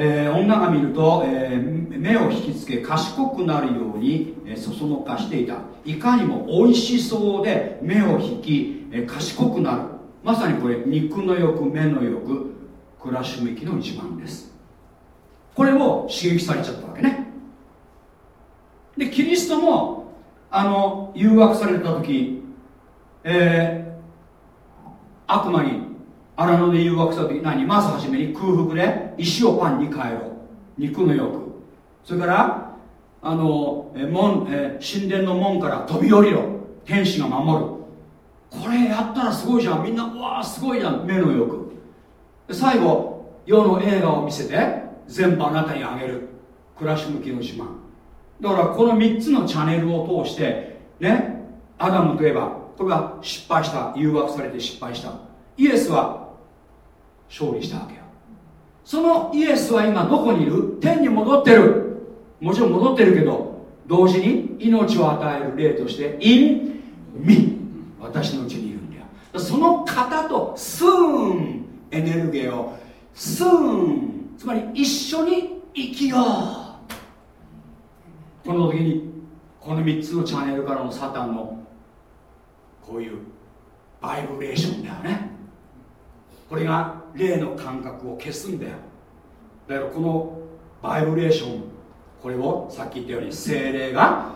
えー、女が見ると、えー、目を引きつけ賢くなるように、えー、そそのかしていた。いかにも美味しそうで目を引き、え、賢くなる。まさにこれ肉の欲目の欲暮らし向きの一番です。これを刺激されちゃったわけね。でキリストもあの誘惑された時、えー、悪魔に荒野で誘惑した時何まずはじめに空腹で石をパンに変えろ。肉の欲それからあのえ門、え神殿の門から飛び降りろ。天使が守る。これやったらすごいじゃん。みんなうわーすごいじゃん。目の欲最後世の映画を見せて全部あなたにあげる。暮らし向きの自慢。だからこの3つのチャンネルを通してねアダムといえばこれは失敗した。誘惑されて失敗した。イエスは勝利したわけよ。そのイエスは今どこにいる？天に戻ってる。もちろん戻ってるけど同時に命を与える例として「in me」私のうちにいるんだよ。その方とスーンエネルギーをスーン。つまり一緒に生きよう。この時にこの3つのチャンネルからのサタンのこういうバイブレーションだよね。これが霊の感覚を消すんだよ。だからこのバイブレーションこれをさっき言ったように精霊が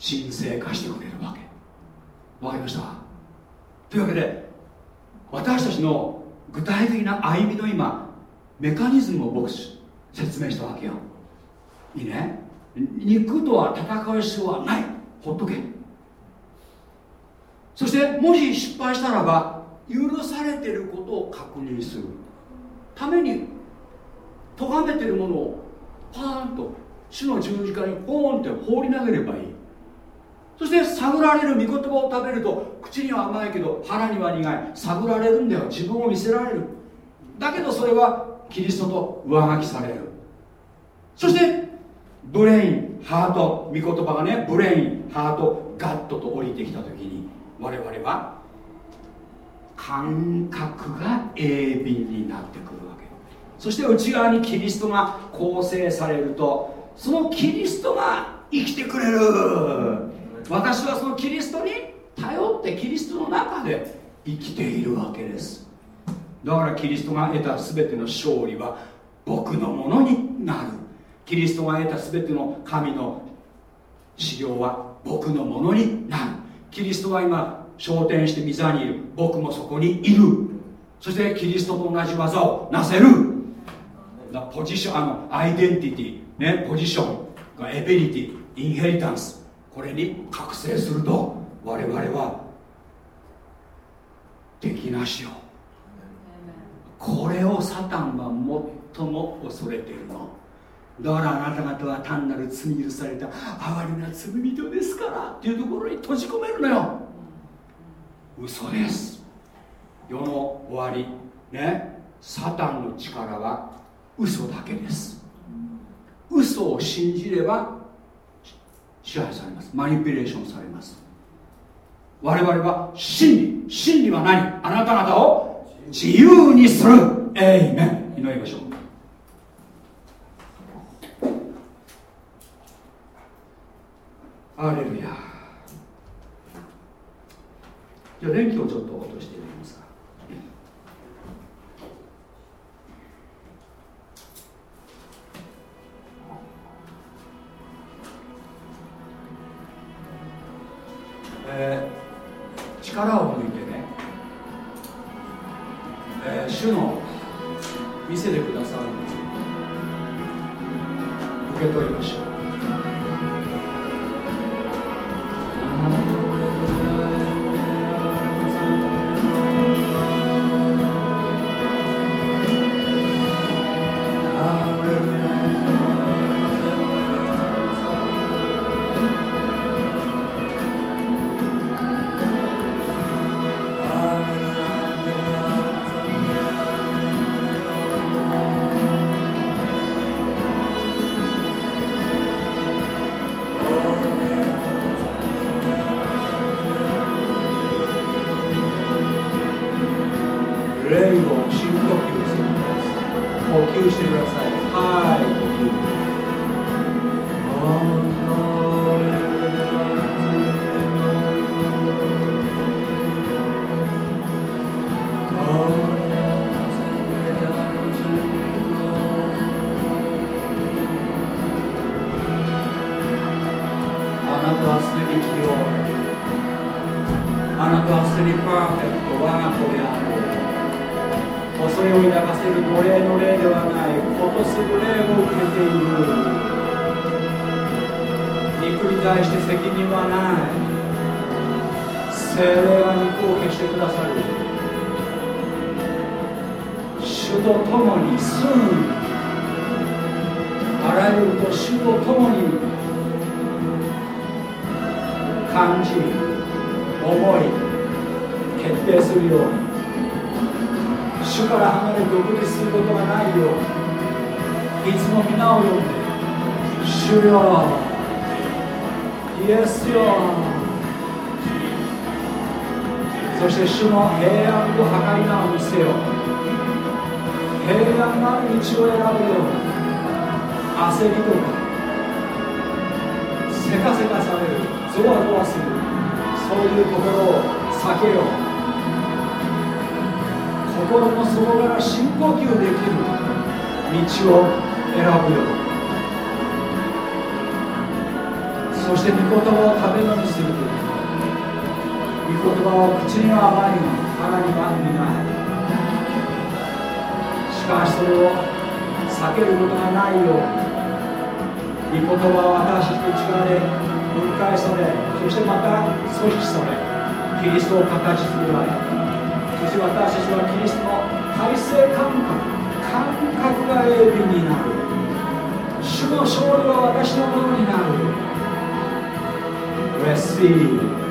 神聖化してくれるわけ。わかりました？というわけで私たちの具体的な歩みの今メカニズムを僕説明したわけよ。いいね？肉とは戦う必要はない。ほっとけ。そしてもし失敗したらば許されてることを確認する。ために咎めてるものをパーンと主の十字架にポーンって放り投げればいい。そして探られる御言葉を食べると口には甘いけど腹には苦い。探られるんだよ。自分を見せられる。だけどそれはキリストと上書きされる。そして brain heart 御言葉がね brain heart gut と降りてきた時に我々は感覚が鋭敏になってくるわけ。そして内側にキリストが構成されるとそのキリストが生きてくれる。私はそのキリストに頼ってキリストの中で生きているわけです。だからキリストが得た全ての勝利は僕のものになる。キリストが得た全ての神の修行は僕のものになる。キリストは今昇天して御座にいる。僕もそこにいる。そしてキリストと同じ技をなせる。ポジションあのアイデンティティねポジション。エビリティインヘリタンス。これに覚醒すると我々は敵なしよこれをサタンは最も恐れているの。だからあなた方は単なる罪許された哀れな罪人ですからっていうところに閉じ込めるのよ。嘘です。世の終わりね。サタンの力は嘘だけです。嘘を信じれば支配されます。マニピュレーションされます。我々は真理。真理は何？あなた方を自由にする。エイメン。祈りましょう。アレルヤ。じゃあ電気をちょっと落としてみますか。えー、力を抜いてね、えー、主の見せてくださる受け取りましょう。共に住むあらゆると主と共に感じ思い決定するように。主から離れ独立することがないよう。いつも皆を呼んで主よイエスよ。そして主の平安と破壊なを見せよ平安なる道を選ぶように焦りとかせかせかされるゾワゾワするそういうところを避けよう心の底から深呼吸できる道を選ぶようそして御言葉を食べ飲みする御言葉を口には甘いが腹には苦いかしそれを避けることがないように御言葉は私たちの力で分解されそしてまた組織されキリストを形作られそして私たちはキリストの体制感覚感覚が鋭利になる。主の勝利は私のものになる。Receive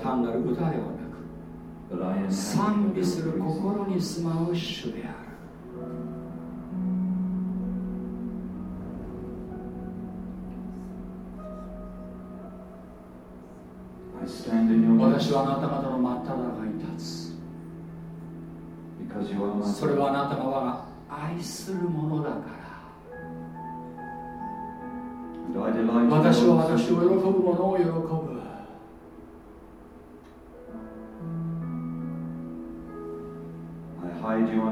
単なる歌ではなく賛美する心に住まう主である。私はあなた方の真っ只中に立つ。それはあなた方が愛するものだから私は私を喜ぶ者を喜ぶ。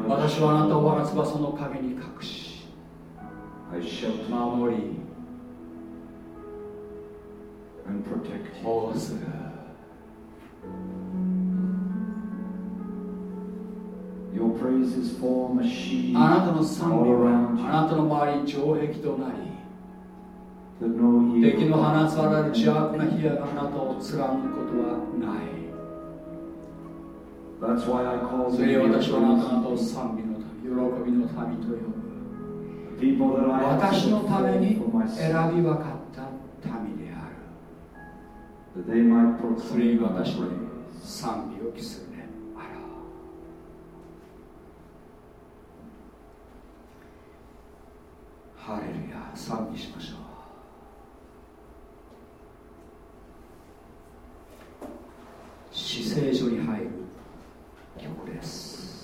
私はあなたを我が翼の陰に隠し守り保護する。あなたの賛美はあなたの周りに城壁となり敵の放つあられ邪悪な火があなた貫くことはない。それ私はあなたの賛美の旅、喜びの旅と呼ぶ。私のために選び分かった民である。それに私は賛美を期する。ハレルヤ賛美しましょう姿勢所に入る。曲です。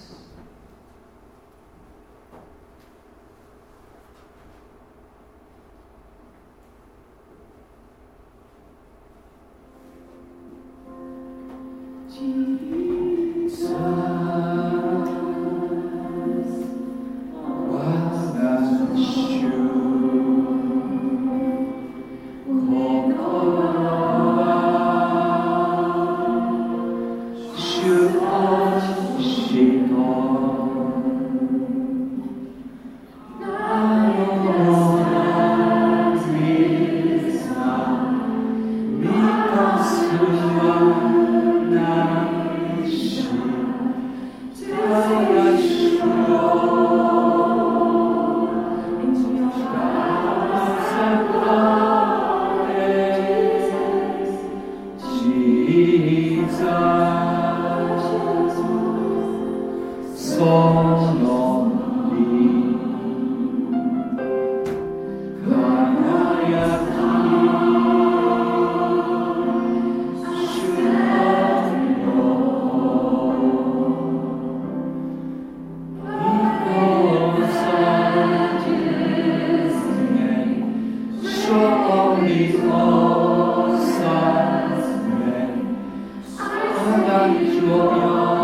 Christ your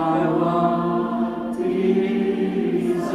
I want Jesus.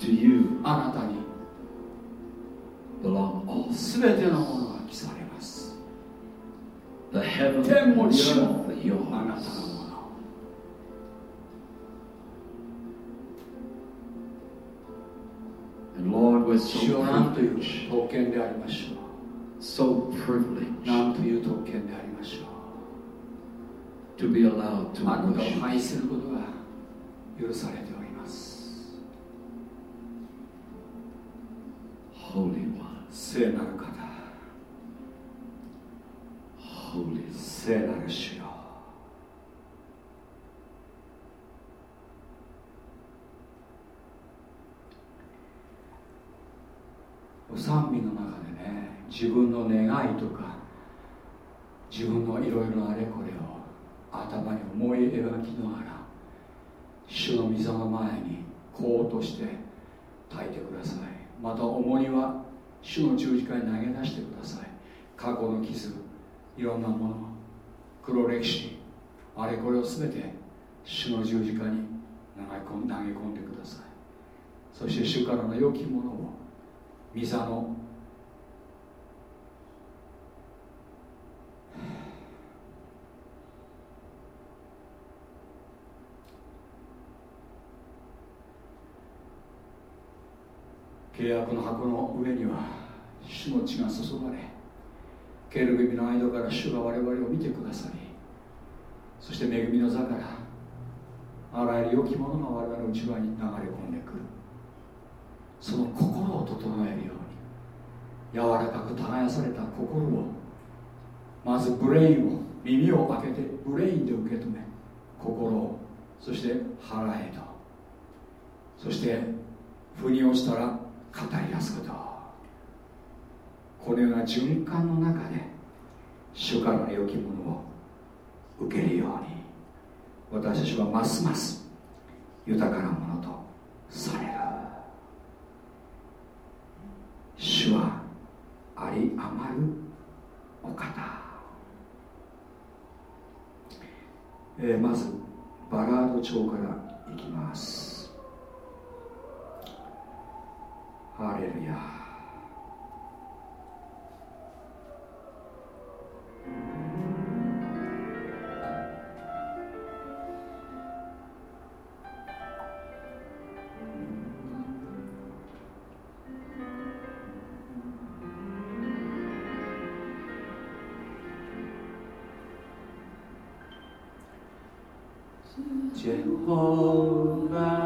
To you. あなたに。Belong all すべてのものが記されます。The heaven 天も地もあなたのもの。主よなんという特権でありましょう。So privileged. なんという特権でありましょう。To be allowed to あなたを愛することが許されております Holy One 聖なる方。Holy 聖なる主よ。賛美の中でね自分の願いとか自分のいろいろあれこれを頭に思い描きながら主の御座の前にこうとして焚いてくださいまた重荷は主の十字架に投げ出してください。過去の傷いろんなもの黒歴史あれこれを全て主の十字架に投げ込ん投げ込んでください。そして主からの良きものを御座の契約の箱の上には主の血が注がれケルビムの間から主が我々を見てくださりそして恵みの座からあらゆる良きものが我々の内側に流れ込んでくる。その心を整えるように柔らかく耕された心をまず brain を耳を開けて brain で受け止め心をそして腹へと。そして腑に落ちたらり出すこと。このような循環の中で主からの良きものを受けるように私たちはますます豊かなものとされる。主はあり余るお方、えー、まずバラード帳からいきます。 할렐루야. 제호가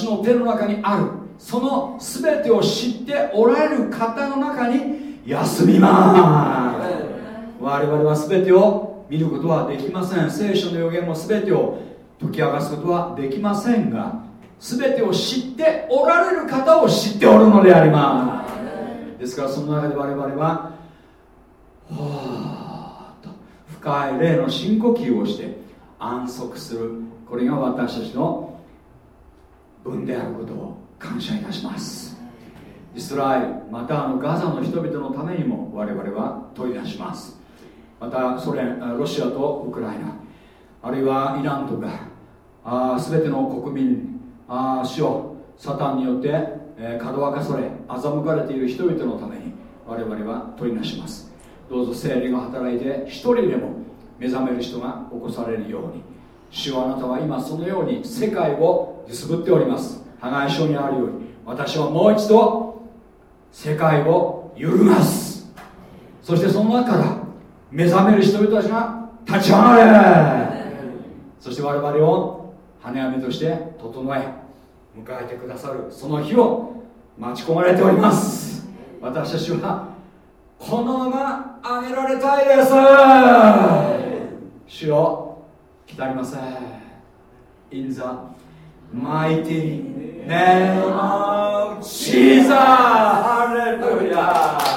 全ては主の手の中にある。その全てを知っておられる方の中に休みます。我々は全てを見ることはできません。聖書の予言も全てを解き明かすことはできませんが全てを知っておられる方を知っておるのであります。ですからその中で我々ははあと深い霊の深呼吸をして安息する。これが私たちの分であることを感謝いたします。イスラエルまたあのガザの人々のためにも我々は問い出します。またソ連ロシアとウクライナあるいはイランとかあ全ての国民あ死をサタンによって、えー、かどわかされ欺かれている人々のために我々は取りなします。どうぞ精霊が働いて一人でも目覚める人が起こされるように。主はあなたは今そのように世界を揺すぶっております。破壊書にあるように私はもう一度世界を揺るがす。そしてその中から目覚める人々たちが立ち上がれ。そして我々を羽嫁として整え迎えてくださるその日を待ち込まれております。私たちはこのまま上げられたいです。主よ来たりません。インザマイティネームジーザーハレルヤ